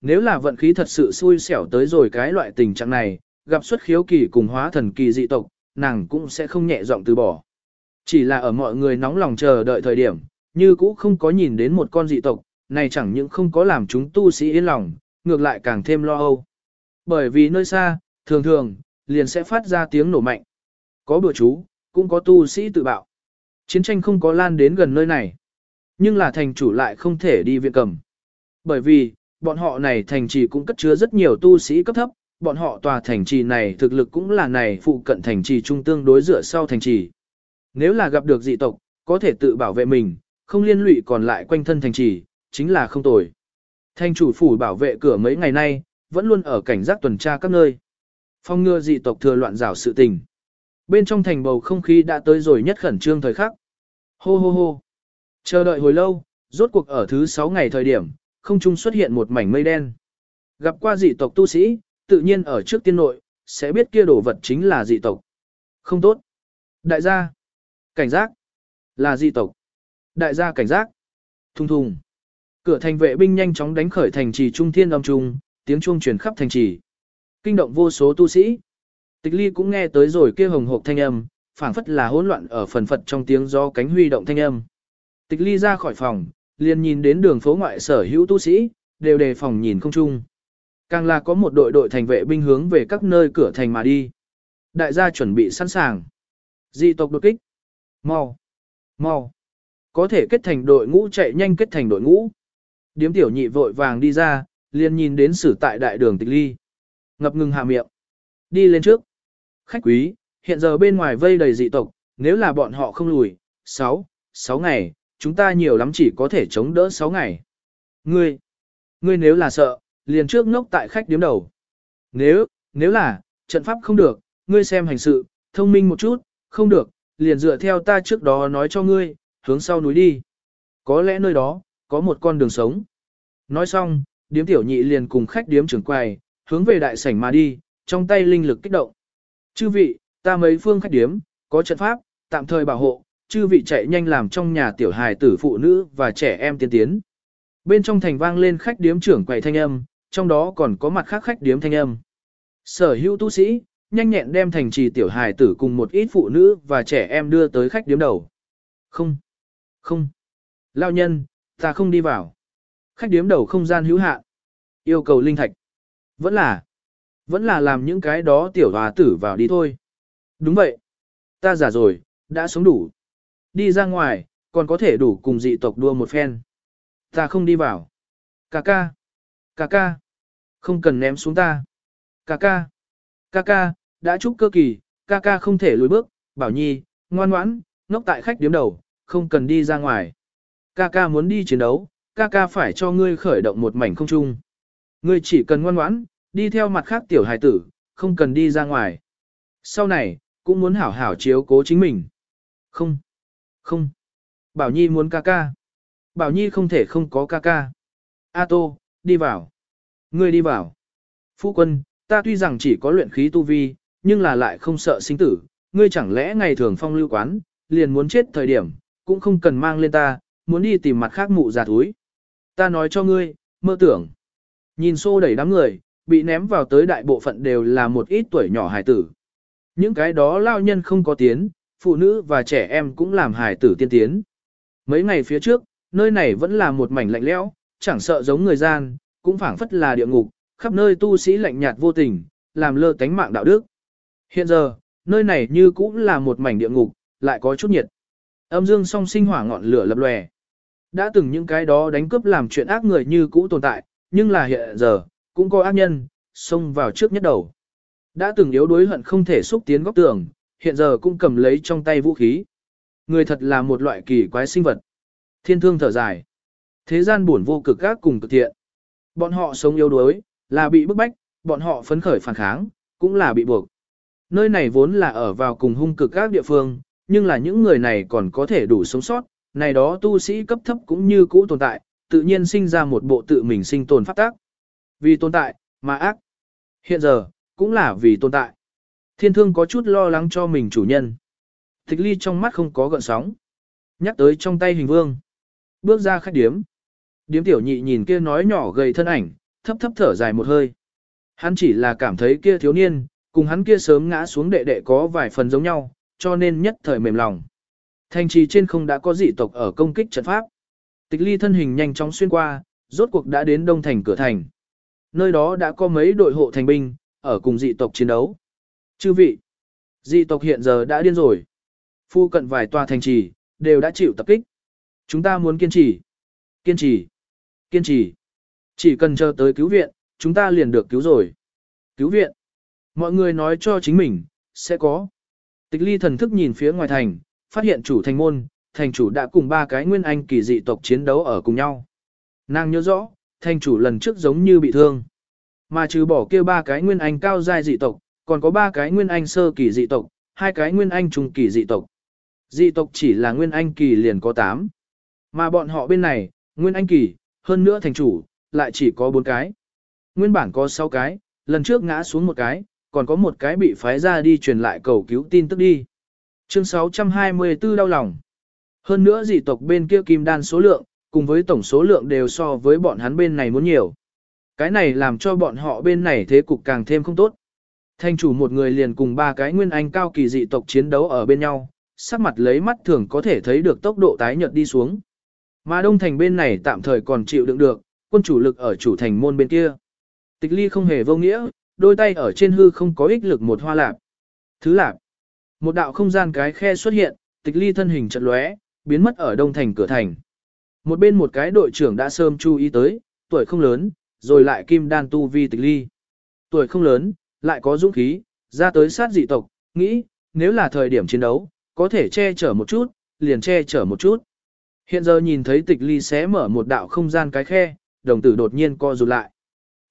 nếu là vận khí thật sự xui xẻo tới rồi cái loại tình trạng này, gặp xuất khiếu kỳ cùng hóa thần kỳ dị tộc, nàng cũng sẽ không nhẹ giọng từ bỏ. Chỉ là ở mọi người nóng lòng chờ đợi thời điểm, như cũ không có nhìn đến một con dị tộc, này chẳng những không có làm chúng tu sĩ yên lòng, ngược lại càng thêm lo âu. Bởi vì nơi xa, thường thường, liền sẽ phát ra tiếng nổ mạnh. Có bữa chú, cũng có tu sĩ tự bạo. Chiến tranh không có lan đến gần nơi này. Nhưng là thành chủ lại không thể đi viện cầm. Bởi vì, bọn họ này thành trì cũng cất chứa rất nhiều tu sĩ cấp thấp, bọn họ tòa thành trì này thực lực cũng là này phụ cận thành trì trung tương đối dựa sau thành trì. Nếu là gặp được dị tộc, có thể tự bảo vệ mình, không liên lụy còn lại quanh thân thành trì, chính là không tồi. Thành chủ phủ bảo vệ cửa mấy ngày nay, vẫn luôn ở cảnh giác tuần tra các nơi. Phong ngừa dị tộc thừa loạn rào sự tình. Bên trong thành bầu không khí đã tới rồi nhất khẩn trương thời khắc. Hô hô hô. Chờ đợi hồi lâu, rốt cuộc ở thứ 6 ngày thời điểm, không trung xuất hiện một mảnh mây đen. Gặp qua dị tộc tu sĩ, tự nhiên ở trước tiên nội, sẽ biết kia đồ vật chính là dị tộc. Không tốt. Đại gia. Cảnh giác. Là dị tộc. Đại gia cảnh giác. Thùng thùng. Cửa thành vệ binh nhanh chóng đánh khởi thành trì trung thiên âm trung, tiếng chuông truyền khắp thành trì. Kinh động vô số tu sĩ. Tịch ly cũng nghe tới rồi kia hồng hộp thanh âm, phảng phất là hỗn loạn ở phần phật trong tiếng do cánh huy động thanh âm. Tịch ly ra khỏi phòng, liền nhìn đến đường phố ngoại sở hữu tu sĩ, đều đề phòng nhìn không chung. Càng là có một đội đội thành vệ binh hướng về các nơi cửa thành mà đi. Đại gia chuẩn bị sẵn sàng. Dị tộc đột kích. Mau. Mau. Có thể kết thành đội ngũ chạy nhanh kết thành đội ngũ. Điếm tiểu nhị vội vàng đi ra, liền nhìn đến sử tại đại đường tịch ly. Ngập ngừng hạ miệng. Đi lên trước. Khách quý, hiện giờ bên ngoài vây đầy dị tộc, nếu là bọn họ không lùi, 6, 6 ngày, chúng ta nhiều lắm chỉ có thể chống đỡ 6 ngày. Ngươi, ngươi nếu là sợ, liền trước ngốc tại khách điếm đầu. Nếu, nếu là, trận pháp không được, ngươi xem hành sự, thông minh một chút, không được, liền dựa theo ta trước đó nói cho ngươi, hướng sau núi đi. Có lẽ nơi đó, có một con đường sống. Nói xong, điếm tiểu nhị liền cùng khách điếm trưởng quầy, hướng về đại sảnh mà đi, trong tay linh lực kích động. Chư vị, ta mấy phương khách điếm, có trận pháp, tạm thời bảo hộ, chư vị chạy nhanh làm trong nhà tiểu hài tử phụ nữ và trẻ em tiến tiến. Bên trong thành vang lên khách điếm trưởng quầy thanh âm, trong đó còn có mặt khác khách điếm thanh âm. Sở hữu tu sĩ, nhanh nhẹn đem thành trì tiểu hài tử cùng một ít phụ nữ và trẻ em đưa tới khách điếm đầu. Không, không, lao nhân, ta không đi vào. Khách điếm đầu không gian hữu hạn. Yêu cầu linh thạch. Vẫn là, vẫn là làm những cái đó tiểu hòa tử vào đi thôi. Đúng vậy. Ta giả rồi, đã sống đủ. Đi ra ngoài, còn có thể đủ cùng dị tộc đua một phen. Ta không đi vào. Cà ca. Cà ca. Không cần ném xuống ta. Cà ca. Cà ca, đã chúc cơ kỳ, ca ca không thể lùi bước, bảo nhi, ngoan ngoãn, ngốc tại khách điếm đầu, không cần đi ra ngoài. Ca ca muốn đi chiến đấu, ca ca phải cho ngươi khởi động một mảnh không trung. Ngươi chỉ cần ngoan ngoãn, đi theo mặt khác tiểu hài tử, không cần đi ra ngoài. Sau này, cũng muốn hảo hảo chiếu cố chính mình. Không, không. Bảo Nhi muốn ca ca. Bảo Nhi không thể không có ca ca. A Tô, đi vào. Ngươi đi vào. Phu quân, ta tuy rằng chỉ có luyện khí tu vi, nhưng là lại không sợ sinh tử. Ngươi chẳng lẽ ngày thường phong lưu quán, liền muốn chết thời điểm, cũng không cần mang lên ta, muốn đi tìm mặt khác mụ già túi. Ta nói cho ngươi, mơ tưởng. Nhìn xô đẩy đám người, bị ném vào tới đại bộ phận đều là một ít tuổi nhỏ hài tử. Những cái đó lao nhân không có tiến, phụ nữ và trẻ em cũng làm hài tử tiên tiến. Mấy ngày phía trước, nơi này vẫn là một mảnh lạnh lẽo, chẳng sợ giống người gian, cũng phảng phất là địa ngục, khắp nơi tu sĩ lạnh nhạt vô tình, làm lơ tánh mạng đạo đức. Hiện giờ, nơi này như cũng là một mảnh địa ngục, lại có chút nhiệt. Âm dương song sinh hỏa ngọn lửa lập lòe. Đã từng những cái đó đánh cướp làm chuyện ác người như cũ tồn tại, nhưng là hiện giờ, cũng có ác nhân, xông vào trước nhất đầu. Đã từng yếu đuối hận không thể xúc tiến góc tường, hiện giờ cũng cầm lấy trong tay vũ khí. Người thật là một loại kỳ quái sinh vật. Thiên thương thở dài. Thế gian buồn vô cực các cùng cực thiện. Bọn họ sống yếu đuối, là bị bức bách, bọn họ phấn khởi phản kháng, cũng là bị buộc. Nơi này vốn là ở vào cùng hung cực các địa phương, nhưng là những người này còn có thể đủ sống sót, này đó tu sĩ cấp thấp cũng như cũ tồn tại, tự nhiên sinh ra một bộ tự mình sinh tồn pháp tác. Vì tồn tại, mà ác. Hiện giờ, cũng là vì tồn tại. Thiên thương có chút lo lắng cho mình chủ nhân. Tịch ly trong mắt không có gợn sóng. Nhắc tới trong tay hình vương. Bước ra khách điếm. Điếm tiểu nhị nhìn kia nói nhỏ gầy thân ảnh, thấp thấp thở dài một hơi. Hắn chỉ là cảm thấy kia thiếu niên, cùng hắn kia sớm ngã xuống đệ đệ có vài phần giống nhau, cho nên nhất thời mềm lòng. Thành trì trên không đã có dị tộc ở công kích trận pháp. Tịch ly thân hình nhanh chóng xuyên qua, rốt cuộc đã đến đông thành cửa thành. Nơi đó đã có mấy đội hộ thành binh, ở cùng dị tộc chiến đấu. Chư vị, dị tộc hiện giờ đã điên rồi. Phu cận vài tòa thành trì, đều đã chịu tập kích. Chúng ta muốn kiên trì. Kiên trì. Kiên trì. Chỉ cần chờ tới cứu viện, chúng ta liền được cứu rồi. Cứu viện. Mọi người nói cho chính mình, sẽ có. Tịch ly thần thức nhìn phía ngoài thành, phát hiện chủ thành môn, thành chủ đã cùng ba cái nguyên anh kỳ dị tộc chiến đấu ở cùng nhau. Nàng nhớ rõ, thành chủ lần trước giống như bị thương. Mà trừ bỏ kia ba cái nguyên anh cao giai dị tộc, còn có ba cái nguyên anh sơ kỳ dị tộc, hai cái nguyên anh trung kỳ dị tộc. Dị tộc chỉ là nguyên anh kỳ liền có 8. Mà bọn họ bên này, nguyên anh kỳ, hơn nữa thành chủ, lại chỉ có 4 cái. Nguyên bản có 6 cái, lần trước ngã xuống một cái, còn có một cái bị phái ra đi truyền lại cầu cứu tin tức đi. Chương 624 đau lòng. Hơn nữa dị tộc bên kia kim đan số lượng, cùng với tổng số lượng đều so với bọn hắn bên này muốn nhiều. Cái này làm cho bọn họ bên này thế cục càng thêm không tốt. Thanh chủ một người liền cùng ba cái nguyên anh cao kỳ dị tộc chiến đấu ở bên nhau, sắc mặt lấy mắt thường có thể thấy được tốc độ tái nhợt đi xuống. Mà đông thành bên này tạm thời còn chịu đựng được, quân chủ lực ở chủ thành môn bên kia. Tịch ly không hề vô nghĩa, đôi tay ở trên hư không có ích lực một hoa lạp. Thứ lạp. Một đạo không gian cái khe xuất hiện, tịch ly thân hình chật lóe, biến mất ở đông thành cửa thành. Một bên một cái đội trưởng đã sớm chú ý tới, tuổi không lớn, rồi lại kim đan tu vi tịch ly. Tuổi không lớn, lại có dũng khí, ra tới sát dị tộc, nghĩ, nếu là thời điểm chiến đấu, có thể che chở một chút, liền che chở một chút. Hiện giờ nhìn thấy tịch ly xé mở một đạo không gian cái khe, đồng tử đột nhiên co rụt lại.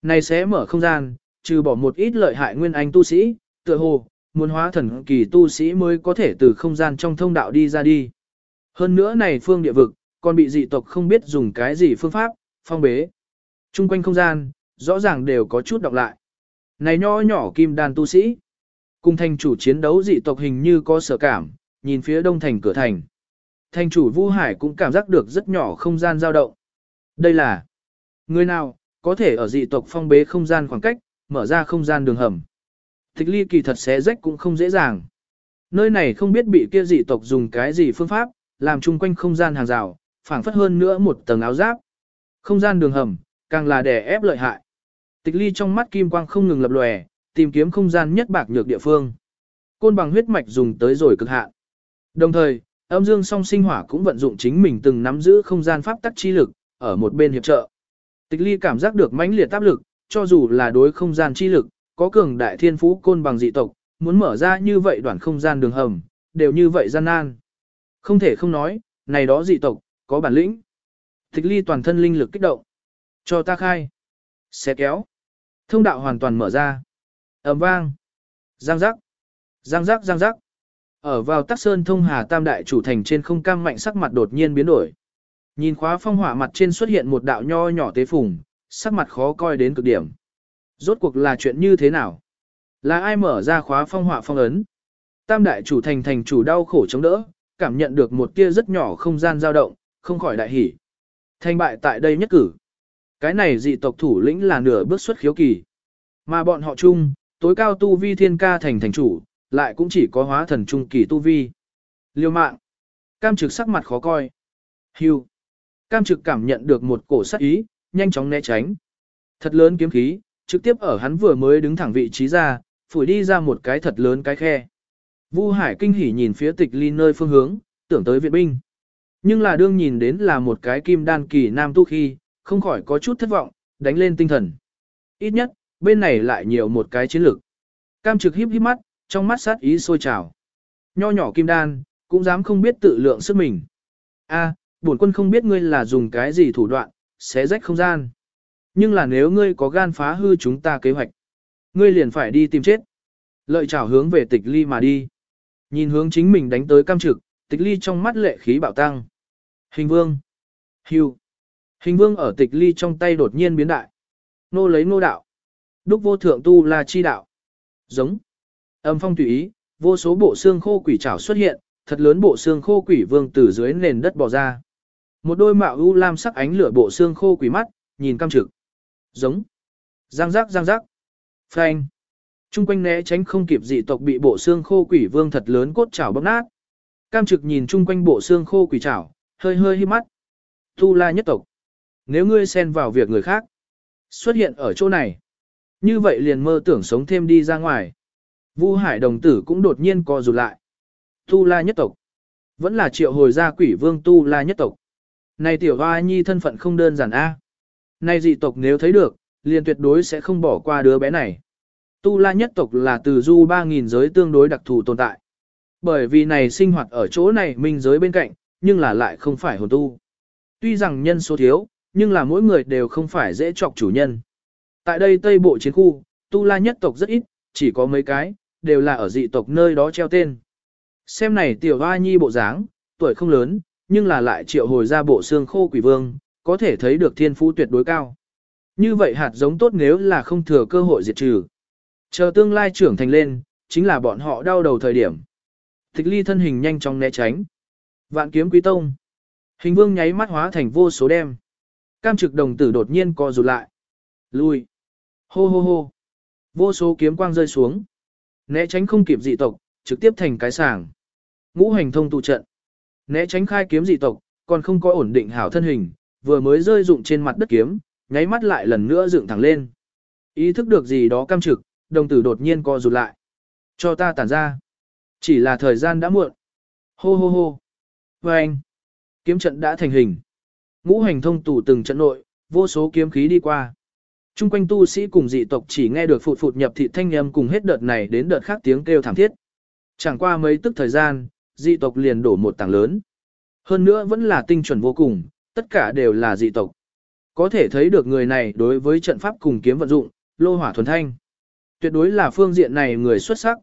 Này xé mở không gian, trừ bỏ một ít lợi hại nguyên anh tu sĩ, tựa hồ, muốn hóa thần kỳ tu sĩ mới có thể từ không gian trong thông đạo đi ra đi. Hơn nữa này phương địa vực, còn bị dị tộc không biết dùng cái gì phương pháp, phong bế. Trung quanh không gian, rõ ràng đều có chút đọc lại. Này nho nhỏ kim đan tu sĩ. Cùng thành chủ chiến đấu dị tộc hình như có sở cảm, nhìn phía đông thành cửa thành. Thành chủ Vu Hải cũng cảm giác được rất nhỏ không gian dao động. Đây là người nào, có thể ở dị tộc phong bế không gian khoảng cách, mở ra không gian đường hầm. Tịch ly kỳ thật xé rách cũng không dễ dàng. Nơi này không biết bị kia dị tộc dùng cái gì phương pháp, làm chung quanh không gian hàng rào, phảng phất hơn nữa một tầng áo giáp. Không gian đường hầm, càng là đè ép lợi hại. Tịch ly trong mắt kim quang không ngừng lập lòe, tìm kiếm không gian nhất bạc nhược địa phương. Côn bằng huyết mạch dùng tới rồi cực hạn. Đồng thời, âm dương song sinh hỏa cũng vận dụng chính mình từng nắm giữ không gian pháp tắc chi lực, ở một bên hiệp trợ. Tịch ly cảm giác được mãnh liệt áp lực, cho dù là đối không gian chi lực, có cường đại thiên phú côn bằng dị tộc, muốn mở ra như vậy đoạn không gian đường hầm, đều như vậy gian nan. Không thể không nói, này đó dị tộc, có bản lĩnh. Tịch ly toàn thân linh lực kích động. Cho ta khai. Xé kéo. Thông đạo hoàn toàn mở ra. ầm vang. Giang giác. Giang giác giang giác. Ở vào Tắc Sơn thông hà tam đại chủ thành trên không cam mạnh sắc mặt đột nhiên biến đổi. Nhìn khóa phong hỏa mặt trên xuất hiện một đạo nho nhỏ tế phùng, sắc mặt khó coi đến cực điểm. Rốt cuộc là chuyện như thế nào? Là ai mở ra khóa phong hỏa phong ấn? Tam đại chủ thành thành chủ đau khổ chống đỡ, cảm nhận được một tia rất nhỏ không gian dao động, không khỏi đại hỉ. Thành bại tại đây nhất cử. Cái này dị tộc thủ lĩnh là nửa bước xuất khiếu kỳ. Mà bọn họ chung, tối cao tu vi thiên ca thành thành chủ, lại cũng chỉ có hóa thần trung kỳ tu vi. Liêu mạng. Cam trực sắc mặt khó coi. Hưu. Cam trực cảm nhận được một cổ sát ý, nhanh chóng né tránh. Thật lớn kiếm khí, trực tiếp ở hắn vừa mới đứng thẳng vị trí ra, phủi đi ra một cái thật lớn cái khe. Vu Hải kinh hỉ nhìn phía tịch ly nơi phương hướng, tưởng tới viện binh. Nhưng là đương nhìn đến là một cái kim đan kỳ nam tu khi, không khỏi có chút thất vọng, đánh lên tinh thần. Ít nhất, bên này lại nhiều một cái chiến lược. Cam trực híp híp mắt, trong mắt sát ý sôi trào. Nho nhỏ kim đan, cũng dám không biết tự lượng sức mình. A, bổn quân không biết ngươi là dùng cái gì thủ đoạn, xé rách không gian. Nhưng là nếu ngươi có gan phá hư chúng ta kế hoạch, ngươi liền phải đi tìm chết. Lợi trảo hướng về tịch ly mà đi. Nhìn hướng chính mình đánh tới cam trực, tịch ly trong mắt lệ khí bạo tăng. Hình vương. Hưu. Hình vương ở tịch ly trong tay đột nhiên biến đại. Nô lấy nô đạo. Đúc vô thượng tu là chi đạo. Giống. Âm phong tùy ý, vô số bộ xương khô quỷ trảo xuất hiện, thật lớn bộ xương khô quỷ vương từ dưới nền đất bò ra. Một đôi mạo u lam sắc ánh lửa bộ xương khô quỷ mắt, nhìn cam trực. Giống. Giang giác giang giác. Phanh. Trung quanh né tránh không kịp dị tộc bị bộ xương khô quỷ vương thật lớn cốt chảo bóc nát. Cam trực nhìn chung quanh bộ xương khô quỷ chảo, hơi hơi hí mắt. Tu la nhất tộc. Nếu ngươi xen vào việc người khác, xuất hiện ở chỗ này. Như vậy liền mơ tưởng sống thêm đi ra ngoài. Vu hải đồng tử cũng đột nhiên co rụt lại. Tu la nhất tộc. Vẫn là triệu hồi gia quỷ vương tu la nhất tộc. Này tiểu hoa nhi thân phận không đơn giản a. Này dị tộc nếu thấy được, liền tuyệt đối sẽ không bỏ qua đứa bé này. Tu la nhất tộc là từ du 3.000 giới tương đối đặc thù tồn tại. Bởi vì này sinh hoạt ở chỗ này minh giới bên cạnh, nhưng là lại không phải hồn tu. Tuy rằng nhân số thiếu, nhưng là mỗi người đều không phải dễ chọc chủ nhân. Tại đây Tây Bộ chiến khu, tu la nhất tộc rất ít, chỉ có mấy cái, đều là ở dị tộc nơi đó treo tên. Xem này tiểu hoa nhi bộ dáng, tuổi không lớn, nhưng là lại triệu hồi ra bộ xương khô quỷ vương, có thể thấy được thiên phú tuyệt đối cao. Như vậy hạt giống tốt nếu là không thừa cơ hội diệt trừ. Chờ tương lai trưởng thành lên, chính là bọn họ đau đầu thời điểm. Tịch ly thân hình nhanh chóng né tránh. Vạn kiếm quý tông. Hình vương nháy mắt hóa thành vô số đem. Cam trực đồng tử đột nhiên co rụt lại. Lui. Hô hô hô. Vô số kiếm quang rơi xuống. Né tránh không kịp dị tộc, trực tiếp thành cái sàng. Ngũ hành thông tụ trận. Né tránh khai kiếm dị tộc, còn không có ổn định hảo thân hình, vừa mới rơi dụng trên mặt đất kiếm, nháy mắt lại lần nữa dựng thẳng lên. Ý thức được gì đó cam trực, đồng tử đột nhiên co rụt lại. Cho ta tản ra. Chỉ là thời gian đã muộn. Hô hô hô. Và anh. Kiếm trận đã thành hình. Ngũ hành thông tủ từng trận nội, vô số kiếm khí đi qua. Trung quanh tu sĩ cùng dị tộc chỉ nghe được phụt phụt nhập thị thanh âm cùng hết đợt này đến đợt khác tiếng kêu thảm thiết. Chẳng qua mấy tức thời gian, dị tộc liền đổ một tảng lớn. Hơn nữa vẫn là tinh chuẩn vô cùng, tất cả đều là dị tộc. Có thể thấy được người này đối với trận pháp cùng kiếm vận dụng, lô hỏa thuần thanh. Tuyệt đối là phương diện này người xuất sắc.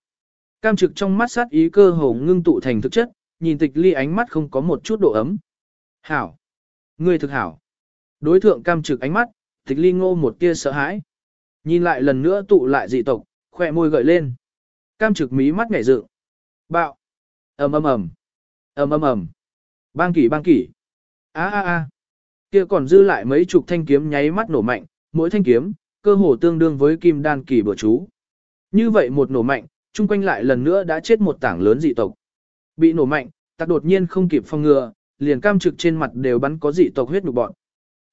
Cam trực trong mắt sát ý cơ hồ ngưng tụ thành thực chất, nhìn tịch ly ánh mắt không có một chút độ ấm. Hảo! Ngươi thực hảo! Đối thượng cam trực ánh mắt, tịch ly ngô một tia sợ hãi. Nhìn lại lần nữa tụ lại dị tộc, khỏe môi gợi lên. Cam trực mí mắt ngảy dự. Bạo! ầm ầm ầm ầm ầm ầm Bang kỷ bang kỷ. a a a kia còn dư lại mấy chục thanh kiếm nháy mắt nổ mạnh, mỗi thanh kiếm, cơ hồ tương đương với kim đan kỳ bữa chú. Như vậy một nổ mạnh, chung quanh lại lần nữa đã chết một tảng lớn dị tộc. Bị nổ mạnh, ta đột nhiên không kịp phòng ngừa, liền cam trực trên mặt đều bắn có dị tộc huyết nhục bọn.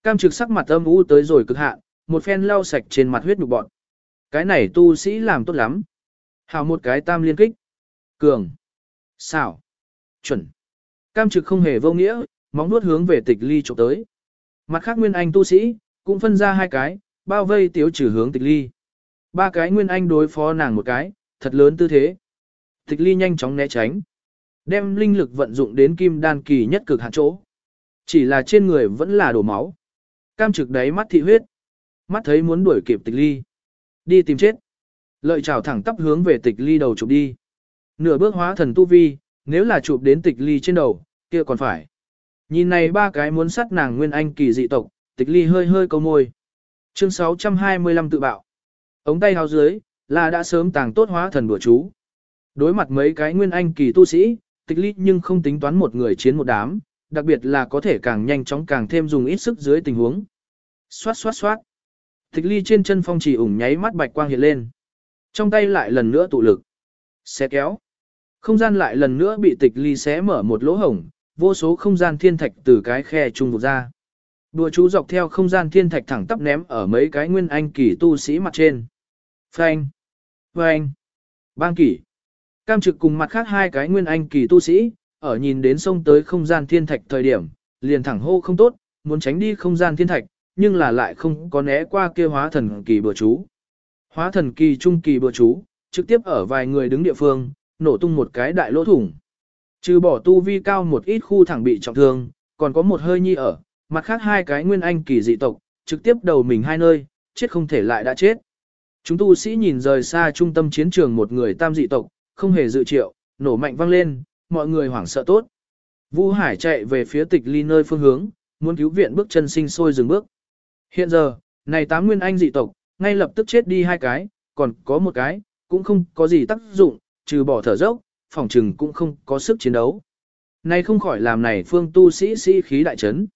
Cam trực sắc mặt âm u tới rồi cực hạn, một phen lau sạch trên mặt huyết nhục bọn. Cái này tu sĩ làm tốt lắm. Hào một cái tam liên kích. Cường. Xảo. Chuẩn. Cam trực không hề vô nghĩa, móng nuốt hướng về tịch ly chụp tới. Mặt khác nguyên anh tu sĩ, cũng phân ra hai cái, bao vây tiếu trừ hướng tịch ly. Ba cái nguyên anh đối phó nàng một cái, thật lớn tư thế. Tịch ly nhanh chóng né tránh. Đem linh lực vận dụng đến kim đan kỳ nhất cực hạn chỗ. Chỉ là trên người vẫn là đổ máu. Cam trực đáy mắt thị huyết. Mắt thấy muốn đuổi kịp tịch ly. Đi tìm chết. Lợi trào thẳng tắp hướng về tịch ly đầu chụp đi. Nửa bước hóa thần tu vi, nếu là chụp đến tịch ly trên đầu, kia còn phải. Nhìn này ba cái muốn sát nàng nguyên anh kỳ dị tộc, tịch ly hơi hơi câu môi. Chương 625 tự bạo. Ống tay háo dưới, là đã sớm tàng tốt hóa thần bữa chú. Đối mặt mấy cái nguyên anh kỳ tu sĩ, tịch ly nhưng không tính toán một người chiến một đám, đặc biệt là có thể càng nhanh chóng càng thêm dùng ít sức dưới tình huống. Xoát xoát xoát. Tịch ly trên chân phong chỉ ủng nháy mắt bạch quang hiện lên. Trong tay lại lần nữa tụ lực. Xé kéo. Không gian lại lần nữa bị tịch ly xé mở một lỗ hổng, vô số không gian thiên thạch từ cái khe trung vụt ra. Đùa chú dọc theo không gian thiên thạch thẳng tắp ném ở mấy cái nguyên anh kỳ tu sĩ mặt trên. Phanh. Phanh. Bang kỷ. Cam trực cùng mặt khác hai cái nguyên anh kỳ tu sĩ, ở nhìn đến sông tới không gian thiên thạch thời điểm, liền thẳng hô không tốt, muốn tránh đi không gian thiên thạch, nhưng là lại không có né qua kia hóa thần kỳ bừa chú. Hóa thần kỳ trung kỳ bừa chú, trực tiếp ở vài người đứng địa phương, nổ tung một cái đại lỗ thủng. Trừ bỏ tu vi cao một ít khu thẳng bị trọng thương, còn có một hơi nhi ở, mặt khác hai cái nguyên anh kỳ dị tộc, trực tiếp đầu mình hai nơi, chết không thể lại đã chết. Chúng tu sĩ nhìn rời xa trung tâm chiến trường một người tam dị tộc, không hề dự triệu, nổ mạnh vang lên, mọi người hoảng sợ tốt. Vu Hải chạy về phía tịch ly nơi phương hướng, muốn cứu viện bước chân sinh sôi dừng bước. Hiện giờ, này tám nguyên anh dị tộc, ngay lập tức chết đi hai cái, còn có một cái, cũng không có gì tác dụng, trừ bỏ thở dốc, phòng trừng cũng không có sức chiến đấu. Này không khỏi làm này phương tu sĩ sĩ khí đại chấn.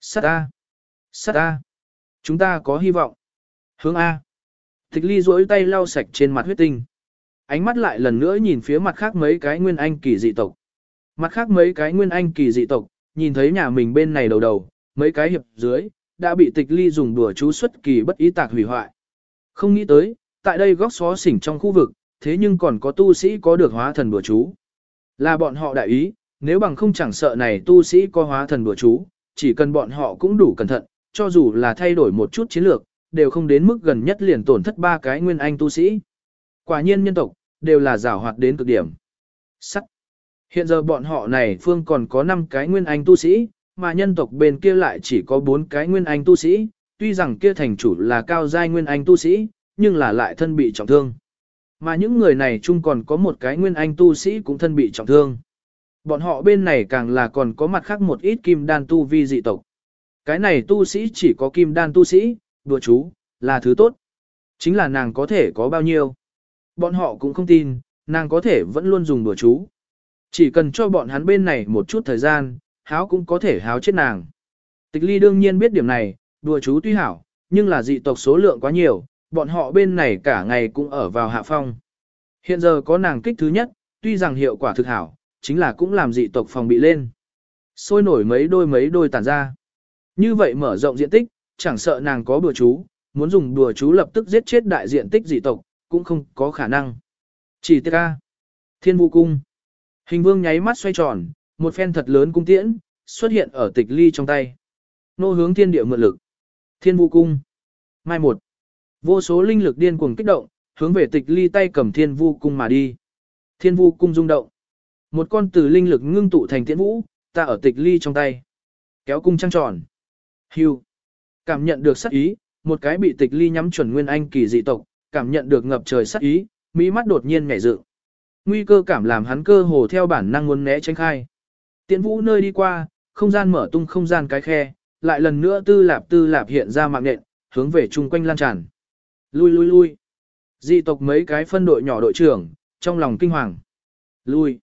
Sát A. Sát A. Chúng ta có hy vọng. Hướng A. Tịch ly duỗi tay lau sạch trên mặt huyết tinh. Ánh mắt lại lần nữa nhìn phía mặt khác mấy cái nguyên anh kỳ dị tộc. Mặt khác mấy cái nguyên anh kỳ dị tộc, nhìn thấy nhà mình bên này đầu đầu, mấy cái hiệp dưới, đã bị tịch ly dùng đùa chú xuất kỳ bất ý tạc hủy hoại. Không nghĩ tới, tại đây góc xó xỉnh trong khu vực, thế nhưng còn có tu sĩ có được hóa thần đùa chú. Là bọn họ đại ý, nếu bằng không chẳng sợ này tu sĩ có hóa thần đùa chú, chỉ cần bọn họ cũng đủ cẩn thận, cho dù là thay đổi một chút chiến lược, đều không đến mức gần nhất liền tổn thất ba cái nguyên anh tu sĩ. Quả nhiên nhân tộc, đều là rào hoạt đến cực điểm. Sắt. Hiện giờ bọn họ này phương còn có 5 cái nguyên anh tu sĩ, mà nhân tộc bên kia lại chỉ có 4 cái nguyên anh tu sĩ, tuy rằng kia thành chủ là cao giai nguyên anh tu sĩ, nhưng là lại thân bị trọng thương. Mà những người này chung còn có một cái nguyên anh tu sĩ cũng thân bị trọng thương. Bọn họ bên này càng là còn có mặt khác một ít kim đan tu vi dị tộc. Cái này tu sĩ chỉ có kim đan tu sĩ, đùa chú, là thứ tốt. Chính là nàng có thể có bao nhiêu. Bọn họ cũng không tin, nàng có thể vẫn luôn dùng đùa chú. Chỉ cần cho bọn hắn bên này một chút thời gian, háo cũng có thể háo chết nàng. Tịch ly đương nhiên biết điểm này, đùa chú tuy hảo, nhưng là dị tộc số lượng quá nhiều, bọn họ bên này cả ngày cũng ở vào hạ phong. Hiện giờ có nàng kích thứ nhất, tuy rằng hiệu quả thực hảo, chính là cũng làm dị tộc phòng bị lên. Sôi nổi mấy đôi mấy đôi tản ra. Như vậy mở rộng diện tích, chẳng sợ nàng có bừa chú, muốn dùng đùa chú lập tức giết chết đại diện tích dị tộc, cũng không có khả năng. Chỉ tiếc ca. Thiên vũ cung. Hình vương nháy mắt xoay tròn, một phen thật lớn cung tiễn, xuất hiện ở tịch ly trong tay. Nô hướng thiên địa mượn lực. Thiên vũ cung. Mai một. Vô số linh lực điên cuồng kích động, hướng về tịch ly tay cầm thiên vũ cung mà đi. Thiên vũ cung rung động. Một con từ linh lực ngưng tụ thành tiễn vũ, ta ở tịch ly trong tay. Kéo cung trăng tròn. Hưu. Cảm nhận được sát ý, một cái bị tịch ly nhắm chuẩn nguyên anh kỳ dị tộc, cảm nhận được ngập trời sát ý, mỹ mắt đột nhiên nhảy dựng. Nguy cơ cảm làm hắn cơ hồ theo bản năng muốn né tránh khai. Tiễn vũ nơi đi qua, không gian mở tung không gian cái khe, lại lần nữa tư lạp tư lạp hiện ra mạng nện, hướng về chung quanh lan tràn. Lui lui lui. Dị tộc mấy cái phân đội nhỏ đội trưởng, trong lòng kinh hoàng. Lui.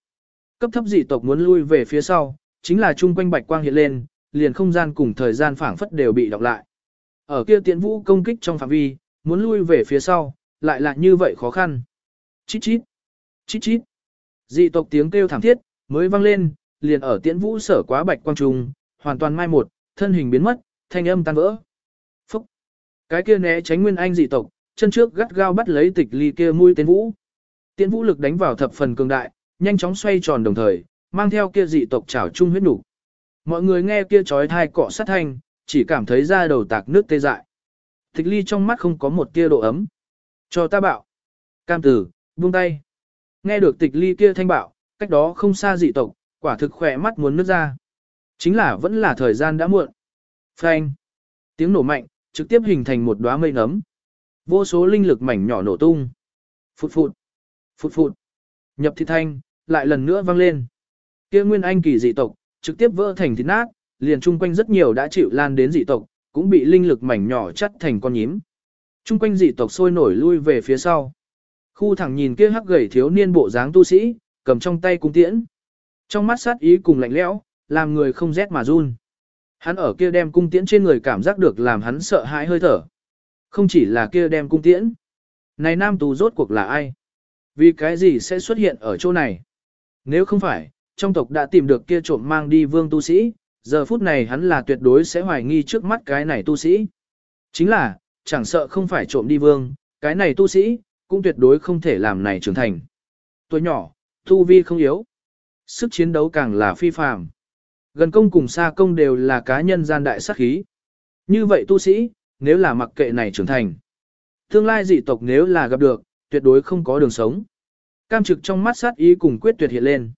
Cấp thấp dị tộc muốn lui về phía sau, chính là chung quanh bạch quang hiện lên, liền không gian cùng thời gian phảng phất đều bị đọc lại. Ở kia tiễn vũ công kích trong phạm vi, muốn lui về phía sau, lại là như vậy khó khăn. Chít chít, chít chít. Dị tộc tiếng kêu thảm thiết, mới vang lên, liền ở tiễn vũ sở quá bạch quang trùng, hoàn toàn mai một, thân hình biến mất, thanh âm tan vỡ. Phúc. Cái kia né tránh nguyên anh dị tộc, chân trước gắt gao bắt lấy tịch ly kia mũi tiễn vũ. Tiễn vũ lực đánh vào thập phần cường đại, nhanh chóng xoay tròn đồng thời, mang theo kia dị tộc chảo chung huyết đủ. Mọi người nghe kia chói thai cọ sát thanh, chỉ cảm thấy da đầu tạc nước tê dại. Tịch ly trong mắt không có một tia độ ấm. Cho ta bạo. Cam tử, buông tay. Nghe được tịch ly kia thanh bạo, cách đó không xa dị tộc, quả thực khỏe mắt muốn nước ra. Chính là vẫn là thời gian đã muộn. Phanh. Tiếng nổ mạnh, trực tiếp hình thành một đóa mây nấm. Vô số linh lực mảnh nhỏ nổ tung. Phụt phụt. Phụt phụt. Nhập thị thanh, lại lần nữa vang lên. Kia nguyên anh kỳ dị tộc, trực tiếp vỡ thành thịt nát, liền chung quanh rất nhiều đã chịu lan đến dị tộc, cũng bị linh lực mảnh nhỏ chắt thành con nhím. Trung quanh dị tộc sôi nổi lui về phía sau. Khu thẳng nhìn kia hắc gầy thiếu niên bộ dáng tu sĩ, cầm trong tay cung tiễn. Trong mắt sát ý cùng lạnh lẽo, làm người không rét mà run. Hắn ở kia đem cung tiễn trên người cảm giác được làm hắn sợ hãi hơi thở. Không chỉ là kia đem cung tiễn. Này nam tù rốt cuộc là ai? Vì cái gì sẽ xuất hiện ở chỗ này? Nếu không phải, trong tộc đã tìm được kia trộm mang đi vương tu sĩ, giờ phút này hắn là tuyệt đối sẽ hoài nghi trước mắt cái này tu sĩ. Chính là, chẳng sợ không phải trộm đi vương, cái này tu sĩ, cũng tuyệt đối không thể làm này trưởng thành. Tuổi nhỏ, tu vi không yếu. Sức chiến đấu càng là phi phàm. Gần công cùng xa công đều là cá nhân gian đại sát khí. Như vậy tu sĩ, nếu là mặc kệ này trưởng thành. Tương lai dị tộc nếu là gặp được, tuyệt đối không có đường sống. Cam trực trong mắt sát ý cùng quyết tuyệt hiện lên.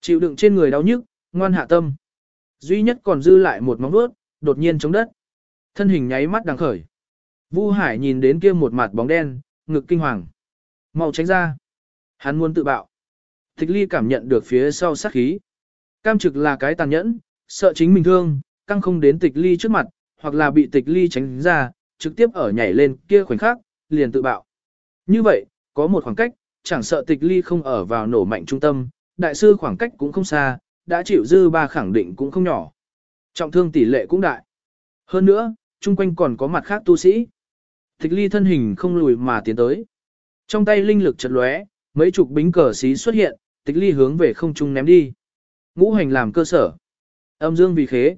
Chịu đựng trên người đau nhức, ngoan hạ tâm. Duy nhất còn dư lại một móng vuốt, đột nhiên chống đất. Thân hình nháy mắt đằng khởi. Vu Hải nhìn đến kia một mặt bóng đen, ngực kinh hoàng. Mau tránh ra. Hắn muốn tự bạo. Thích ly cảm nhận được phía sau sát khí. Cam trực là cái tàn nhẫn, sợ chính mình thương, căng không đến tịch ly trước mặt, hoặc là bị tịch ly tránh ra, trực tiếp ở nhảy lên kia khoảnh khắc, liền tự bạo. Như vậy, có một khoảng cách, chẳng sợ tịch ly không ở vào nổ mạnh trung tâm, đại sư khoảng cách cũng không xa, đã chịu dư ba khẳng định cũng không nhỏ. Trọng thương tỷ lệ cũng đại. Hơn nữa, chung quanh còn có mặt khác tu sĩ. Tịch ly thân hình không lùi mà tiến tới. Trong tay linh lực chật lóe, mấy chục bính cờ xí xuất hiện, tịch ly hướng về không trung ném đi. Ngũ hành làm cơ sở. Âm dương vì khế.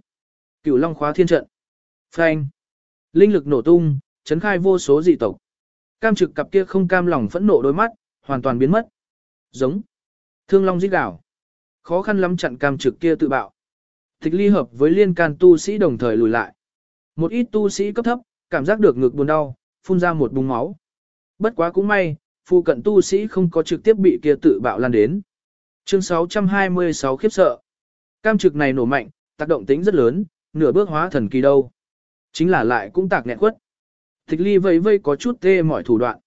Cửu long khóa thiên trận. Phanh. Linh lực nổ tung, chấn khai vô số dị tộc. Cam trực cặp kia không cam lòng phẫn nộ đôi mắt, hoàn toàn biến mất. Giống. Thương long giết đảo. Khó khăn lắm chặn cam trực kia tự bạo. Tịch ly hợp với liên can tu sĩ đồng thời lùi lại. Một ít tu sĩ cấp thấp, cảm giác được ngực buồn đau, phun ra một búng máu. Bất quá cũng may, phụ cận tu sĩ không có trực tiếp bị kia tự bạo lan đến. Chương 626 khiếp sợ. Cam trực này nổ mạnh, tác động tính rất lớn, nửa bước hóa thần kỳ đâu. Chính là lại cũng tạc nghẹn quất. Tịch ly vây vây có chút tê mọi thủ đoạn.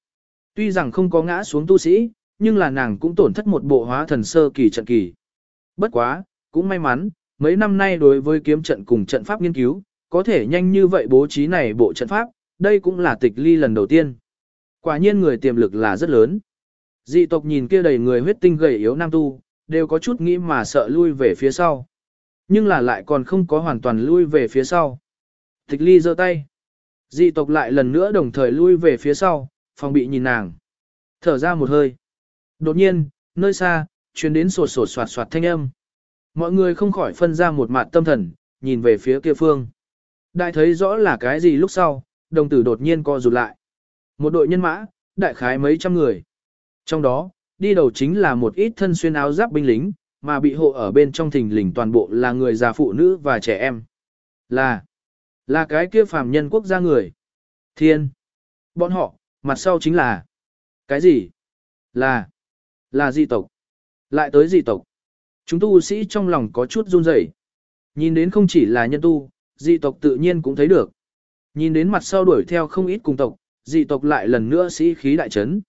Tuy rằng không có ngã xuống tu sĩ, nhưng là nàng cũng tổn thất một bộ hóa thần sơ kỳ trận kỳ. Bất quá, cũng may mắn, mấy năm nay đối với kiếm trận cùng trận pháp nghiên cứu, có thể nhanh như vậy bố trí này bộ trận pháp, đây cũng là tịch ly lần đầu tiên. Quả nhiên người tiềm lực là rất lớn. Dị tộc nhìn kia đầy người huyết tinh gầy yếu nam tu, đều có chút nghĩ mà sợ lui về phía sau. Nhưng là lại còn không có hoàn toàn lui về phía sau. Tịch ly giơ tay. Dị tộc lại lần nữa đồng thời lui về phía sau, phòng bị nhìn nàng. Thở ra một hơi. Đột nhiên, nơi xa, truyền đến sột sột soạt soạt thanh âm. Mọi người không khỏi phân ra một mặt tâm thần, nhìn về phía kia phương. Đại thấy rõ là cái gì lúc sau, đồng tử đột nhiên co rụt lại. Một đội nhân mã, đại khái mấy trăm người. Trong đó, đi đầu chính là một ít thân xuyên áo giáp binh lính, mà bị hộ ở bên trong thình lình toàn bộ là người già phụ nữ và trẻ em. Là, là cái kia phàm nhân quốc gia người. Thiên. Bọn họ, mặt sau chính là. Cái gì? Là, là dị tộc. Lại tới dị tộc. Chúng tu sĩ trong lòng có chút run rẩy. Nhìn đến không chỉ là nhân tu, dị tộc tự nhiên cũng thấy được. Nhìn đến mặt sau đuổi theo không ít cùng tộc, dị tộc lại lần nữa sĩ khí đại chấn.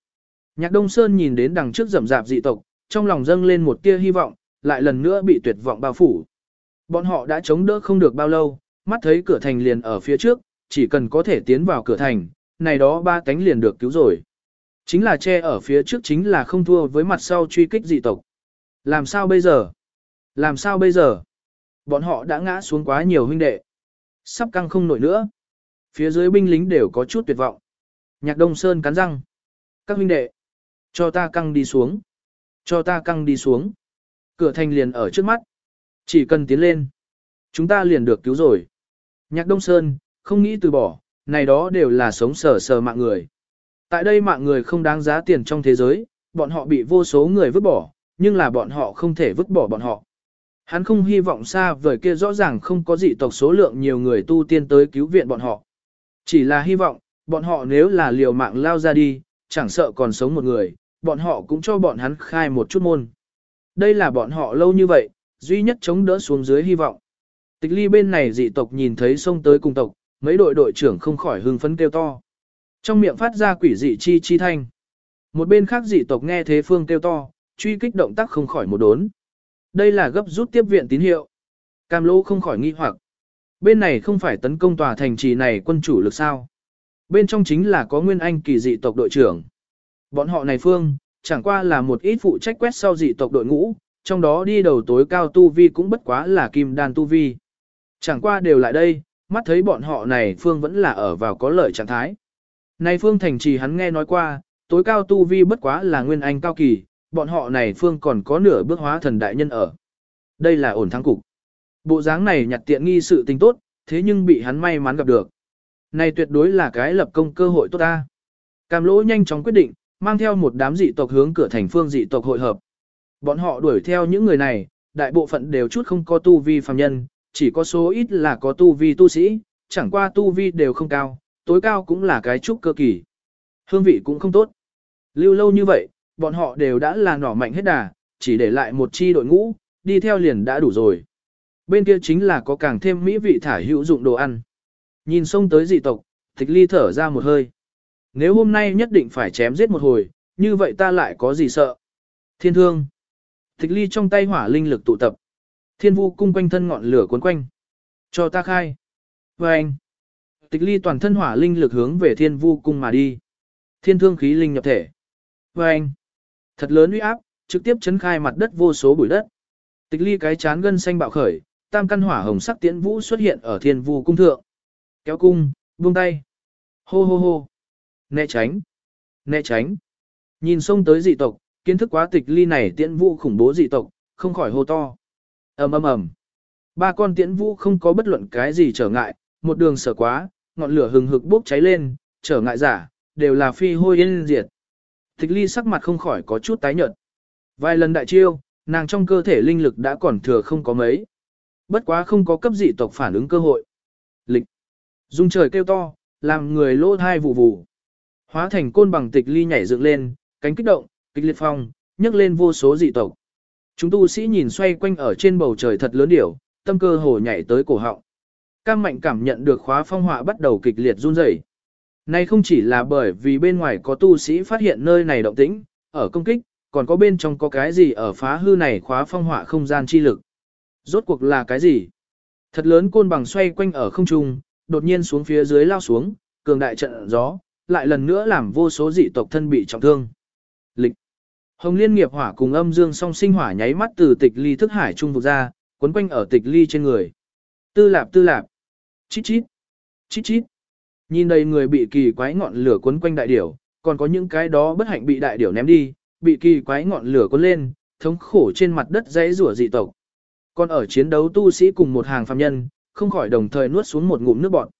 Nhạc Đông Sơn nhìn đến đằng trước rậm rạp dị tộc, trong lòng dâng lên một tia hy vọng, lại lần nữa bị tuyệt vọng bao phủ. Bọn họ đã chống đỡ không được bao lâu, mắt thấy cửa thành liền ở phía trước, chỉ cần có thể tiến vào cửa thành, này đó ba cánh liền được cứu rồi. Chính là che ở phía trước chính là không thua với mặt sau truy kích dị tộc. Làm sao bây giờ? Làm sao bây giờ? Bọn họ đã ngã xuống quá nhiều huynh đệ. Sắp căng không nổi nữa. Phía dưới binh lính đều có chút tuyệt vọng. Nhạc Đông Sơn cắn răng. Các huynh đệ, cho ta căng đi xuống. Cho ta căng đi xuống. Cửa thành liền ở trước mắt. Chỉ cần tiến lên. Chúng ta liền được cứu rồi. Nhạc Đông Sơn, không nghĩ từ bỏ, này đó đều là sống sờ sờ mạng người. Tại đây mạng người không đáng giá tiền trong thế giới, bọn họ bị vô số người vứt bỏ, nhưng là bọn họ không thể vứt bỏ bọn họ. Hắn không hy vọng xa vời kia rõ ràng không có dị tộc số lượng nhiều người tu tiên tới cứu viện bọn họ. Chỉ là hy vọng, bọn họ nếu là liều mạng lao ra đi, chẳng sợ còn sống một người, bọn họ cũng cho bọn hắn khai một chút môn. Đây là bọn họ lâu như vậy, duy nhất chống đỡ xuống dưới hy vọng. Tịch ly bên này dị tộc nhìn thấy xông tới cùng tộc, mấy đội đội trưởng không khỏi hưng phấn kêu to. Trong miệng phát ra quỷ dị chi chi thanh. Một bên khác dị tộc nghe thế phương kêu to, truy kích động tác không khỏi một đốn. Đây là gấp rút tiếp viện tín hiệu. Cam lô không khỏi nghi hoặc. Bên này không phải tấn công tòa thành trì này quân chủ lực sao. Bên trong chính là có nguyên anh kỳ dị tộc đội trưởng. Bọn họ này phương, chẳng qua là một ít phụ trách quét sau dị tộc đội ngũ, trong đó đi đầu tối cao tu vi cũng bất quá là kim đan tu vi. Chẳng qua đều lại đây, mắt thấy bọn họ này phương vẫn là ở vào có lợi trạng thái. Này phương thành trì hắn nghe nói qua, tối cao tu vi bất quá là nguyên anh cao kỳ, bọn họ này phương còn có nửa bước hóa thần đại nhân ở. Đây là ổn thắng cục. Bộ dáng này nhặt tiện nghi sự tình tốt, thế nhưng bị hắn may mắn gặp được. Này tuyệt đối là cái lập công cơ hội tốt ta. Cam lỗ nhanh chóng quyết định, mang theo một đám dị tộc hướng cửa thành phương dị tộc hội hợp. Bọn họ đuổi theo những người này, đại bộ phận đều chút không có tu vi phàm nhân, chỉ có số ít là có tu vi tu sĩ, chẳng qua tu vi đều không cao, tối cao cũng là cái trúc cơ kỳ. Hương vị cũng không tốt. Lưu lâu như vậy, bọn họ đều đã là nỏ mạnh hết đà, chỉ để lại một chi đội ngũ, đi theo liền đã đủ rồi. Bên kia chính là có càng thêm mỹ vị thả hữu dụng đồ ăn. Nhìn xông tới dị tộc, tịch ly thở ra một hơi. Nếu hôm nay nhất định phải chém giết một hồi, như vậy ta lại có gì sợ? Thiên thương. Tịch ly trong tay hỏa linh lực tụ tập. Thiên vu cung quanh thân ngọn lửa cuốn quanh. Cho ta khai. Và anh. Tịch ly toàn thân hỏa linh lực hướng về thiên vu cung mà đi. Thiên thương khí linh nhập thể. Và anh. Thật lớn uy áp, trực tiếp chấn khai mặt đất vô số bụi đất. Tịch ly cái chán gân xanh bạo khởi, tam căn hỏa hồng sắc tiễn vũ xuất hiện ở thiên vu cung thượng. Kéo cung, buông tay. Hô hô hô. Né tránh. Né tránh. Nhìn xông tới dị tộc, kiến thức quá tịch ly này tiễn vũ khủng bố dị tộc, không khỏi hô to. ầm ầm ầm. Ba con tiễn vũ không có bất luận cái gì trở ngại, một đường sở quá, ngọn lửa hừng hực bốc cháy lên, trở ngại giả, đều là phi hôi yên diệt. Tịch ly sắc mặt không khỏi có chút tái nhợt. Vài lần đại chiêu, nàng trong cơ thể linh lực đã còn thừa không có mấy. Bất quá không có cấp dị tộc phản ứng cơ hội. Lịch. Dung trời kêu to, làm người lỗ thai vụ vụ. Hóa thành côn bằng tịch ly nhảy dựng lên, cánh kích động, kịch liệt phong, nhấc lên vô số dị tộc. Chúng tu sĩ nhìn xoay quanh ở trên bầu trời thật lớn điểu, tâm cơ hồ nhảy tới cổ họng. Cam mạnh cảm nhận được khóa phong họa bắt đầu kịch liệt run rẩy. Này không chỉ là bởi vì bên ngoài có tu sĩ phát hiện nơi này động tĩnh, ở công kích, còn có bên trong có cái gì ở phá hư này khóa phong họa không gian chi lực. Rốt cuộc là cái gì? Thật lớn côn bằng xoay quanh ở không trung, đột nhiên xuống phía dưới lao xuống, cường đại trận gió, lại lần nữa làm vô số dị tộc thân bị trọng thương. Lịch. Hồng Liên nghiệp hỏa cùng âm dương song sinh hỏa nháy mắt từ tịch ly thức hải trung vực ra, quấn quanh ở tịch ly trên người. Tư lạp tư lạp. Chít chít. Chít chít. Nhìn đầy người bị kỳ quái ngọn lửa quấn quanh đại điểu, còn có những cái đó bất hạnh bị đại điểu ném đi, bị kỳ quái ngọn lửa cuốn lên, thống khổ trên mặt đất dãy rủa dị tộc. Còn ở chiến đấu tu sĩ cùng một hàng phàm nhân, không khỏi đồng thời nuốt xuống một ngụm nước bọt.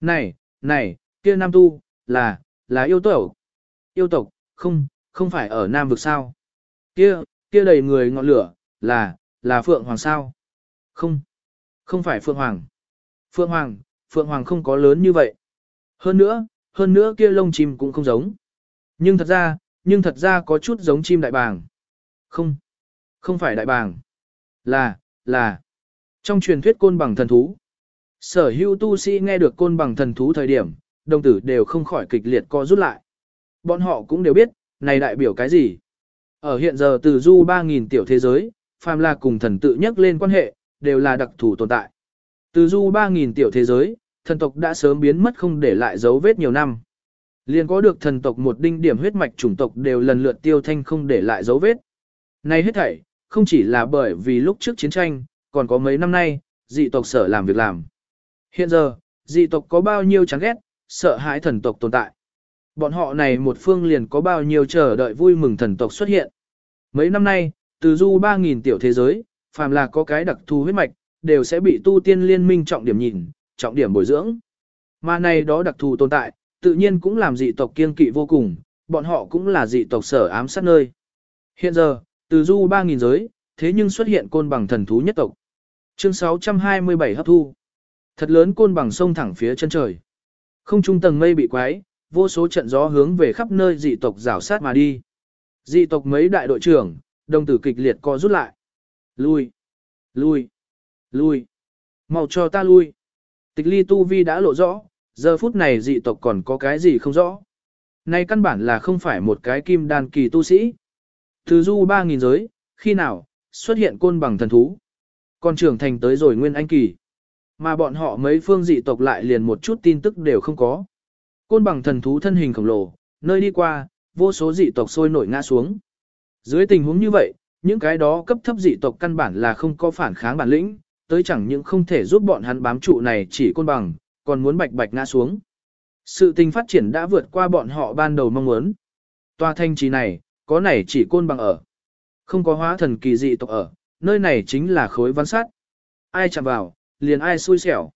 Này, này, kia nam tu, là, là yêu tộc. Yêu tộc, không, không phải ở nam vực sao. Kia, kia đầy người ngọn lửa, là, là phượng hoàng sao. Không, không phải phượng hoàng. Phượng hoàng, phượng hoàng không có lớn như vậy. Hơn nữa, hơn nữa kia lông chim cũng không giống. Nhưng thật ra, nhưng thật ra có chút giống chim đại bàng. Không, không phải đại bàng. Là, là, trong truyền thuyết côn bằng thần thú. Sở hữu tu sĩ nghe được côn bằng thần thú thời điểm, đồng tử đều không khỏi kịch liệt co rút lại. Bọn họ cũng đều biết, này đại biểu cái gì. Ở hiện giờ từ du 3.000 tiểu thế giới, phàm là cùng thần tự nhắc lên quan hệ, đều là đặc thù tồn tại. Từ du 3.000 tiểu thế giới, thần tộc đã sớm biến mất không để lại dấu vết nhiều năm. Liền có được thần tộc một đinh điểm huyết mạch chủng tộc đều lần lượt tiêu thanh không để lại dấu vết. Này hết thảy, không chỉ là bởi vì lúc trước chiến tranh, còn có mấy năm nay, dị tộc sở làm việc làm. Hiện giờ, dị tộc có bao nhiêu chán ghét, sợ hãi thần tộc tồn tại. Bọn họ này một phương liền có bao nhiêu chờ đợi vui mừng thần tộc xuất hiện. Mấy năm nay, từ du 3.000 tiểu thế giới, phàm là có cái đặc thù huyết mạch, đều sẽ bị tu tiên liên minh trọng điểm nhìn, trọng điểm bồi dưỡng. Mà này đó đặc thù tồn tại, tự nhiên cũng làm dị tộc kiên kỵ vô cùng, bọn họ cũng là dị tộc sở ám sát nơi. Hiện giờ, từ du 3.000 giới, thế nhưng xuất hiện côn bằng thần thú nhất tộc. Chương 627 hấp thu. Thật lớn côn bằng sông thẳng phía chân trời. Không trung tầng mây bị quái, vô số trận gió hướng về khắp nơi dị tộc rảo sát mà đi. Dị tộc mấy đại đội trưởng, đồng tử kịch liệt co rút lại. Lui, lui, lui, mau cho ta lui. Tịch ly tu vi đã lộ rõ, giờ phút này dị tộc còn có cái gì không rõ. Này căn bản là không phải một cái kim đan kỳ tu sĩ. Từ du 3.000 giới, khi nào, xuất hiện côn bằng thần thú. Còn trưởng thành tới rồi nguyên anh kỳ. Mà bọn họ mấy phương dị tộc lại liền một chút tin tức đều không có. Côn bằng thần thú thân hình khổng lồ, nơi đi qua, vô số dị tộc sôi nổi ngã xuống. Dưới tình huống như vậy, những cái đó cấp thấp dị tộc căn bản là không có phản kháng bản lĩnh, tới chẳng những không thể giúp bọn hắn bám trụ này chỉ côn bằng, còn muốn bạch bạch ngã xuống. Sự tình phát triển đã vượt qua bọn họ ban đầu mong muốn. Tòa thanh trì này, có này chỉ côn bằng ở. Không có hóa thần kỳ dị tộc ở, nơi này chính là khối văn sát. Ai chạm vào, liền ai xui xẻo.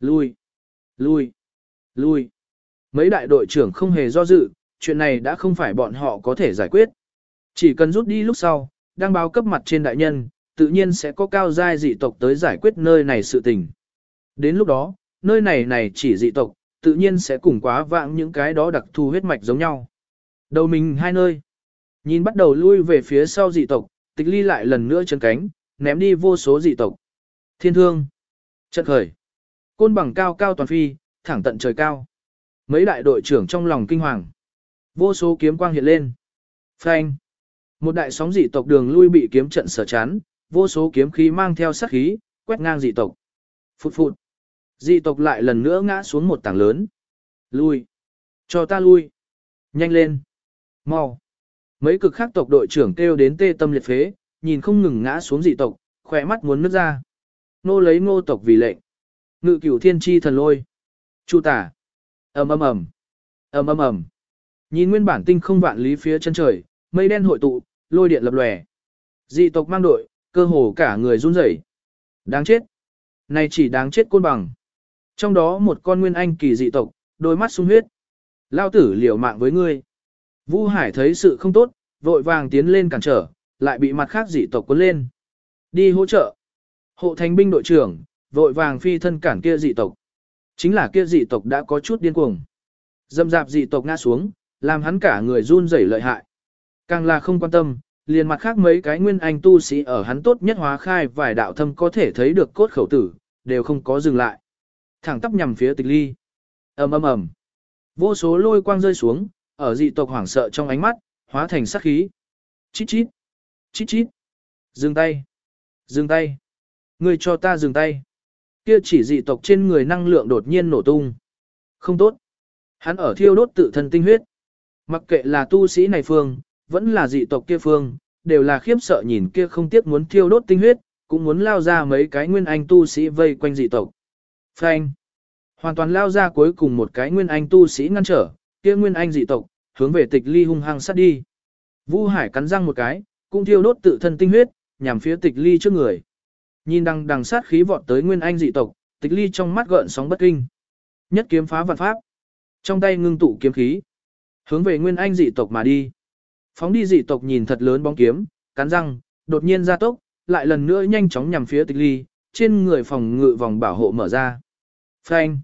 Lui, lui, lui. Mấy đại đội trưởng không hề do dự, chuyện này đã không phải bọn họ có thể giải quyết. Chỉ cần rút đi lúc sau, đăng báo cấp mặt trên đại nhân, tự nhiên sẽ có cao giai dị tộc tới giải quyết nơi này sự tình. Đến lúc đó, nơi này này chỉ dị tộc, tự nhiên sẽ cùng quá vãng những cái đó đặc thù huyết mạch giống nhau. Đầu mình hai nơi. Nhìn bắt đầu lui về phía sau dị tộc, tịch ly lại lần nữa chân cánh, ném đi vô số dị tộc. Thiên thương. Trận khởi. Côn bằng cao cao toàn phi, thẳng tận trời cao. Mấy đại đội trưởng trong lòng kinh hoàng. Vô số kiếm quang hiện lên. Phanh. Một đại sóng dị tộc đường lui bị kiếm trận sở chán, vô số kiếm khí mang theo sát khí, quét ngang dị tộc. Phụt phụt. Dị tộc lại lần nữa ngã xuống một tảng lớn. Lui. Cho ta lui. Nhanh lên. Mau. Mấy cực khác tộc đội trưởng kêu đến tê tâm liệt phế, nhìn không ngừng ngã xuống dị tộc, khỏe mắt muốn nước ra. Nô lấy ngô tộc vì lệnh. Ngự cửu thiên chi thần lôi. Chu tả ầm ầm ầm, ầm ầm ầm. Nhìn nguyên bản tinh không vạn lý phía chân trời, mây đen hội tụ, lôi điện lập lòe. Dị tộc mang đội, cơ hồ cả người run rẩy. Đáng chết. Này chỉ đáng chết côn bằng. Trong đó một con nguyên anh kỳ dị tộc, đôi mắt sung huyết. Lao tử liều mạng với ngươi. Vu Hải thấy sự không tốt, vội vàng tiến lên cản trở, lại bị mặt khác dị tộc cuốn lên. Đi hỗ trợ. Hộ thành binh đội trưởng, vội vàng phi thân cản kia dị tộc. Chính là kia dị tộc đã có chút điên cuồng. Dâm dạp dị tộc ngã xuống, làm hắn cả người run rẩy lợi hại. Càng là không quan tâm, liền mặt khác mấy cái nguyên anh tu sĩ ở hắn tốt nhất hóa khai vài đạo thâm có thể thấy được cốt khẩu tử, đều không có dừng lại. Thẳng tắp nhằm phía tịch ly. ầm ầm ầm, Vô số lôi quang rơi xuống, ở dị tộc hoảng sợ trong ánh mắt, hóa thành sát khí. Chít chít. Chít chít. Dừng tay. Dừng tay. Người cho ta dừng tay. Kia chỉ dị tộc trên người năng lượng đột nhiên nổ tung. Không tốt. Hắn ở thiêu đốt tự thân tinh huyết. Mặc kệ là tu sĩ này phương, vẫn là dị tộc kia phương, đều là khiếp sợ nhìn kia không tiếc muốn thiêu đốt tinh huyết, cũng muốn lao ra mấy cái nguyên anh tu sĩ vây quanh dị tộc. Phanh. Hoàn toàn lao ra cuối cùng một cái nguyên anh tu sĩ ngăn trở, kia nguyên anh dị tộc, hướng về tịch ly hung hăng sát đi. Vu Hải cắn răng một cái, cũng thiêu đốt tự thân tinh huyết, nhằm phía tịch ly trước người. Nhìn đằng đằng sát khí vọt tới nguyên anh dị tộc, tịch ly trong mắt gợn sóng bất kinh. Nhất kiếm phá vạn pháp. Trong tay ngưng tụ kiếm khí. Hướng về nguyên anh dị tộc mà đi. Phóng đi dị tộc nhìn thật lớn bóng kiếm, cắn răng, đột nhiên ra tốc, lại lần nữa nhanh chóng nhằm phía tịch ly, trên người phòng ngự vòng bảo hộ mở ra. Phanh.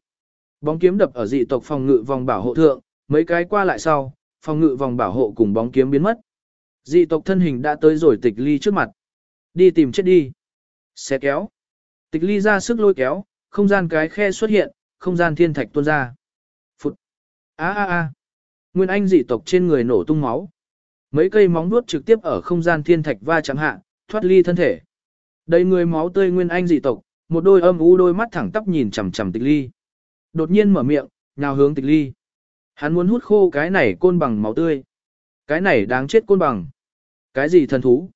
Bóng kiếm đập ở dị tộc phòng ngự vòng bảo hộ thượng, mấy cái qua lại sau, phòng ngự vòng bảo hộ cùng bóng kiếm biến mất. Dị tộc thân hình đã tới rồi tịch ly trước mặt. Đi tìm chết đi. Xe kéo. Tịch ly ra sức lôi kéo, không gian cái khe xuất hiện, không gian thiên thạch tuôn ra. Phụt. a a a Nguyên anh dị tộc trên người nổ tung máu. Mấy cây móng nuốt trực tiếp ở không gian thiên thạch va chạm hạ, thoát ly thân thể. Đầy người máu tươi nguyên anh dị tộc, một đôi âm u đôi mắt thẳng tắp nhìn chằm chằm tịch ly. Đột nhiên mở miệng, nhào hướng tịch ly. Hắn muốn hút khô cái này côn bằng máu tươi. Cái này đáng chết côn bằng. Cái gì thần thú?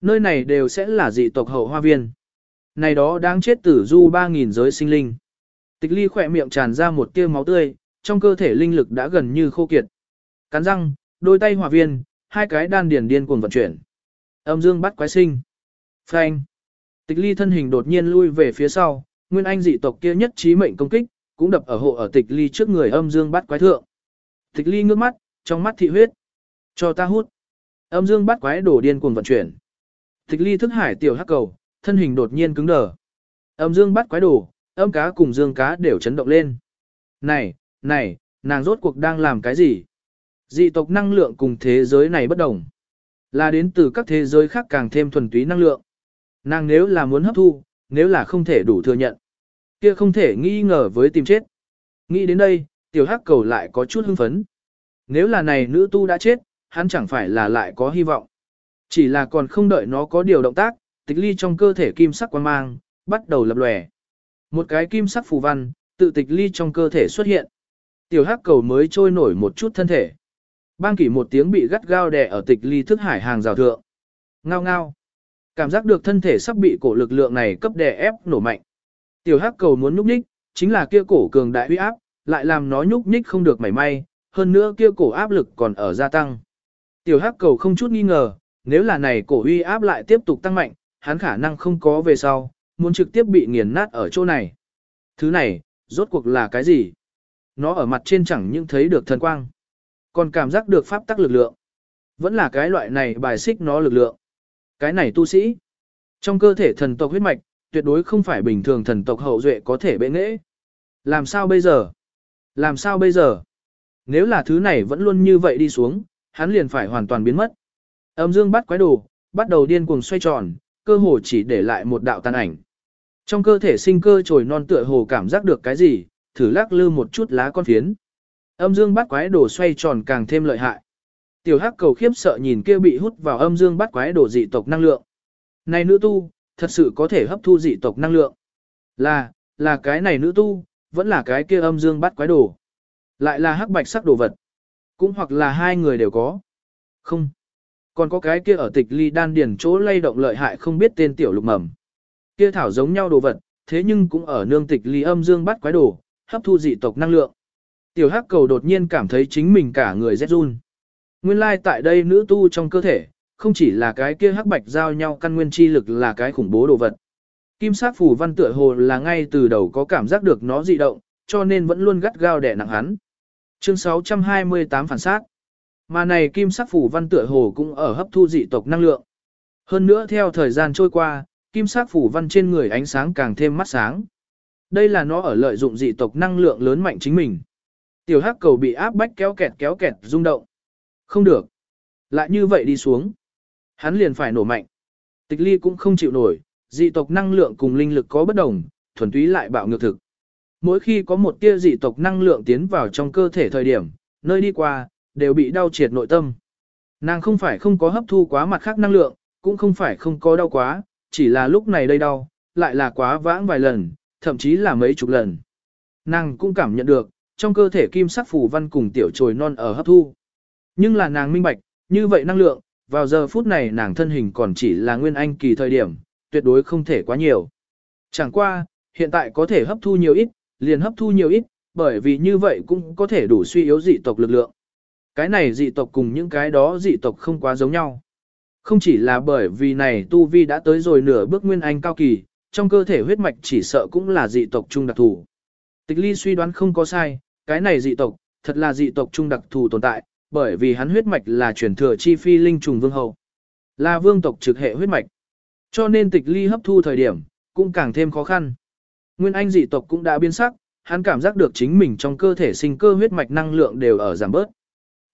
Nơi này đều sẽ là dị tộc hậu hoa viên. Này đó đáng chết tử du 3.000 giới sinh linh. Tịch ly khỏe miệng tràn ra một tia máu tươi, trong cơ thể linh lực đã gần như khô kiệt. Cắn răng, đôi tay hòa viên, hai cái đan điền điên cuồng vận chuyển. Âm dương bắt quái sinh. Phanh. Tịch ly thân hình đột nhiên lui về phía sau, nguyên anh dị tộc kia nhất trí mệnh công kích, cũng đập ở hộ ở tịch ly trước người âm dương bắt quái thượng. Tịch ly ngước mắt, trong mắt thị huyết. Cho ta hút. Âm dương bắt quái đổ điên cuồng vận chuyển. Tịch ly thức hải tiểu hắc cầu, thân hình đột nhiên cứng đờ. Âm dương bắt quái đổ, âm cá cùng dương cá đều chấn động lên. Này, này, nàng rốt cuộc đang làm cái gì? Dị tộc năng lượng cùng thế giới này bất đồng. Là đến từ các thế giới khác càng thêm thuần túy năng lượng. Nàng nếu là muốn hấp thu, nếu là không thể đủ thừa nhận. kia không thể nghi ngờ với tìm chết. Nghĩ đến đây, tiểu hắc cầu lại có chút hưng phấn. Nếu là này nữ tu đã chết, hắn chẳng phải là lại có hy vọng. Chỉ là còn không đợi nó có điều động tác, tịch ly trong cơ thể kim sắc quan mang, bắt đầu lập lòe. Một cái kim sắc phù văn, tự tịch ly trong cơ thể xuất hiện. Tiểu hắc cầu mới trôi nổi một chút thân thể. Bang kỷ một tiếng bị gắt gao đè ở tịch ly thức hải hàng rào thượng. Ngao ngao. Cảm giác được thân thể sắp bị cổ lực lượng này cấp đè ép nổ mạnh. Tiểu hắc cầu muốn núp đích, chính là kia cổ cường đại uy áp, lại làm nó nhúc nhích không được mảy may, hơn nữa kia cổ áp lực còn ở gia tăng. Tiểu hắc cầu không chút nghi ngờ, nếu là này cổ uy áp lại tiếp tục tăng mạnh, hắn khả năng không có về sau, muốn trực tiếp bị nghiền nát ở chỗ này. Thứ này, rốt cuộc là cái gì? Nó ở mặt trên chẳng những thấy được thần quang, còn cảm giác được pháp tắc lực lượng. Vẫn là cái loại này bài xích nó lực lượng. Cái này tu sĩ. Trong cơ thể thần tộc huyết mạch, tuyệt đối không phải bình thường thần tộc hậu duệ có thể bệ nghễ. Làm sao bây giờ? Làm sao bây giờ? Nếu là thứ này vẫn luôn như vậy đi xuống, hắn liền phải hoàn toàn biến mất. Âm dương bắt quái đồ, bắt đầu điên cuồng xoay tròn, cơ hồ chỉ để lại một đạo tàn ảnh. Trong cơ thể sinh cơ trồi non tựa hồ cảm giác được cái gì, thử lắc lư một chút lá con phiến. Âm dương bắt quái đồ xoay tròn càng thêm lợi hại. Tiểu hắc cầu khiếp sợ nhìn kia bị hút vào âm dương bắt quái đồ dị tộc năng lượng. Này nữ tu, thật sự có thể hấp thu dị tộc năng lượng. Là, là cái này nữ tu, vẫn là cái kia âm dương bắt quái đồ. Lại là hắc bạch sắc đồ vật. Cũng hoặc là hai người đều có. Không. Còn có cái kia ở tịch ly đan điền chỗ lay động lợi hại không biết tên tiểu lục mầm. Kia thảo giống nhau đồ vật, thế nhưng cũng ở nương tịch ly âm dương bắt quái đồ, hấp thu dị tộc năng lượng. Tiểu hắc cầu đột nhiên cảm thấy chính mình cả người rét run. Nguyên lai like tại đây nữ tu trong cơ thể, không chỉ là cái kia hắc bạch giao nhau căn nguyên chi lực là cái khủng bố đồ vật. Kim sắc phủ văn tựa hồ là ngay từ đầu có cảm giác được nó dị động, cho nên vẫn luôn gắt gao đè nặng hắn. Chương 628 phản sát. Mà này kim sắc phủ văn tựa hồ cũng ở hấp thu dị tộc năng lượng. Hơn nữa theo thời gian trôi qua, kim sắc phủ văn trên người ánh sáng càng thêm mắt sáng. Đây là nó ở lợi dụng dị tộc năng lượng lớn mạnh chính mình. Tiểu hắc cầu bị áp bách kéo kẹt kéo kẹt rung động. Không được. Lại như vậy đi xuống. Hắn liền phải nổ mạnh. Tịch ly cũng không chịu nổi, dị tộc năng lượng cùng linh lực có bất đồng, thuần túy lại bạo ngược thực. Mỗi khi có một tia dị tộc năng lượng tiến vào trong cơ thể thời điểm, nơi đi qua, đều bị đau triệt nội tâm. Nàng không phải không có hấp thu quá mặt khác năng lượng, cũng không phải không có đau quá, chỉ là lúc này đây đau, lại là quá vãng vài lần, thậm chí là mấy chục lần. Nàng cũng cảm nhận được, trong cơ thể kim sắc phù văn cùng tiểu trồi non ở hấp thu. Nhưng là nàng minh bạch, như vậy năng lượng, vào giờ phút này nàng thân hình còn chỉ là nguyên anh kỳ thời điểm, tuyệt đối không thể quá nhiều. Chẳng qua, hiện tại có thể hấp thu nhiều ít, liền hấp thu nhiều ít, bởi vì như vậy cũng có thể đủ suy yếu dị tộc lực lượng. Cái này dị tộc cùng những cái đó dị tộc không quá giống nhau. Không chỉ là bởi vì này tu vi đã tới rồi nửa bước nguyên anh cao kỳ, trong cơ thể huyết mạch chỉ sợ cũng là dị tộc trung đặc thù. Tịch ly suy đoán không có sai, cái này dị tộc, thật là dị tộc trung đặc thù tồn tại, bởi vì hắn huyết mạch là truyền thừa chi phi linh trùng vương hậu. Là vương tộc trực hệ huyết mạch. Cho nên tịch ly hấp thu thời điểm, cũng càng thêm khó khăn. Nguyên anh dị tộc cũng đã biến sắc, hắn cảm giác được chính mình trong cơ thể sinh cơ huyết mạch năng lượng đều ở giảm bớt.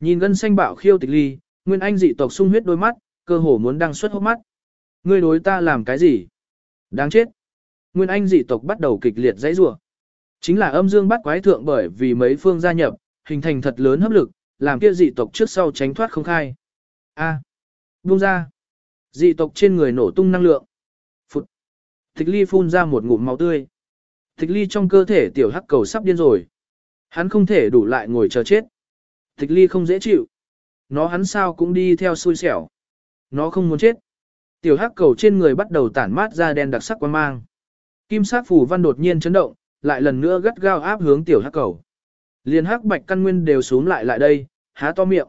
Nhìn gân xanh bạo khiêu tịch ly, nguyên anh dị tộc sung huyết đôi mắt, cơ hồ muốn đăng xuất hốc mắt. Ngươi đối ta làm cái gì? Đáng chết. Nguyên anh dị tộc bắt đầu kịch liệt dãy rủa. Chính là âm dương bắt quái thượng bởi vì mấy phương gia nhập, hình thành thật lớn hấp lực, làm kia dị tộc trước sau tránh thoát không khai. A. Buông ra. Dị tộc trên người nổ tung năng lượng. Phụt. Tịch ly phun ra một ngụm máu tươi. Tịch ly trong cơ thể tiểu hắc cầu sắp điên rồi. Hắn không thể đủ lại ngồi chờ chết. Tịch ly không dễ chịu. Nó hắn sao cũng đi theo xui xẻo. Nó không muốn chết. Tiểu hắc cầu trên người bắt đầu tản mát ra đen đặc sắc quan mang. Kim sắc phù văn đột nhiên chấn động, lại lần nữa gắt gao áp hướng tiểu hắc cầu. Liên hắc bạch căn nguyên đều xuống lại lại đây, há to miệng.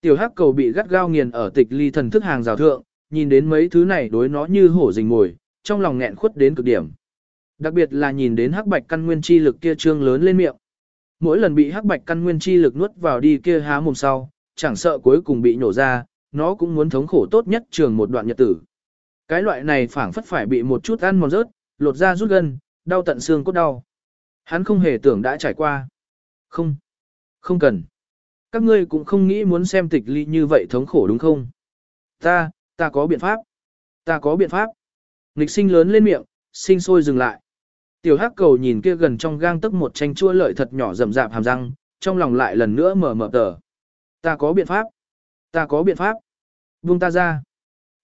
Tiểu hắc cầu bị gắt gao nghiền ở tịch ly thần thức hàng rào thượng, nhìn đến mấy thứ này đối nó như hổ rình mồi, trong lòng nghẹn khuất đến cực điểm. Đặc biệt là nhìn đến hắc bạch căn nguyên chi lực kia trương lớn lên miệng. Mỗi lần bị hắc bạch căn nguyên chi lực nuốt vào đi kia há mồm sau, chẳng sợ cuối cùng bị nổ ra, nó cũng muốn thống khổ tốt nhất trường một đoạn nhật tử. Cái loại này phảng phất phải bị một chút ăn mòn rớt, lột ra rút gân, đau tận xương cốt đau. Hắn không hề tưởng đã trải qua. Không, không cần. Các ngươi cũng không nghĩ muốn xem tịch ly như vậy thống khổ đúng không? Ta, ta có biện pháp. Ta có biện pháp. Nghịch sinh lớn lên miệng, sinh sôi dừng lại. Tiểu hắc cầu nhìn kia gần trong gang tức một tranh chua lợi thật nhỏ rậm rạp hàm răng, trong lòng lại lần nữa mở mở tờ. Ta có biện pháp. Ta có biện pháp. Buông ta ra.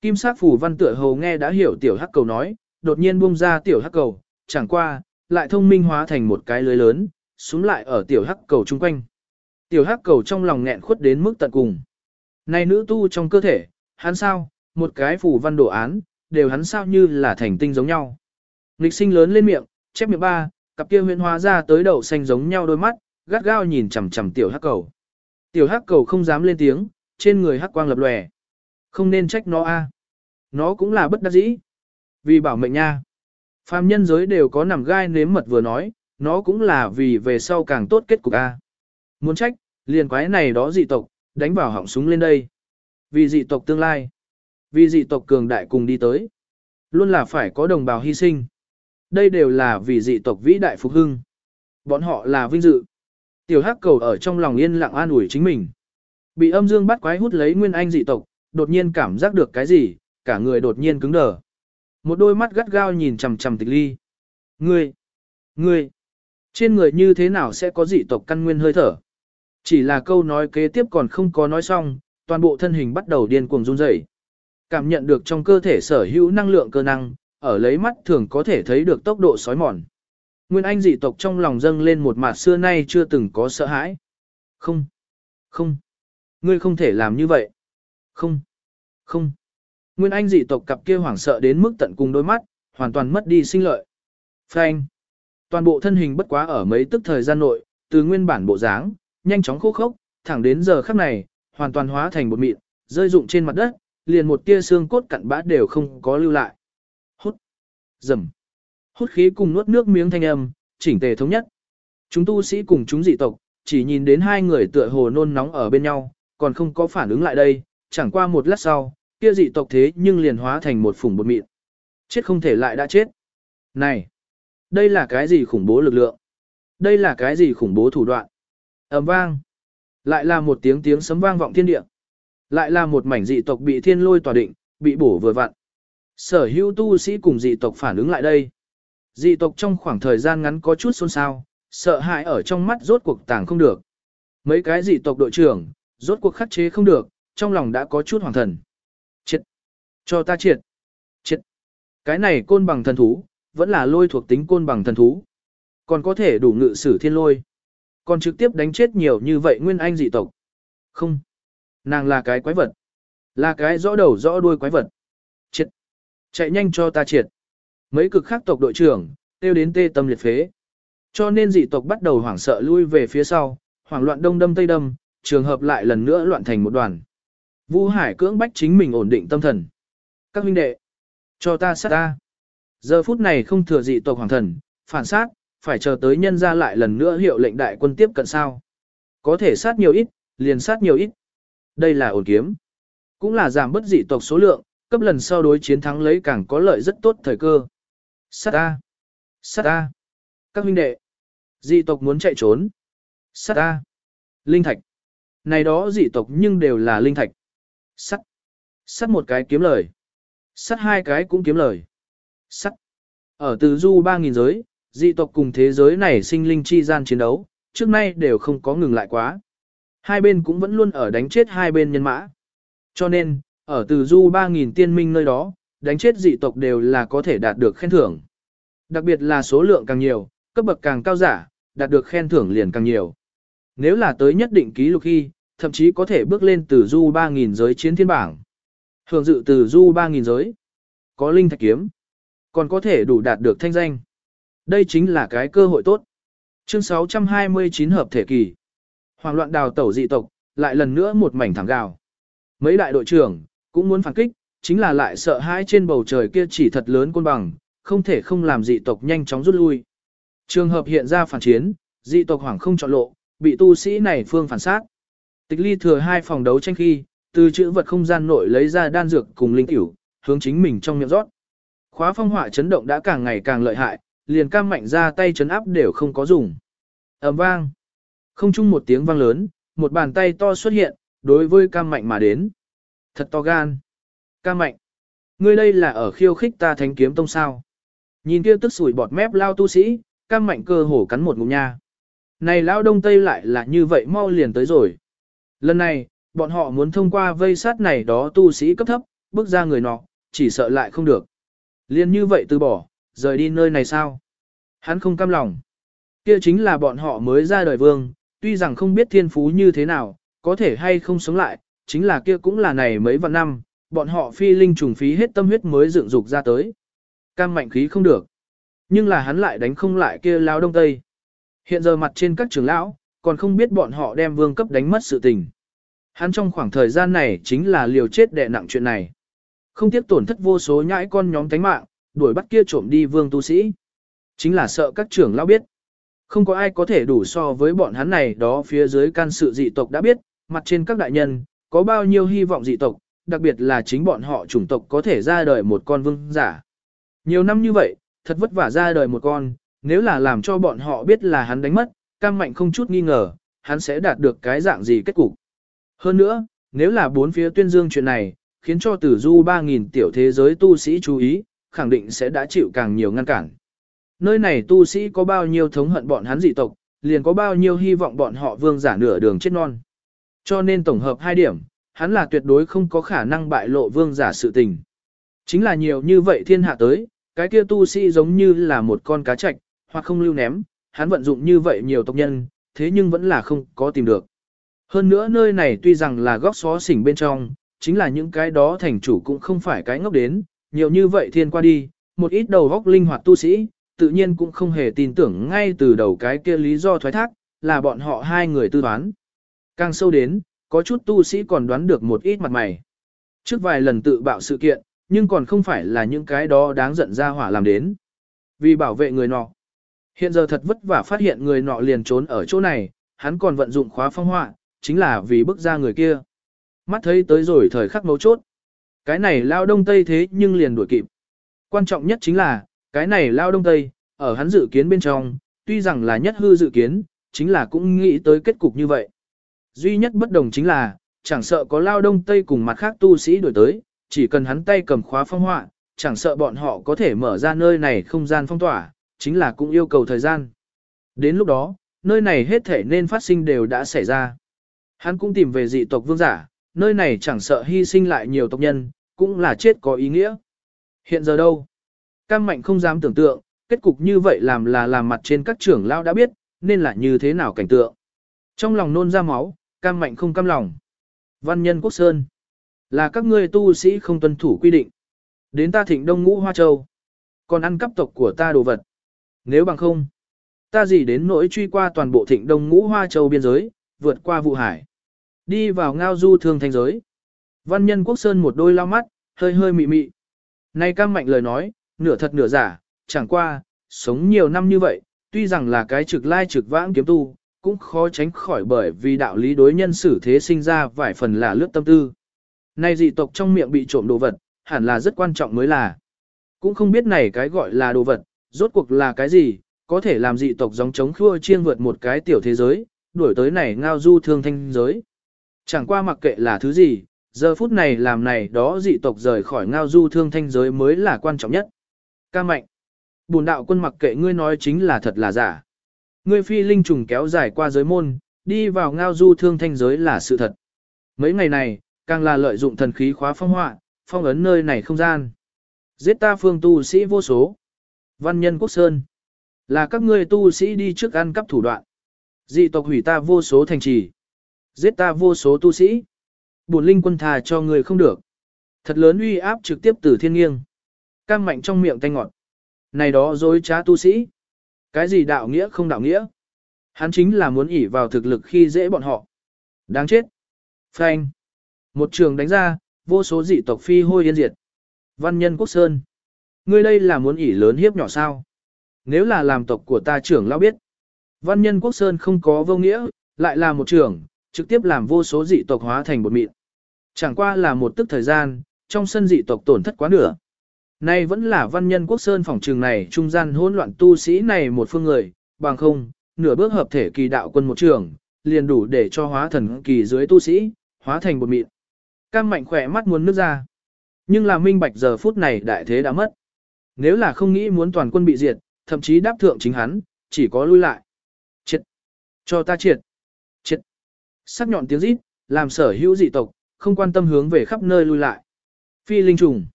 Kim sắc phủ văn tựa hầu nghe đã hiểu tiểu hắc cầu nói, đột nhiên buông ra tiểu hắc cầu, chẳng qua, lại thông minh hóa thành một cái lưới lớn, xuống lại ở tiểu hắc cầu chung quanh. Tiểu hắc cầu trong lòng nghẹn khuất đến mức tận cùng. Này nữ tu trong cơ thể, hắn sao, một cái phủ văn đồ án, đều hắn sao như là thành tinh giống nhau. Nịch sinh lớn lên miệng, chép miệng ba, cặp kia huyễn hóa ra tới đầu xanh giống nhau đôi mắt, gắt gao nhìn chằm chằm tiểu hắc cầu. Tiểu hắc cầu không dám lên tiếng, trên người hắc quang lập lòe. Không nên trách nó a, Nó cũng là bất đắc dĩ. Vì bảo mệnh nha. Phàm nhân giới đều có nằm gai nếm mật vừa nói, nó cũng là vì về sau càng tốt kết cục a. Muốn trách, liền quái này đó dị tộc, đánh vào họng súng lên đây. Vì dị tộc tương lai. Vì dị tộc cường đại cùng đi tới. Luôn là phải có đồng bào hy sinh. Đây đều là vì dị tộc vĩ đại phục hưng. Bọn họ là vinh dự. Tiểu hắc cầu ở trong lòng yên lặng an ủi chính mình. Bị âm dương bắt quái hút lấy nguyên anh dị tộc, đột nhiên cảm giác được cái gì, cả người đột nhiên cứng đờ. Một đôi mắt gắt gao nhìn chằm chằm tịch ly. Ngươi! Ngươi! Trên người như thế nào sẽ có dị tộc căn nguyên hơi thở? Chỉ là câu nói kế tiếp còn không có nói xong, toàn bộ thân hình bắt đầu điên cuồng run rẩy. Cảm nhận được trong cơ thể sở hữu năng lượng cơ năng, ở lấy mắt thường có thể thấy được tốc độ sói mòn. Nguyên Anh dị tộc trong lòng dâng lên một mặt xưa nay chưa từng có sợ hãi. Không, không, ngươi không thể làm như vậy. Không, không. Nguyên Anh dị tộc cặp kia hoảng sợ đến mức tận cùng đôi mắt, hoàn toàn mất đi sinh lợi. Phanh. Toàn bộ thân hình bất quá ở mấy tức thời gian nội, từ nguyên bản bộ dáng, nhanh chóng khô khốc, thẳng đến giờ khắc này, hoàn toàn hóa thành một mịn, rơi rụng trên mặt đất, liền một tia xương cốt cặn bã đều không có lưu lại. Hút, dầm, hút khí cùng nuốt nước miếng thanh âm, chỉnh tề thống nhất. Chúng tu sĩ cùng chúng dị tộc, chỉ nhìn đến hai người tựa hồ nôn nóng ở bên nhau, còn không có phản ứng lại đây, chẳng qua một lát sau, kia dị tộc thế nhưng liền hóa thành một phủng bột mịn. Chết không thể lại đã chết. Này, đây là cái gì khủng bố lực lượng? Đây là cái gì khủng bố thủ đoạn? ầm vang. Lại là một tiếng tiếng sấm vang vọng thiên địa. Lại là một mảnh dị tộc bị thiên lôi tỏa định, bị bổ vừa vặn. Sở hữu tu sĩ cùng dị tộc phản ứng lại đây. Dị tộc trong khoảng thời gian ngắn có chút xôn xao, sợ hãi ở trong mắt rốt cuộc tàng không được. Mấy cái dị tộc đội trưởng, rốt cuộc khắc chế không được, trong lòng đã có chút hoàng thần. Triệt! Cho ta triệt! Triệt! Cái này côn bằng thần thú, vẫn là lôi thuộc tính côn bằng thần thú. Còn có thể đủ ngự sử thiên lôi. Còn trực tiếp đánh chết nhiều như vậy nguyên anh dị tộc. Không! Nàng là cái quái vật. Là cái rõ đầu rõ đuôi quái vật. Triệt! Chạy nhanh cho ta triệt! Mấy cực khác tộc đội trưởng, tiêu đến tê tâm liệt phế. Cho nên dị tộc bắt đầu hoảng sợ lui về phía sau, hoảng loạn đông đâm tây đâm, trường hợp lại lần nữa loạn thành một đoàn. Vu Hải cưỡng bách chính mình ổn định tâm thần. Các huynh đệ, cho ta sát ta. Giờ phút này không thừa dị tộc hoàng thần, phản sát, phải chờ tới nhân ra lại lần nữa hiệu lệnh đại quân tiếp cận sao. Có thể sát nhiều ít, liền sát nhiều ít. Đây là ổn kiếm. Cũng là giảm bất dị tộc số lượng, cấp lần sau đối chiến thắng lấy càng có lợi rất tốt thời cơ. Sát A. Sát A. Các huynh đệ. Dị tộc muốn chạy trốn. Sát A. Linh thạch. Này đó dị tộc nhưng đều là linh thạch. Sắt. Sắt một cái kiếm lời. Sắt hai cái cũng kiếm lời. Sắt. Ở từ du 3.000 giới, dị tộc cùng thế giới này sinh linh chi gian chiến đấu, trước nay đều không có ngừng lại quá. Hai bên cũng vẫn luôn ở đánh chết hai bên nhân mã. Cho nên, ở từ du 3.000 tiên minh nơi đó, đánh chết dị tộc đều là có thể đạt được khen thưởng. Đặc biệt là số lượng càng nhiều, cấp bậc càng cao giả, đạt được khen thưởng liền càng nhiều. Nếu là tới nhất định ký lục khi, thậm chí có thể bước lên từ du 3.000 giới chiến thiên bảng. Hưởng dự từ du 3.000 giới. Có linh thạch kiếm. Còn có thể đủ đạt được thanh danh. Đây chính là cái cơ hội tốt. Chương 629 hợp thể kỳ. Hoàng loạn đào tẩu dị tộc, lại lần nữa một mảnh thẳng gào. Mấy đại đội trưởng, cũng muốn phản kích, chính là lại sợ hãi trên bầu trời kia chỉ thật lớn côn bằng, không thể không làm dị tộc nhanh chóng rút lui. Trường hợp hiện ra phản chiến, dị tộc hoàng không chọn lộ, bị tu sĩ này phương phản sát. Tịch ly thừa hai phòng đấu tranh khi, từ chữ vật không gian nội lấy ra đan dược cùng linh tiểu, hướng chính mình trong miệng rót. Khóa phong hỏa chấn động đã càng ngày càng lợi hại, liền cam mạnh ra tay chấn áp đều không có dùng. ầm vang. Không chung một tiếng vang lớn, một bàn tay to xuất hiện, đối với cam mạnh mà đến. Thật to gan. Cam mạnh. Ngươi đây là ở khiêu khích ta thánh kiếm tông sao. Nhìn kia tức sủi bọt mép lao tu sĩ, cam mạnh cơ hổ cắn một ngụm nha. Này lao đông tây lại là như vậy mau liền tới rồi. Lần này, bọn họ muốn thông qua vây sát này đó tu sĩ cấp thấp, bước ra người nọ, chỉ sợ lại không được. Liên như vậy từ bỏ, rời đi nơi này sao? Hắn không cam lòng. Kia chính là bọn họ mới ra đời vương, tuy rằng không biết thiên phú như thế nào, có thể hay không sống lại, chính là kia cũng là này mấy vạn năm, bọn họ phi linh trùng phí hết tâm huyết mới dựng dục ra tới. Cam mạnh khí không được. Nhưng là hắn lại đánh không lại kia lao đông tây. Hiện giờ mặt trên các trưởng lão, còn không biết bọn họ đem vương cấp đánh mất sự tình. Hắn trong khoảng thời gian này chính là liều chết đè nặng chuyện này. Không tiếc tổn thất vô số nhãi con nhóm tánh mạng, đuổi bắt kia trộm đi vương tu sĩ. Chính là sợ các trưởng lão biết. Không có ai có thể đủ so với bọn hắn này đó phía dưới can sự dị tộc đã biết, mặt trên các đại nhân, có bao nhiêu hy vọng dị tộc, đặc biệt là chính bọn họ chủng tộc có thể ra đời một con vương giả. Nhiều năm như vậy, thật vất vả ra đời một con, nếu là làm cho bọn họ biết là hắn đánh mất, cam mạnh không chút nghi ngờ, hắn sẽ đạt được cái dạng gì kết cục. Hơn nữa, nếu là bốn phía tuyên dương chuyện này, khiến cho tử du 3.000 tiểu thế giới tu sĩ chú ý, khẳng định sẽ đã chịu càng nhiều ngăn cản. Nơi này tu sĩ có bao nhiêu thống hận bọn hắn dị tộc, liền có bao nhiêu hy vọng bọn họ vương giả nửa đường chết non. Cho nên tổng hợp hai điểm, hắn là tuyệt đối không có khả năng bại lộ vương giả sự tình. Chính là nhiều như vậy thiên hạ tới, cái kia tu sĩ giống như là một con cá chạch, hoặc không lưu ném, hắn vận dụng như vậy nhiều tộc nhân, thế nhưng vẫn là không có tìm được. Hơn nữa nơi này tuy rằng là góc xó xỉnh bên trong, chính là những cái đó thành chủ cũng không phải cái ngốc đến, nhiều như vậy thiên qua đi, một ít đầu góc linh hoạt tu sĩ, tự nhiên cũng không hề tin tưởng ngay từ đầu cái kia lý do thoái thác, là bọn họ hai người tư đoán Càng sâu đến, có chút tu sĩ còn đoán được một ít mặt mày. Trước vài lần tự bạo sự kiện, nhưng còn không phải là những cái đó đáng giận ra hỏa làm đến. Vì bảo vệ người nọ. Hiện giờ thật vất vả phát hiện người nọ liền trốn ở chỗ này, hắn còn vận dụng khóa phong họa, chính là vì bức ra người kia. Mắt thấy tới rồi thời khắc mấu chốt. Cái này lao đông tây thế nhưng liền đuổi kịp. Quan trọng nhất chính là, cái này lao đông tây, ở hắn dự kiến bên trong, tuy rằng là nhất hư dự kiến, chính là cũng nghĩ tới kết cục như vậy. Duy nhất bất đồng chính là, chẳng sợ có lao đông tây cùng mặt khác tu sĩ đuổi tới, chỉ cần hắn tay cầm khóa phong họa, chẳng sợ bọn họ có thể mở ra nơi này không gian phong tỏa, chính là cũng yêu cầu thời gian. Đến lúc đó, nơi này hết thể nên phát sinh đều đã xảy ra. Hắn cũng tìm về dị tộc vương giả, nơi này chẳng sợ hy sinh lại nhiều tộc nhân, cũng là chết có ý nghĩa. Hiện giờ đâu? Cam mạnh không dám tưởng tượng, kết cục như vậy làm là làm mặt trên các trưởng lao đã biết, nên là như thế nào cảnh tượng. Trong lòng nôn ra máu, cam mạnh không cam lòng. Văn nhân quốc sơn. Là các ngươi tu sĩ không tuân thủ quy định. Đến ta thịnh đông ngũ hoa châu. Còn ăn cắp tộc của ta đồ vật. Nếu bằng không, ta gì đến nỗi truy qua toàn bộ thịnh đông ngũ hoa châu biên giới, vượt qua vụ hải. Đi vào ngao du thương thanh giới. Văn nhân quốc sơn một đôi lao mắt, hơi hơi mị mị. Này cam mạnh lời nói, nửa thật nửa giả, chẳng qua, sống nhiều năm như vậy, tuy rằng là cái trực lai trực vãng kiếm tu, cũng khó tránh khỏi bởi vì đạo lý đối nhân xử thế sinh ra vài phần là lướt tâm tư. Nay dị tộc trong miệng bị trộm đồ vật, hẳn là rất quan trọng mới là. Cũng không biết này cái gọi là đồ vật, rốt cuộc là cái gì, có thể làm dị tộc giống chống khua chiên vượt một cái tiểu thế giới, đuổi tới này ngao du thương thanh giới. Chẳng qua mặc kệ là thứ gì, giờ phút này làm này đó dị tộc rời khỏi ngao du thương thanh giới mới là quan trọng nhất. Ca mạnh. Bùn đạo quân mặc kệ ngươi nói chính là thật là giả. Ngươi phi linh trùng kéo dài qua giới môn, đi vào ngao du thương thanh giới là sự thật. Mấy ngày này, càng là lợi dụng thần khí khóa phong họa, phong ấn nơi này không gian. Giết ta phương tu sĩ vô số. Văn nhân quốc sơn. Là các ngươi tu sĩ đi trước ăn cắp thủ đoạn. Dị tộc hủy ta vô số thành trì. Giết ta vô số tu sĩ. bùn linh quân thà cho người không được. Thật lớn uy áp trực tiếp từ thiên nghiêng. Cam mạnh trong miệng tanh ngọt. Này đó dối trá tu sĩ. Cái gì đạo nghĩa không đạo nghĩa. Hắn chính là muốn ỉ vào thực lực khi dễ bọn họ. Đáng chết. Phanh. Một trường đánh ra, vô số dị tộc phi hôi yên diệt. Văn nhân quốc sơn. Ngươi đây là muốn ỉ lớn hiếp nhỏ sao? Nếu là làm tộc của ta trưởng lão biết. Văn nhân quốc sơn không có vô nghĩa, lại là một trưởng, trực tiếp làm vô số dị tộc hóa thành một mịn. Chẳng qua là một tức thời gian, trong sân dị tộc tổn thất quá nửa. Nay vẫn là văn nhân quốc sơn phòng trường này trung gian hỗn loạn tu sĩ này một phương người, bằng không, nửa bước hợp thể kỳ đạo quân một trường, liền đủ để cho hóa thần kỳ dưới tu sĩ, hóa thành một mịn. Cam mạnh khỏe mắt muốn nước ra. Nhưng là minh bạch giờ phút này đại thế đã mất. Nếu là không nghĩ muốn toàn quân bị diệt, thậm chí đáp thượng chính hắn, chỉ có lui lại. Triệt! Cho ta triệt! Triệt! Sắc nhọn tiếng rít, làm sở hữu dị tộc, không quan tâm hướng về khắp nơi lui lại. Phi linh trùng!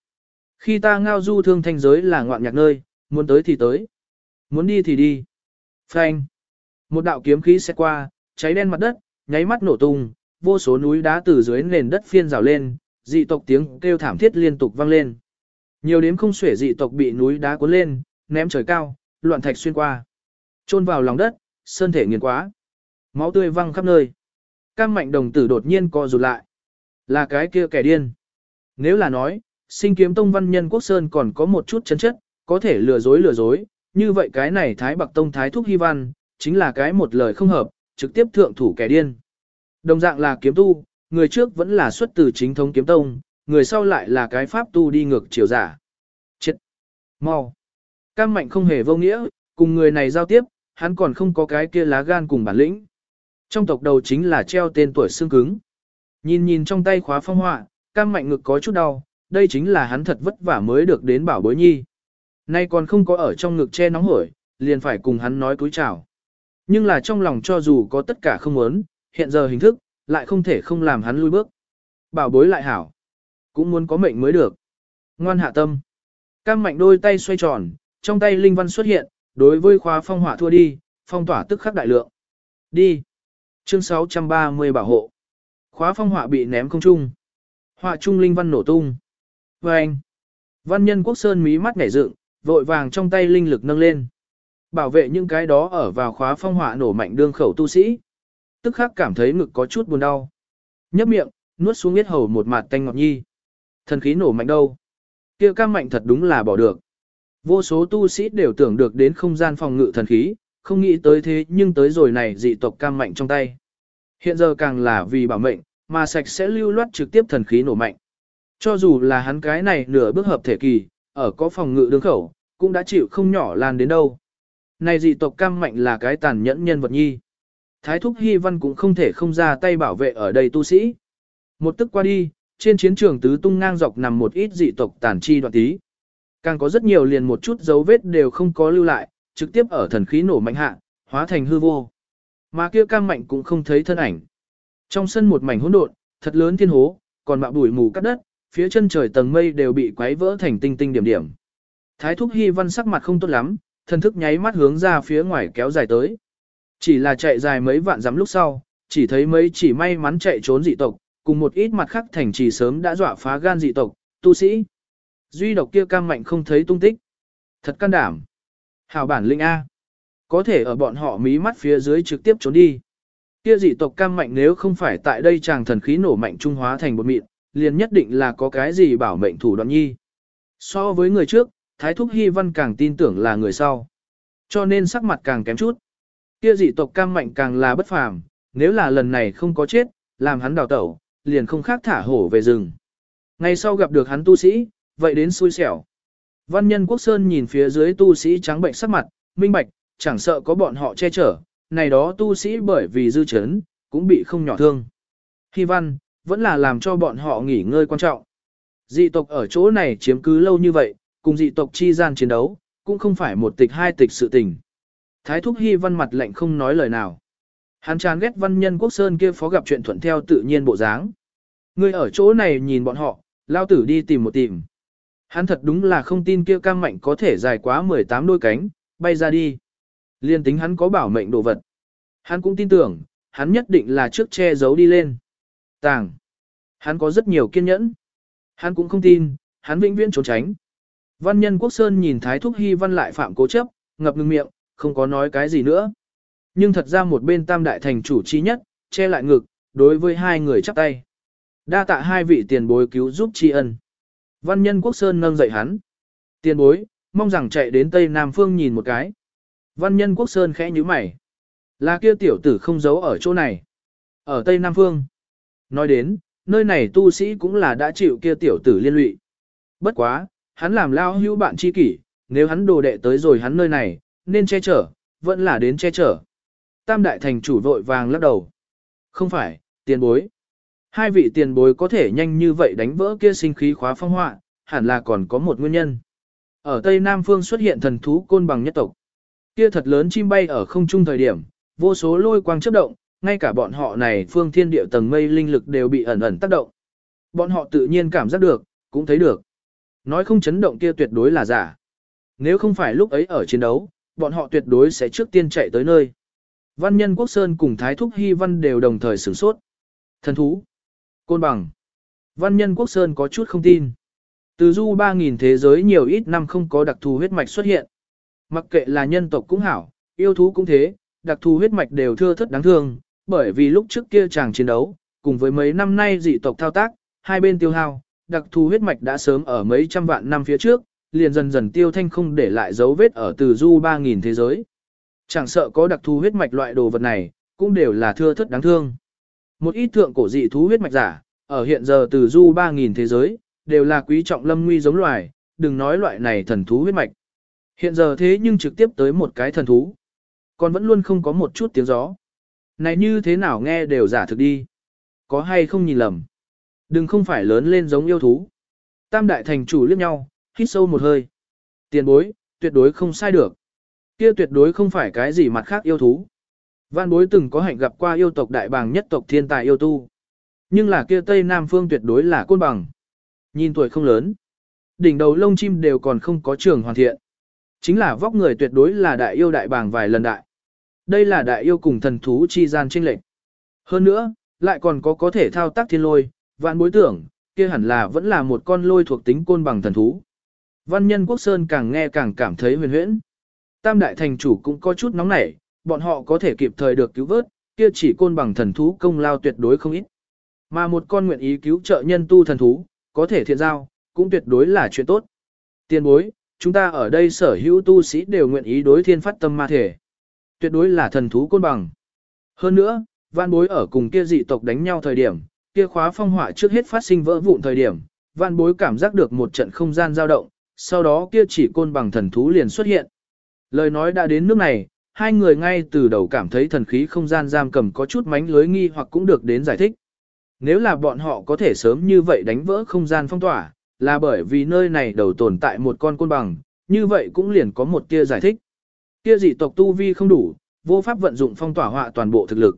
Khi ta ngao du thương thanh giới là ngoạn nhạc nơi, muốn tới thì tới. Muốn đi thì đi. Phanh! Một đạo kiếm khí xét qua, cháy đen mặt đất, nháy mắt nổ tung, vô số núi đá từ dưới nền đất phiên rào lên, dị tộc tiếng kêu thảm thiết liên tục vang lên. Nhiều đếm không xuể dị tộc bị núi đá cuốn lên, ném trời cao, loạn thạch xuyên qua. Trôn vào lòng đất, sơn thể nghiền quá. Máu tươi văng khắp nơi. Cam mạnh đồng tử đột nhiên co rụt lại. Là cái kia kẻ điên. Nếu là nói, sinh kiếm tông văn nhân quốc sơn còn có một chút chân chất, có thể lừa dối lừa dối, như vậy cái này thái bạc tông thái thúc hy văn, chính là cái một lời không hợp, trực tiếp thượng thủ kẻ điên. Đồng dạng là kiếm tu, người trước vẫn là xuất từ chính thống kiếm tông, người sau lại là cái pháp tu đi ngược chiều giả. Chết! Mau! Cam mạnh không hề vô nghĩa, cùng người này giao tiếp, hắn còn không có cái kia lá gan cùng bản lĩnh. Trong tộc đầu chính là treo tên tuổi xương cứng. Nhìn nhìn trong tay khóa phong họa, cam mạnh ngực có chút đau, đây chính là hắn thật vất vả mới được đến bảo bối nhi. Nay còn không có ở trong ngực che nóng hổi, liền phải cùng hắn nói cúi chào. Nhưng là trong lòng cho dù có tất cả không muốn, hiện giờ hình thức, lại không thể không làm hắn lui bước. Bảo bối lại hảo, cũng muốn có mệnh mới được. Ngoan hạ tâm. Cam mạnh đôi tay xoay tròn, trong tay linh văn xuất hiện, đối với khóa phong hỏa thua đi, phong tỏa tức khắc đại lượng. Đi. Chương 630 bảo hộ. Khóa phong hỏa bị ném không trung. Họa trung linh văn nổ tung. Và anh. Văn nhân quốc sơn mí mắt nhảy dựng, vội vàng trong tay linh lực nâng lên. Bảo vệ những cái đó ở vào khóa phong hỏa nổ mạnh đương khẩu tu sĩ. Tức khắc cảm thấy ngực có chút buồn đau. Nhấp miệng, nuốt xuống huyết hầu một mạt tanh ngọt nhi. Thần khí nổ mạnh đâu? Kia cam mạnh thật đúng là bỏ được. Vô số tu sĩ đều tưởng được đến không gian phòng ngự thần khí, không nghĩ tới thế nhưng tới rồi này dị tộc cam mạnh trong tay. Hiện giờ càng là vì bảo mệnh, mà sạch sẽ lưu loát trực tiếp thần khí nổ mạnh. Cho dù là hắn cái này nửa bước hợp thể kỳ, ở có phòng ngự đường khẩu, cũng đã chịu không nhỏ lan đến đâu. Này dị tộc cam mạnh là cái tàn nhẫn nhân vật nhi. Thái thúc hy văn cũng không thể không ra tay bảo vệ ở đây tu sĩ. Một tức qua đi, trên chiến trường tứ tung ngang dọc nằm một ít dị tộc tàn chi đoạn tí. Càng có rất nhiều liền một chút dấu vết đều không có lưu lại, trực tiếp ở thần khí nổ mạnh hạ, hóa thành hư vô. Mà kia cam mạnh cũng không thấy thân ảnh. Trong sân một mảnh hỗn độn, thật lớn thiên hố, còn mạo bụi mù cắt đất, phía chân trời tầng mây đều bị quấy vỡ thành tinh tinh điểm điểm. Thái thúc hy văn sắc mặt không tốt lắm, thần thức nháy mắt hướng ra phía ngoài kéo dài tới. Chỉ là chạy dài mấy vạn dặm lúc sau, chỉ thấy mấy chỉ may mắn chạy trốn dị tộc, cùng một ít mặt khác thành trì sớm đã dọa phá gan dị tộc, tu sĩ. Duy độc kia cam mạnh không thấy tung tích. Thật can đảm. Hảo bản linh A. Có thể ở bọn họ mí mắt phía dưới trực tiếp trốn đi. Kia dị tộc cam mạnh nếu không phải tại đây chàng thần khí nổ mạnh trung hóa thành một mịn, liền nhất định là có cái gì bảo mệnh thủ đoạn nhi. So với người trước, Thái Thúc Hy Văn càng tin tưởng là người sau. Cho nên sắc mặt càng kém chút. Kia dị tộc cam mạnh càng là bất phàm, nếu là lần này không có chết, làm hắn đào tẩu, liền không khác thả hổ về rừng. Ngày sau gặp được hắn tu sĩ, vậy đến xui xẻo. Văn nhân quốc sơn nhìn phía dưới tu sĩ trắng bệnh sắc mặt, minh bạch, chẳng sợ có bọn họ che chở, này đó tu sĩ bởi vì dư chấn, cũng bị không nhỏ thương. Hy văn, vẫn là làm cho bọn họ nghỉ ngơi quan trọng. Dị tộc ở chỗ này chiếm cứ lâu như vậy, cùng dị tộc chi gian chiến đấu, cũng không phải một tịch hai tịch sự tình. Thái thúc hy văn mặt lạnh không nói lời nào. Hắn chán ghét văn nhân quốc sơn kia phó gặp chuyện thuận theo tự nhiên bộ dáng. Người ở chỗ này nhìn bọn họ, lao tử đi tìm một tìm. Hắn thật đúng là không tin kia cam mạnh có thể dài quá 18 đôi cánh, bay ra đi. Liên tính hắn có bảo mệnh đồ vật. Hắn cũng tin tưởng, hắn nhất định là trước che giấu đi lên. Tàng. Hắn có rất nhiều kiên nhẫn. Hắn cũng không tin, hắn vĩnh viễn trốn tránh. Văn nhân quốc sơn nhìn Thái Thúc Hy văn lại phạm cố chấp, ngập ngừng miệng, không có nói cái gì nữa. Nhưng thật ra một bên tam đại thành chủ chi nhất, che lại ngực, đối với hai người chắp tay. Đa tạ hai vị tiền bối cứu giúp tri ân. Văn nhân quốc sơn nâng dậy hắn. Tiền bối, mong rằng chạy đến Tây Nam Phương nhìn một cái. Văn nhân quốc sơn khẽ nhíu mày. Là kia tiểu tử không giấu ở chỗ này. Ở Tây Nam Phương. Nói đến, nơi này tu sĩ cũng là đã chịu kia tiểu tử liên lụy. Bất quá, hắn làm lao hữu bạn chi kỷ, nếu hắn đồ đệ tới rồi hắn nơi này, nên che chở, vẫn là đến che chở. Tam đại thành chủ vội vàng lắc đầu. Không phải, tiền bối. Hai vị tiền bối có thể nhanh như vậy đánh vỡ kia sinh khí khóa phong họa, hẳn là còn có một nguyên nhân. Ở Tây Nam Phương xuất hiện thần thú côn bằng nhất tộc. Kia thật lớn chim bay ở không trung thời điểm, vô số lôi quang chớp động, ngay cả bọn họ này phương thiên địa tầng mây linh lực đều bị ẩn ẩn tác động. Bọn họ tự nhiên cảm giác được, cũng thấy được. Nói không chấn động kia tuyệt đối là giả. Nếu không phải lúc ấy ở chiến đấu, bọn họ tuyệt đối sẽ trước tiên chạy tới nơi. Văn nhân Quốc Sơn cùng Thái Thúc Hy Văn đều đồng thời sửng sốt. Thần thú. Côn bằng. Văn nhân Quốc Sơn có chút không tin. Từ du 3.000 thế giới nhiều ít năm không có đặc thù huyết mạch xuất hiện. Mặc kệ là nhân tộc cũng hảo, yêu thú cũng thế, đặc thù huyết mạch đều thưa thất đáng thương, bởi vì lúc trước kia chàng chiến đấu, cùng với mấy năm nay dị tộc thao tác, hai bên tiêu hao, đặc thù huyết mạch đã sớm ở mấy trăm vạn năm phía trước, liền dần dần tiêu thanh không để lại dấu vết ở từ du 3.000 thế giới. Chẳng sợ có đặc thù huyết mạch loại đồ vật này, cũng đều là thưa thất đáng thương. Một ít thượng cổ dị thú huyết mạch giả, ở hiện giờ từ du 3.000 thế giới, đều là quý trọng lâm nguy giống loài, đừng nói loại này thần thú huyết mạch. Hiện giờ thế nhưng trực tiếp tới một cái thần thú. Còn vẫn luôn không có một chút tiếng gió. Này như thế nào nghe đều giả thực đi. Có hay không nhìn lầm. Đừng không phải lớn lên giống yêu thú. Tam đại thành chủ liếc nhau, hít sâu một hơi. Tiền bối, tuyệt đối không sai được. Kia tuyệt đối không phải cái gì mặt khác yêu thú. Văn bối từng có hạnh gặp qua yêu tộc đại bàng nhất tộc thiên tài yêu tu. Nhưng là kia Tây Nam Phương tuyệt đối là côn bằng. Nhìn tuổi không lớn. Đỉnh đầu lông chim đều còn không có trường hoàn thiện. Chính là vóc người tuyệt đối là đại yêu đại bàng vài lần đại. Đây là đại yêu cùng thần thú chi gian tranh lệch. Hơn nữa, lại còn có có thể thao tác thiên lôi, vạn bối tưởng, kia hẳn là vẫn là một con lôi thuộc tính côn bằng thần thú. Văn nhân quốc sơn càng nghe càng cảm thấy huyền huyễn. Tam đại thành chủ cũng có chút nóng nảy, bọn họ có thể kịp thời được cứu vớt, kia chỉ côn bằng thần thú công lao tuyệt đối không ít. Mà một con nguyện ý cứu trợ nhân tu thần thú, có thể thiện giao, cũng tuyệt đối là chuyện tốt. Tiên bối, chúng ta ở đây sở hữu tu sĩ đều nguyện ý đối thiên phát tâm ma thể. Tuyệt đối là thần thú côn bằng. Hơn nữa, văn bối ở cùng kia dị tộc đánh nhau thời điểm, kia khóa phong hỏa trước hết phát sinh vỡ vụn thời điểm, văn bối cảm giác được một trận không gian dao động, sau đó kia chỉ côn bằng thần thú liền xuất hiện. Lời nói đã đến nước này, hai người ngay từ đầu cảm thấy thần khí không gian giam cầm có chút mánh lưới nghi hoặc cũng được đến giải thích. Nếu là bọn họ có thể sớm như vậy đánh vỡ không gian phong tỏa, là bởi vì nơi này đầu tồn tại một con côn bằng, như vậy cũng liền có một tia giải thích. Kia dị tộc tu vi không đủ, vô pháp vận dụng phong tỏa họa toàn bộ thực lực.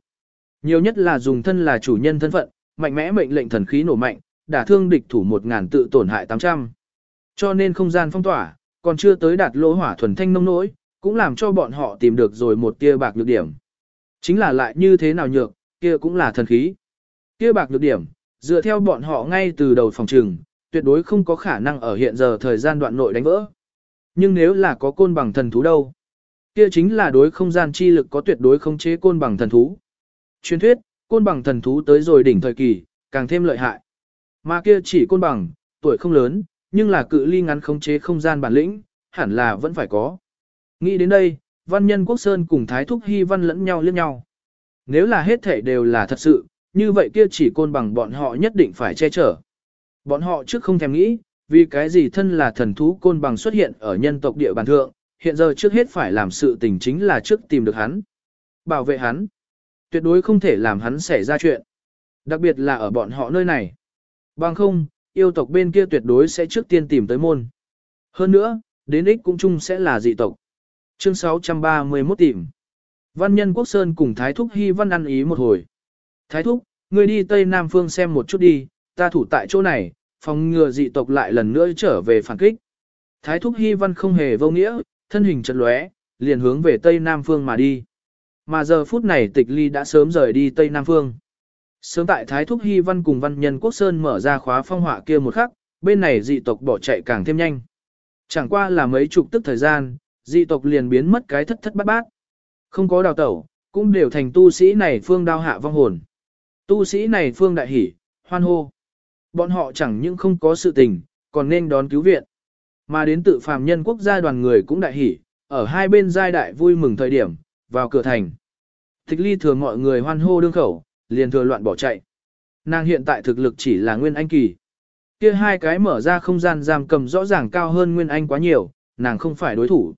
Nhiều nhất là dùng thân là chủ nhân thân phận, mạnh mẽ mệnh lệnh thần khí nổ mạnh, đả thương địch thủ 1000 tự tổn hại 800. Cho nên không gian phong tỏa, còn chưa tới đạt lỗ hỏa thuần thanh nông nỗi, cũng làm cho bọn họ tìm được rồi một tia bạc nhược điểm. Chính là lại như thế nào nhược, kia cũng là thần khí. Kia bạc nhược điểm, dựa theo bọn họ ngay từ đầu phòng trừng, tuyệt đối không có khả năng ở hiện giờ thời gian đoạn nội đánh vỡ. Nhưng nếu là có côn bằng thần thú đâu? Kia chính là đối không gian chi lực có tuyệt đối không chế côn bằng thần thú. Truyền thuyết, côn bằng thần thú tới rồi đỉnh thời kỳ, càng thêm lợi hại. Mà kia chỉ côn bằng, tuổi không lớn, nhưng là cự ly ngắn không chế không gian bản lĩnh, hẳn là vẫn phải có. Nghĩ đến đây, văn nhân quốc sơn cùng thái thúc hy văn lẫn nhau liếc nhau. Nếu là hết thể đều là thật sự, như vậy kia chỉ côn bằng bọn họ nhất định phải che chở. Bọn họ trước không thèm nghĩ, vì cái gì thân là thần thú côn bằng xuất hiện ở nhân tộc địa bàn thượng, hiện giờ trước hết phải làm sự tình chính là trước tìm được hắn. Bảo vệ hắn. Tuyệt đối không thể làm hắn xảy ra chuyện. Đặc biệt là ở bọn họ nơi này. Bằng không, yêu tộc bên kia tuyệt đối sẽ trước tiên tìm tới môn. Hơn nữa, đến ích cũng chung sẽ là dị tộc. Chương 631 tìm. Văn nhân quốc sơn cùng Thái Thúc Hy Văn ăn ý một hồi. Thái Thúc, ngươi đi Tây Nam Phương xem một chút đi, ta thủ tại chỗ này, phòng ngừa dị tộc lại lần nữa trở về phản kích. Thái Thúc Hy Văn không hề vô nghĩa, thân hình chật lóe, liền hướng về Tây Nam Phương mà đi. Mà giờ phút này tịch ly đã sớm rời đi Tây Nam Phương. Sớm tại Thái Thúc Hy Văn cùng Văn Nhân Quốc Sơn mở ra khóa phong họa kia một khắc, bên này dị tộc bỏ chạy càng thêm nhanh. Chẳng qua là mấy chục tức thời gian, dị tộc liền biến mất cái thất thất bát bát. Không có đào tẩu, cũng đều thành tu sĩ này phương đao hạ vong hồn. Tu sĩ này phương đại hỉ, hoan hô. Bọn họ chẳng những không có sự tình, còn nên đón cứu viện. Mà đến tự phàm nhân quốc gia đoàn người cũng đại hỉ, ở hai bên giai đại vui mừng thời điểm, vào cửa thành. Tịch ly thừa mọi người hoan hô đương khẩu, liền thừa loạn bỏ chạy. Nàng hiện tại thực lực chỉ là nguyên anh kỳ. Kia hai cái mở ra không gian giam cầm rõ ràng cao hơn nguyên anh quá nhiều, nàng không phải đối thủ.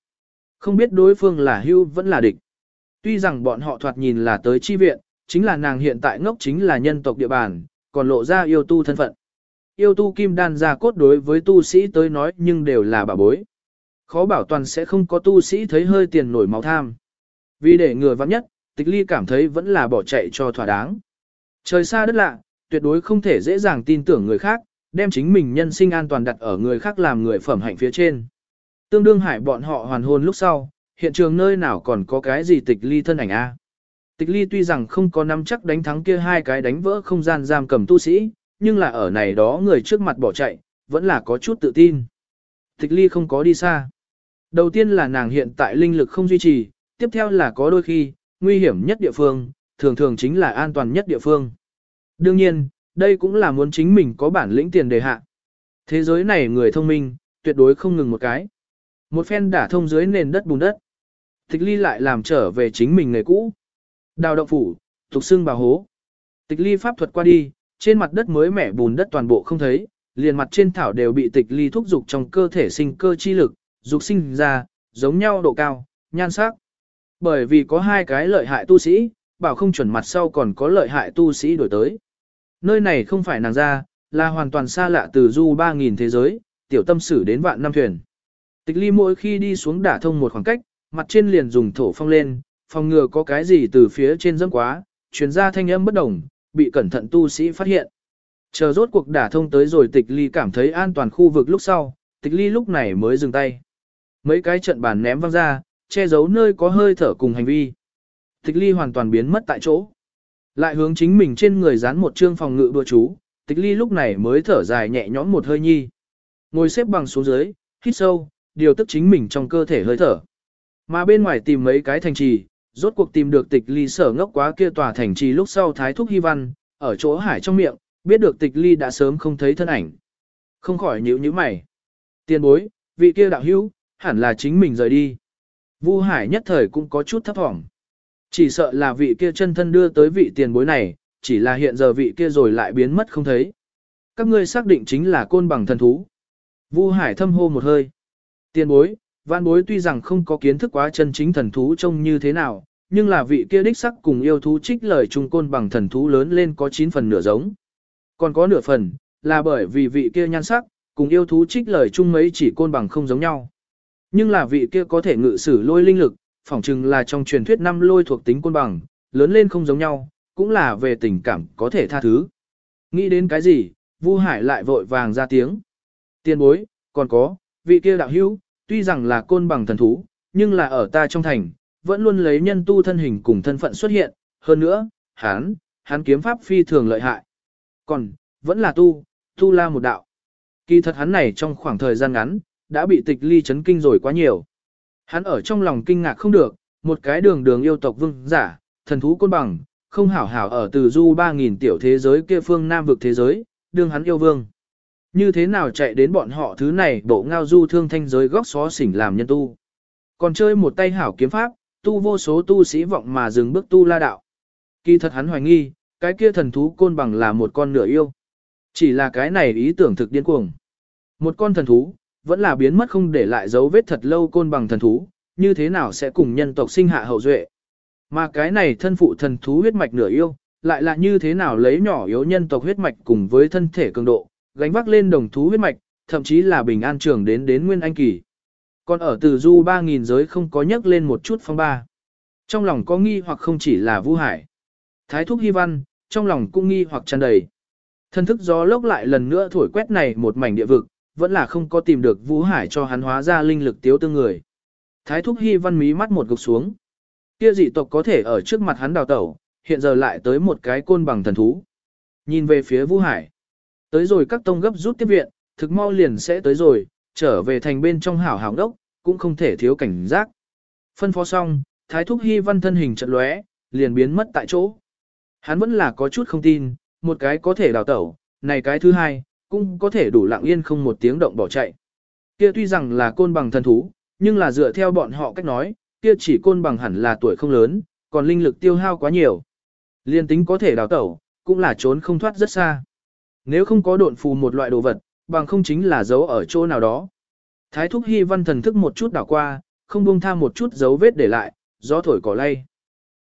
Không biết đối phương là hưu vẫn là địch. Tuy rằng bọn họ thoạt nhìn là tới chi viện, chính là nàng hiện tại ngốc chính là nhân tộc địa bàn, còn lộ ra yêu tu thân phận. Yêu tu kim đan ra cốt đối với tu sĩ tới nói nhưng đều là bà bối. Khó bảo toàn sẽ không có tu sĩ thấy hơi tiền nổi máu tham. Vì để ngừa vắng nhất, tịch ly cảm thấy vẫn là bỏ chạy cho thỏa đáng. Trời xa đất lạ, tuyệt đối không thể dễ dàng tin tưởng người khác, đem chính mình nhân sinh an toàn đặt ở người khác làm người phẩm hạnh phía trên. Tương đương hải bọn họ hoàn hôn lúc sau, hiện trường nơi nào còn có cái gì tịch ly thân ảnh a? Tịch ly tuy rằng không có nắm chắc đánh thắng kia hai cái đánh vỡ không gian giam cầm tu sĩ, nhưng là ở này đó người trước mặt bỏ chạy, vẫn là có chút tự tin. Tịch ly không có đi xa. Đầu tiên là nàng hiện tại linh lực không duy trì, tiếp theo là có đôi khi, nguy hiểm nhất địa phương, thường thường chính là an toàn nhất địa phương. Đương nhiên, đây cũng là muốn chính mình có bản lĩnh tiền đề hạ. Thế giới này người thông minh, tuyệt đối không ngừng một cái. Một phen đả thông dưới nền đất bùn đất. Tịch ly lại làm trở về chính mình người cũ. Đào động phủ, tục xương bà hố. Tịch ly pháp thuật qua đi, trên mặt đất mới mẻ bùn đất toàn bộ không thấy, liền mặt trên thảo đều bị tịch ly thúc dục trong cơ thể sinh cơ chi lực, dục sinh ra, giống nhau độ cao, nhan sắc. Bởi vì có hai cái lợi hại tu sĩ, bảo không chuẩn mặt sau còn có lợi hại tu sĩ đổi tới. Nơi này không phải nàng ra, là hoàn toàn xa lạ từ du 3.000 thế giới, tiểu tâm sử đến vạn năm thuyền. Tịch ly mỗi khi đi xuống đả thông một khoảng cách, mặt trên liền dùng thổ phong lên, phòng ngừa có cái gì từ phía trên dâm quá, truyền ra thanh âm bất đồng, bị cẩn thận tu sĩ phát hiện. Chờ rốt cuộc đả thông tới rồi tịch ly cảm thấy an toàn khu vực lúc sau, tịch ly lúc này mới dừng tay. Mấy cái trận bàn ném văng ra, che giấu nơi có hơi thở cùng hành vi. Tịch ly hoàn toàn biến mất tại chỗ. Lại hướng chính mình trên người dán một chương phòng ngự đùa chú, tịch ly lúc này mới thở dài nhẹ nhõm một hơi nhi. Ngồi xếp bằng xuống dưới, hít sâu, điều tức chính mình trong cơ thể hơi thở. Mà bên ngoài tìm mấy cái thành trì, rốt cuộc tìm được tịch ly sở ngốc quá kia tòa thành trì lúc sau thái thúc hy văn, ở chỗ hải trong miệng, biết được tịch ly đã sớm không thấy thân ảnh. Không khỏi nhíu nhíu mày. Tiên bối, vị kia đạo hữu, hẳn là chính mình rời đi. Vu Hải nhất thời cũng có chút thấp thỏm. Chỉ sợ là vị kia chân thân đưa tới vị tiền bối này, chỉ là hiện giờ vị kia rồi lại biến mất không thấy. Các ngươi xác định chính là côn bằng thần thú. Vu Hải thâm hô một hơi. Tiền bối, văn bối tuy rằng không có kiến thức quá chân chính thần thú trông như thế nào, nhưng là vị kia đích sắc cùng yêu thú trích lời trung côn bằng thần thú lớn lên có 9 phần nửa giống. Còn có nửa phần, là bởi vì vị kia nhan sắc, cùng yêu thú trích lời chung mấy chỉ côn bằng không giống nhau. Nhưng là vị kia có thể ngự sử lôi linh lực, phỏng chừng là trong truyền thuyết năm lôi thuộc tính côn bằng, lớn lên không giống nhau, cũng là về tình cảm có thể tha thứ. Nghĩ đến cái gì, Vu Hải lại vội vàng ra tiếng. Tiên bối, còn có, vị kia đạo hữu, tuy rằng là côn bằng thần thú, nhưng là ở ta trong thành, vẫn luôn lấy nhân tu thân hình cùng thân phận xuất hiện, hơn nữa, hắn, hắn kiếm pháp phi thường lợi hại. Còn, vẫn là tu, tu la một đạo. Kỳ thật hắn này trong khoảng thời gian ngắn, đã bị tịch ly chấn kinh rồi quá nhiều. Hắn ở trong lòng kinh ngạc không được, một cái đường đường yêu tộc vương giả, thần thú côn bằng, không hảo hảo ở từ du 3.000 tiểu thế giới kia phương nam vực thế giới, đương hắn yêu vương. Như thế nào chạy đến bọn họ thứ này bộ ngao du thương thanh giới góc xó xỉnh làm nhân tu. Còn chơi một tay hảo kiếm pháp, tu vô số tu sĩ vọng mà dừng bước tu la đạo. Kỳ thật hắn hoài nghi, cái kia thần thú côn bằng là một con nửa yêu. Chỉ là cái này ý tưởng thực điên cuồng. Một con thần thú, vẫn là biến mất không để lại dấu vết thật lâu côn bằng thần thú, như thế nào sẽ cùng nhân tộc sinh hạ hậu duệ. Mà cái này thân phụ thần thú huyết mạch nửa yêu, lại là như thế nào lấy nhỏ yếu nhân tộc huyết mạch cùng với thân thể cường độ, gánh vác lên đồng thú huyết mạch, thậm chí là bình an trưởng đến đến nguyên anh kỳ. Còn ở từ du 3.000 giới không có nhắc lên một chút phong ba. Trong lòng có nghi hoặc không chỉ là Vũ Hải. Thái thúc hy văn, trong lòng cũng nghi hoặc tràn đầy. Thân thức gió lốc lại lần nữa thổi quét này một mảnh địa vực, vẫn là không có tìm được Vũ Hải cho hắn hóa ra linh lực tiếu tương người. Thái thúc hy văn mí mắt một gục xuống. Kia dị tộc có thể ở trước mặt hắn đào tẩu, hiện giờ lại tới một cái côn bằng thần thú. Nhìn về phía Vũ Hải. Tới rồi các tông gấp rút tiếp viện, thực mau liền sẽ tới rồi, trở về thành bên trong hảo hảo đốc, cũng không thể thiếu cảnh giác. Phân phó xong, Thái thúc hy văn thân hình trận lóe, liền biến mất tại chỗ. Hắn vẫn là có chút không tin, một cái có thể đào tẩu, này cái thứ hai, cũng có thể đủ lặng yên không một tiếng động bỏ chạy. Kia tuy rằng là côn bằng thần thú, nhưng là dựa theo bọn họ cách nói, kia chỉ côn bằng hẳn là tuổi không lớn, còn linh lực tiêu hao quá nhiều. Liên tính có thể đào tẩu, cũng là trốn không thoát rất xa. Nếu không có độn phù một loại đồ vật, bằng không chính là dấu ở chỗ nào đó. Thái thúc hy văn thần thức một chút đảo qua, không buông tha một chút dấu vết để lại, gió thổi cỏ lay.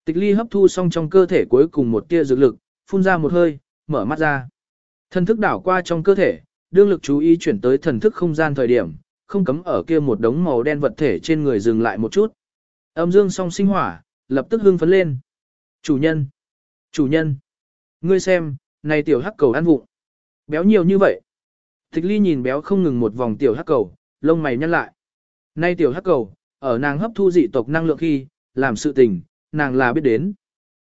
Tịch ly hấp thu xong trong cơ thể cuối cùng một tia dược lực, phun ra một hơi, mở mắt ra. Thần thức đảo qua trong cơ thể, đương lực chú ý chuyển tới thần thức không gian thời điểm, không cấm ở kia một đống màu đen vật thể trên người dừng lại một chút. Âm dương song sinh hỏa, lập tức hưng phấn lên. Chủ nhân! Chủ nhân! Ngươi xem, này tiểu hắc cầu ăn vụng. Béo nhiều như vậy. Thích ly nhìn béo không ngừng một vòng tiểu hắc cầu, lông mày nhăn lại. Nay tiểu hắc cầu, ở nàng hấp thu dị tộc năng lượng khi, làm sự tình, nàng là biết đến.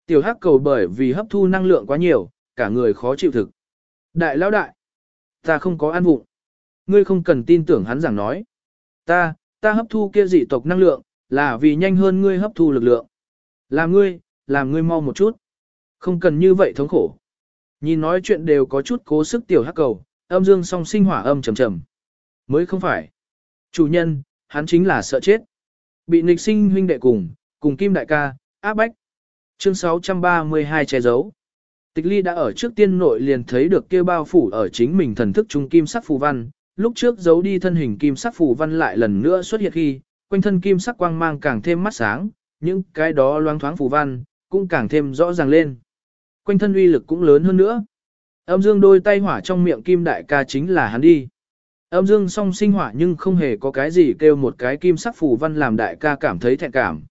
Tiểu hắc cầu bởi vì hấp thu năng lượng quá nhiều, cả người khó chịu thực. Đại lão đại, ta không có ăn vụng. Ngươi không cần tin tưởng hắn giảng nói. Ta, ta hấp thu kia dị tộc năng lượng, là vì nhanh hơn ngươi hấp thu lực lượng. Làm ngươi, làm ngươi mau một chút. Không cần như vậy thống khổ. Nhìn nói chuyện đều có chút cố sức tiểu hắc cầu, âm dương song sinh hỏa âm trầm trầm. Mới không phải. Chủ nhân, hắn chính là sợ chết. Bị nịch sinh huynh đệ cùng, cùng kim đại ca, áp bách. Chương 632 che giấu. Tịch ly đã ở trước tiên nội liền thấy được kia bao phủ ở chính mình thần thức trung kim sắc phù văn, lúc trước giấu đi thân hình kim sắc phù văn lại lần nữa xuất hiện khi, quanh thân kim sắc quang mang càng thêm mắt sáng, những cái đó loang thoáng phù văn, cũng càng thêm rõ ràng lên. Quanh thân uy lực cũng lớn hơn nữa. Âm dương đôi tay hỏa trong miệng kim đại ca chính là hắn đi. Âm dương song sinh hỏa nhưng không hề có cái gì kêu một cái kim sắc phù văn làm đại ca cảm thấy thẹn cảm.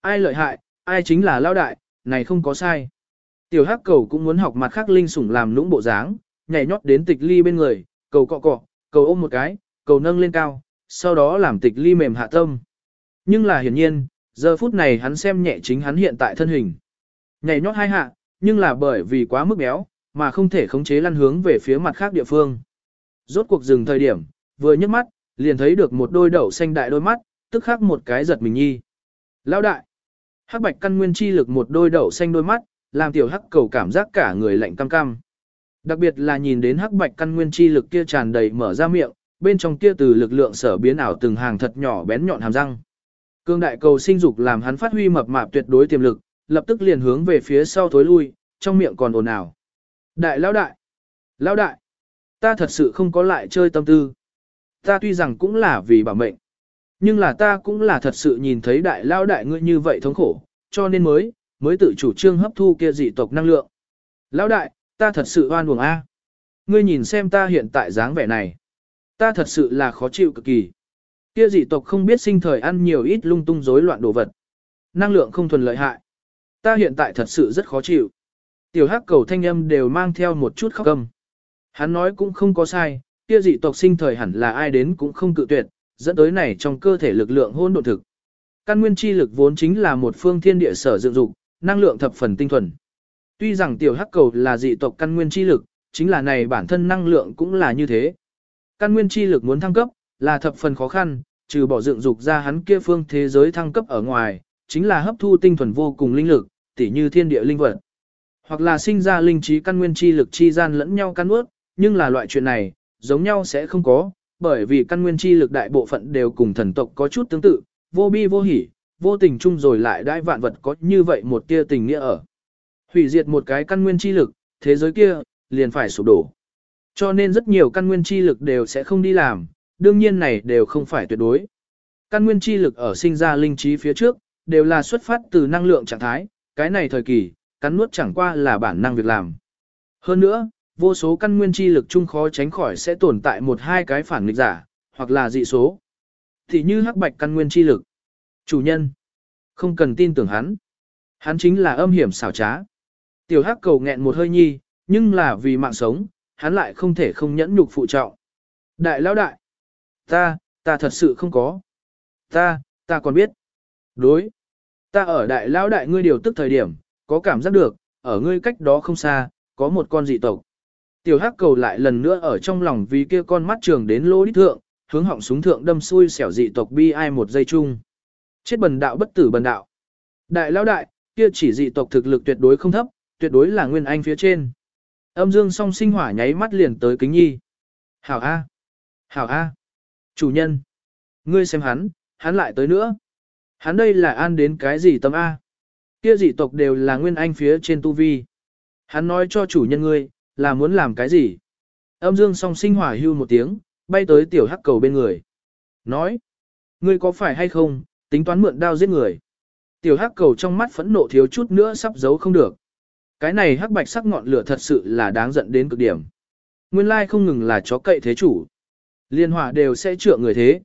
Ai lợi hại, ai chính là lao đại, này không có sai. Tiểu hắc cầu cũng muốn học mặt khác linh sủng làm nũng bộ dáng, nhảy nhót đến tịch ly bên người, cầu cọ cọ, cầu ôm một cái, cầu nâng lên cao, sau đó làm tịch ly mềm hạ tâm. Nhưng là hiển nhiên, giờ phút này hắn xem nhẹ chính hắn hiện tại thân hình. Nhảy nhót hai hạ, nhưng là bởi vì quá mức béo, mà không thể khống chế lăn hướng về phía mặt khác địa phương. Rốt cuộc dừng thời điểm, vừa nhấc mắt, liền thấy được một đôi đậu xanh đại đôi mắt, tức khắc một cái giật mình nhi. Lão đại, hắc bạch căn nguyên chi lực một đôi đậu xanh đôi mắt, làm tiểu hắc cầu cảm giác cả người lạnh cam cam. Đặc biệt là nhìn đến hắc bạch căn nguyên chi lực kia tràn đầy mở ra miệng, bên trong kia từ lực lượng sở biến ảo từng hàng thật nhỏ bén nhọn hàm răng. Cương đại cầu sinh dục làm hắn phát huy mập mạp tuyệt đối tiềm lực, lập tức liền hướng về phía sau thối lui, trong miệng còn ồn ào. Đại lão đại, lão đại, ta thật sự không có lại chơi tâm tư. Ta tuy rằng cũng là vì bảo mệnh, nhưng là ta cũng là thật sự nhìn thấy đại lão đại ngươi như vậy thống khổ, cho nên mới, mới tự chủ trương hấp thu kia dị tộc năng lượng. Lão đại, ta thật sự oan uổng a. À. Ngươi nhìn xem ta hiện tại dáng vẻ này. Ta thật sự là khó chịu cực kỳ. Kia dị tộc không biết sinh thời ăn nhiều ít lung tung rối loạn đồ vật. Năng lượng không thuần lợi hại. Ta hiện tại thật sự rất khó chịu. Tiểu hắc cầu thanh âm đều mang theo một chút khóc cầm. Hắn nói cũng không có sai, kia dị tộc sinh thời hẳn là ai đến cũng không cự tuyệt, dẫn tới này trong cơ thể lực lượng hôn độn thực. Căn nguyên chi lực vốn chính là một phương thiên địa sở dựng dục, năng lượng thập phần tinh thuần. Tuy rằng tiểu hắc cầu là dị tộc căn nguyên chi lực, chính là này bản thân năng lượng cũng là như thế. Căn nguyên chi lực muốn thăng cấp, là thập phần khó khăn, trừ bỏ dựng dục ra hắn kia phương thế giới thăng cấp ở ngoài, chính là hấp thu tinh thuần vô cùng linh lực, tỉ như thiên địa linh vật. Hoặc là sinh ra linh trí căn nguyên chi lực chi gian lẫn nhau căn ướt, nhưng là loại chuyện này, giống nhau sẽ không có, bởi vì căn nguyên chi lực đại bộ phận đều cùng thần tộc có chút tương tự, vô bi vô hỉ, vô tình chung rồi lại đãi vạn vật có như vậy một tia tình nghĩa ở. Hủy diệt một cái căn nguyên chi lực, thế giới kia, liền phải sụp đổ. Cho nên rất nhiều căn nguyên chi lực đều sẽ không đi làm, đương nhiên này đều không phải tuyệt đối. Căn nguyên chi lực ở sinh ra linh trí phía trước, đều là xuất phát từ năng lượng trạng thái, cái này thời kỳ, cắn nuốt chẳng qua là bản năng việc làm. Hơn nữa, vô số căn nguyên chi lực chung khó tránh khỏi sẽ tồn tại một hai cái phản nghịch giả, hoặc là dị số. Thì như hắc bạch căn nguyên chi lực. Chủ nhân, không cần tin tưởng hắn. Hắn chính là âm hiểm xảo trá. Tiểu hắc cầu nghẹn một hơi nhi, nhưng là vì mạng sống, hắn lại không thể không nhẫn nhục phụ trọng. Đại lão đại, ta, ta thật sự không có. Ta, ta còn biết. Đối. Ta ở đại lão đại ngươi điều tức thời điểm, có cảm giác được, ở ngươi cách đó không xa, có một con dị tộc. Tiểu hắc cầu lại lần nữa ở trong lòng vì kia con mắt trường đến lô đít thượng, hướng họng súng thượng đâm xui xẻo dị tộc bi ai một giây chung. Chết bần đạo bất tử bần đạo. Đại lão đại, kia chỉ dị tộc thực lực tuyệt đối không thấp, tuyệt đối là nguyên anh phía trên. Âm dương song sinh hỏa nháy mắt liền tới kính nhi. Hảo A. Hảo A. Chủ nhân. Ngươi xem hắn, hắn lại tới nữa. Hắn đây là an đến cái gì tâm A. Kia dị tộc đều là nguyên anh phía trên tu vi. Hắn nói cho chủ nhân ngươi, là muốn làm cái gì. Âm dương song sinh hỏa hưu một tiếng, bay tới tiểu hắc cầu bên người. Nói. Ngươi có phải hay không, tính toán mượn đao giết người. Tiểu hắc cầu trong mắt phẫn nộ thiếu chút nữa sắp giấu không được. Cái này hắc bạch sắc ngọn lửa thật sự là đáng giận đến cực điểm. Nguyên lai không ngừng là chó cậy thế chủ. Liên hỏa đều sẽ trượng người thế.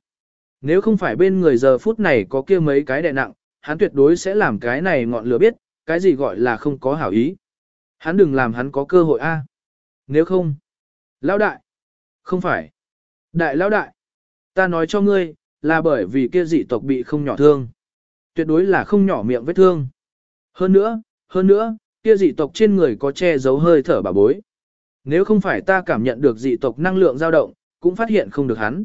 Nếu không phải bên người giờ phút này có kia mấy cái đè nặng, hắn tuyệt đối sẽ làm cái này ngọn lửa biết, cái gì gọi là không có hảo ý. Hắn đừng làm hắn có cơ hội a. Nếu không, lão đại, không phải, đại lão đại, ta nói cho ngươi, là bởi vì kia dị tộc bị không nhỏ thương. Tuyệt đối là không nhỏ miệng vết thương. Hơn nữa, hơn nữa, kia dị tộc trên người có che giấu hơi thở bà bối. Nếu không phải ta cảm nhận được dị tộc năng lượng dao động, cũng phát hiện không được hắn.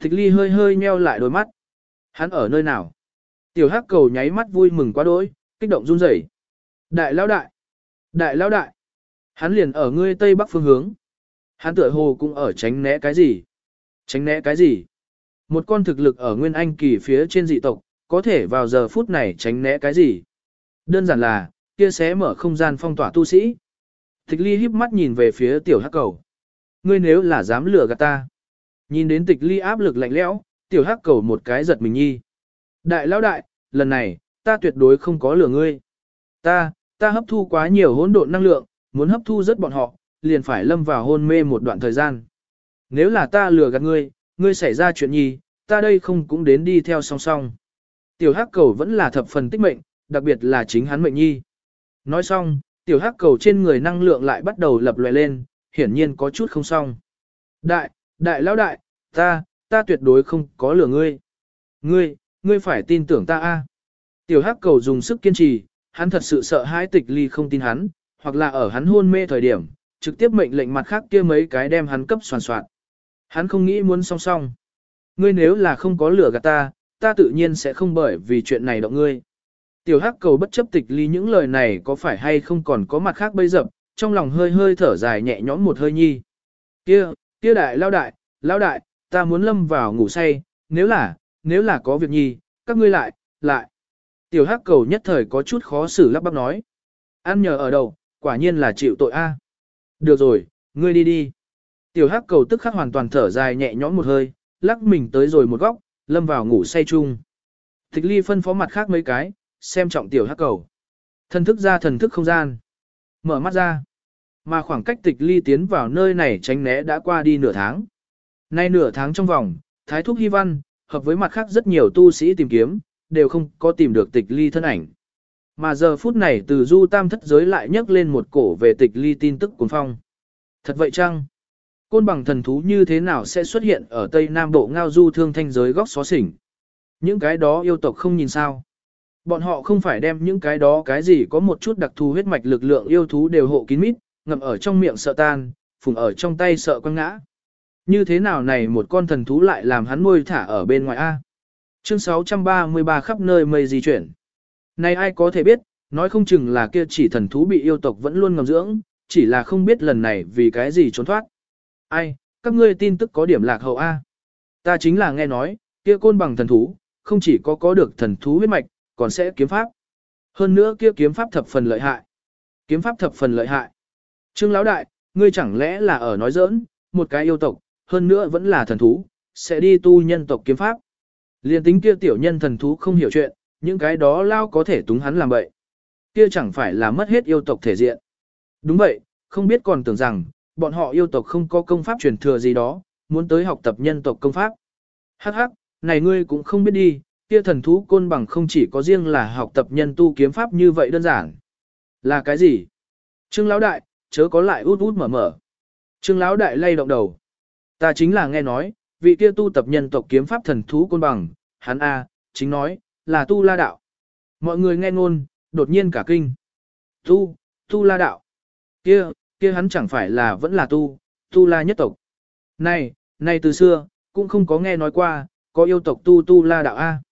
Tịch ly hơi hơi nheo lại đôi mắt. Hắn ở nơi nào? Tiểu hắc cầu nháy mắt vui mừng quá đỗi, kích động run rẩy. Đại lão đại! Đại lão đại! Hắn liền ở ngươi tây bắc phương hướng. Hắn tựa hồ cũng ở tránh né cái gì? Tránh né cái gì? Một con thực lực ở nguyên anh kỳ phía trên dị tộc, có thể vào giờ phút này tránh né cái gì? Đơn giản là, kia sẽ mở không gian phong tỏa tu sĩ. Tịch ly híp mắt nhìn về phía tiểu hắc cầu. Ngươi nếu là dám lừa gạt ta. Nhìn đến tịch ly áp lực lạnh lẽo, tiểu hắc cầu một cái giật mình nhi. Đại lão đại, lần này, ta tuyệt đối không có lừa ngươi. Ta, ta hấp thu quá nhiều hỗn độn năng lượng, muốn hấp thu rất bọn họ, liền phải lâm vào hôn mê một đoạn thời gian. Nếu là ta lừa gạt ngươi, ngươi xảy ra chuyện nhi, ta đây không cũng đến đi theo song song. Tiểu hắc cầu vẫn là thập phần tích mệnh, đặc biệt là chính hắn mệnh nhi. Nói xong, tiểu hắc cầu trên người năng lượng lại bắt đầu lập lòe lên, hiển nhiên có chút không xong. Đại, đại lão đại, ta, ta tuyệt đối không có lừa ngươi. Ngươi, ngươi phải tin tưởng ta a. Tiểu hắc cầu dùng sức kiên trì, hắn thật sự sợ hãi tịch ly không tin hắn, hoặc là ở hắn hôn mê thời điểm, trực tiếp mệnh lệnh mặt khác kia mấy cái đem hắn cấp soàn soạn. Hắn không nghĩ muốn song song. Ngươi nếu là không có lửa gạt ta, ta tự nhiên sẽ không bởi vì chuyện này động ngươi. Tiểu hắc cầu bất chấp tịch ly những lời này có phải hay không còn có mặt khác bây dập, trong lòng hơi hơi thở dài nhẹ nhõm một hơi nhi. Kia, kia đại lao đại, lao đại, ta muốn lâm vào ngủ say, nếu là, nếu là có việc nhi, các ngươi lại, lại. Tiểu hắc cầu nhất thời có chút khó xử lắp bắp nói. Ăn nhờ ở đầu, quả nhiên là chịu tội a. Được rồi, ngươi đi đi. Tiểu hắc cầu tức khắc hoàn toàn thở dài nhẹ nhõm một hơi, lắc mình tới rồi một góc, lâm vào ngủ say chung. Tịch ly phân phó mặt khác mấy cái, xem trọng tiểu hắc cầu. Thần thức ra thần thức không gian. Mở mắt ra. Mà khoảng cách tịch ly tiến vào nơi này tránh né đã qua đi nửa tháng. Nay nửa tháng trong vòng, Thái Thúc Hy Văn, hợp với mặt khác rất nhiều tu sĩ tìm kiếm, đều không có tìm được tịch ly thân ảnh. Mà giờ phút này từ du tam thất giới lại nhấc lên một cổ về tịch ly tin tức cuốn phong. Thật vậy chăng? Côn bằng thần thú như thế nào sẽ xuất hiện ở Tây Nam Bộ ngao du thương thanh giới góc xó xỉnh? Những cái đó yêu tộc không nhìn sao. Bọn họ không phải đem những cái đó cái gì có một chút đặc thù huyết mạch lực lượng yêu thú đều hộ kín mít, ngậm ở trong miệng sợ tan, phùng ở trong tay sợ quăng ngã. Như thế nào này một con thần thú lại làm hắn nuôi thả ở bên ngoài A? Chương 633 khắp nơi mây di chuyển. Này ai có thể biết, nói không chừng là kia chỉ thần thú bị yêu tộc vẫn luôn ngầm dưỡng, chỉ là không biết lần này vì cái gì trốn thoát. Ai, các ngươi tin tức có điểm lạc hậu A. Ta chính là nghe nói, kia côn bằng thần thú, không chỉ có có được thần thú huyết mạch, còn sẽ kiếm pháp. Hơn nữa kia kiếm pháp thập phần lợi hại. Kiếm pháp thập phần lợi hại. Trương Lão Đại, ngươi chẳng lẽ là ở nói giỡn, một cái yêu tộc, hơn nữa vẫn là thần thú, sẽ đi tu nhân tộc kiếm pháp. Liên tính kia tiểu nhân thần thú không hiểu chuyện, những cái đó lao có thể túng hắn làm vậy. Kia chẳng phải là mất hết yêu tộc thể diện. Đúng vậy, không biết còn tưởng rằng, bọn họ yêu tộc không có công pháp truyền thừa gì đó, muốn tới học tập nhân tộc công pháp. Hắc hắc, này ngươi cũng không biết đi, kia thần thú côn bằng không chỉ có riêng là học tập nhân tu kiếm pháp như vậy đơn giản. Là cái gì? Trương Lão Đại, chớ có lại út út mở mở. Trương Lão Đại lay động đầu. Ta chính là nghe nói, vị kia tu tập nhân tộc kiếm pháp thần thú côn bằng, hắn A, chính nói, là tu la đạo. Mọi người nghe ngôn, đột nhiên cả kinh. Tu, tu la đạo. Kia, kia hắn chẳng phải là vẫn là tu, tu la nhất tộc. Này, này từ xưa, cũng không có nghe nói qua, có yêu tộc tu tu la đạo A.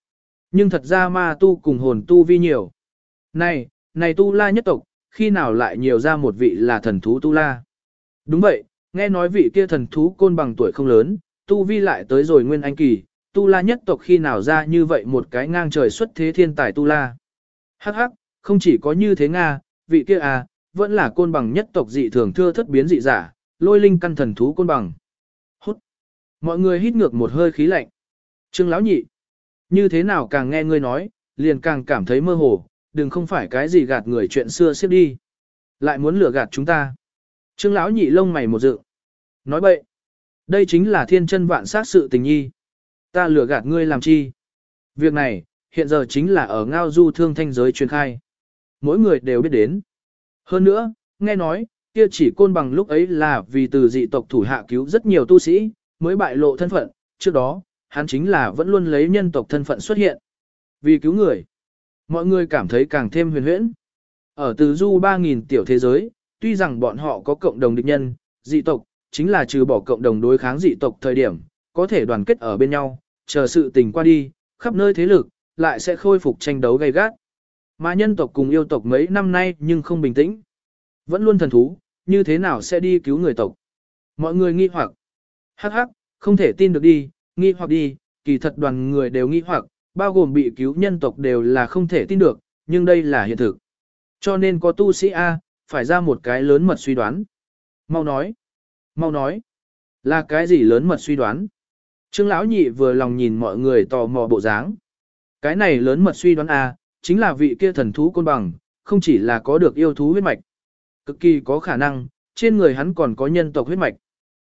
Nhưng thật ra ma tu cùng hồn tu vi nhiều. Này, này tu la nhất tộc, khi nào lại nhiều ra một vị là thần thú tu la. Đúng vậy, nghe nói vị kia thần thú côn bằng tuổi không lớn, tu vi lại tới rồi nguyên anh kỳ, tu la nhất tộc khi nào ra như vậy một cái ngang trời xuất thế thiên tài tu la. Hắc hắc, không chỉ có như thế Nga, vị kia à, vẫn là côn bằng nhất tộc dị thường thưa thất biến dị giả, lôi linh căn thần thú côn bằng. Hút. Mọi người hít ngược một hơi khí lạnh. Trương lão nhị. Như thế nào càng nghe ngươi nói, liền càng cảm thấy mơ hồ, đừng không phải cái gì gạt người chuyện xưa xếp đi. Lại muốn lừa gạt chúng ta. Trương lão nhị lông mày một dự. Nói bậy. Đây chính là thiên chân vạn sát sự tình nhi. Ta lừa gạt ngươi làm chi? Việc này, hiện giờ chính là ở ngao du thương thanh giới truyền khai. Mỗi người đều biết đến. Hơn nữa, nghe nói, kia chỉ côn bằng lúc ấy là vì từ dị tộc thủ hạ cứu rất nhiều tu sĩ, mới bại lộ thân phận, trước đó, hắn chính là vẫn luôn lấy nhân tộc thân phận xuất hiện. Vì cứu người, mọi người cảm thấy càng thêm huyền huyễn. Ở từ du 3.000 tiểu thế giới, tuy rằng bọn họ có cộng đồng địch nhân, dị tộc, chính là trừ bỏ cộng đồng đối kháng dị tộc thời điểm, có thể đoàn kết ở bên nhau, chờ sự tình qua đi, khắp nơi thế lực, lại sẽ khôi phục tranh đấu gay gắt. Mà nhân tộc cùng yêu tộc mấy năm nay nhưng không bình tĩnh. Vẫn luôn thần thú, như thế nào sẽ đi cứu người tộc? Mọi người nghi hoặc. Hắc hắc, không thể tin được đi, nghi hoặc đi, kỳ thật đoàn người đều nghi hoặc, bao gồm bị cứu nhân tộc đều là không thể tin được, nhưng đây là hiện thực. Cho nên có tu sĩ A, phải ra một cái lớn mật suy đoán. Mau nói, mau nói, là cái gì lớn mật suy đoán? Trương lão nhị vừa lòng nhìn mọi người tò mò bộ dáng. Cái này lớn mật suy đoán A, chính là vị kia thần thú côn bằng, không chỉ là có được yêu thú huyết mạch. Cực kỳ có khả năng, trên người hắn còn có nhân tộc huyết mạch.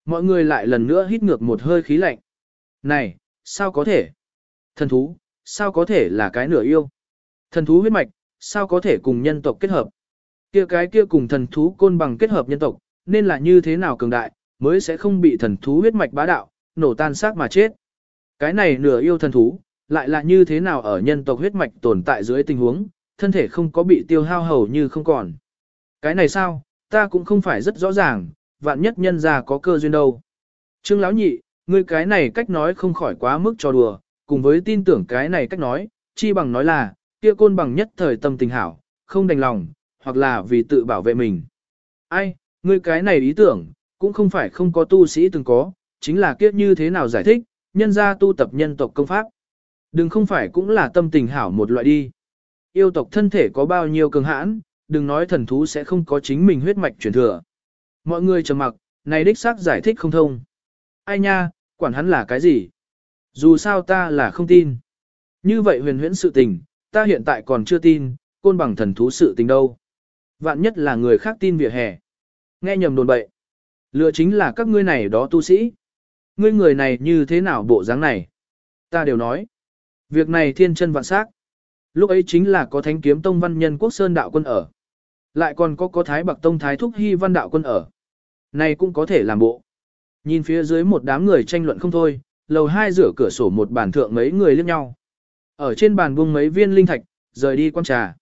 Mọi người lại lần nữa hít ngược một hơi khí lạnh. Này, sao có thể? Thần thú, sao có thể là cái nửa yêu? Thần thú huyết mạch, sao có thể cùng nhân tộc kết hợp? Kia cái kia cùng thần thú côn bằng kết hợp nhân tộc, nên là như thế nào cường đại, mới sẽ không bị thần thú huyết mạch bá đạo, nổ tan xác mà chết. Cái này nửa yêu thần thú, lại là như thế nào ở nhân tộc huyết mạch tồn tại dưới tình huống, thân thể không có bị tiêu hao hầu như không còn. Cái này sao, ta cũng không phải rất rõ ràng, vạn nhất nhân ra có cơ duyên đâu. Trương lão nhị, ngươi cái này cách nói không khỏi quá mức cho đùa, cùng với tin tưởng cái này cách nói, chi bằng nói là, kia côn bằng nhất thời tâm tình hảo, không đành lòng, hoặc là vì tự bảo vệ mình. Ai, ngươi cái này ý tưởng, cũng không phải không có tu sĩ từng có, chính là kiếp như thế nào giải thích, nhân ra tu tập nhân tộc công pháp. Đừng không phải cũng là tâm tình hảo một loại đi. Yêu tộc thân thể có bao nhiêu cường hãn, đừng nói thần thú sẽ không có chính mình huyết mạch truyền thừa. Mọi người trầm mặc, này đích xác giải thích không thông. Ai nha, quản hắn là cái gì? Dù sao ta là không tin. Như vậy huyền huyễn sự tình, ta hiện tại còn chưa tin, côn bằng thần thú sự tình đâu. Vạn nhất là người khác tin vỉa hè. Nghe nhầm đồn bậy. Lựa chính là các ngươi này đó tu sĩ. Ngươi người này như thế nào bộ dáng này? Ta đều nói. Việc này thiên chân vạn xác, Lúc ấy chính là có thánh kiếm tông văn nhân quốc sơn đạo quân ở. Lại còn có có thái bạc tông thái thúc hy văn đạo quân ở. Này cũng có thể làm bộ. Nhìn phía dưới một đám người tranh luận không thôi, lầu hai rửa cửa sổ một bàn thượng mấy người liếc nhau. Ở trên bàn buông mấy viên linh thạch, rời đi quan trà.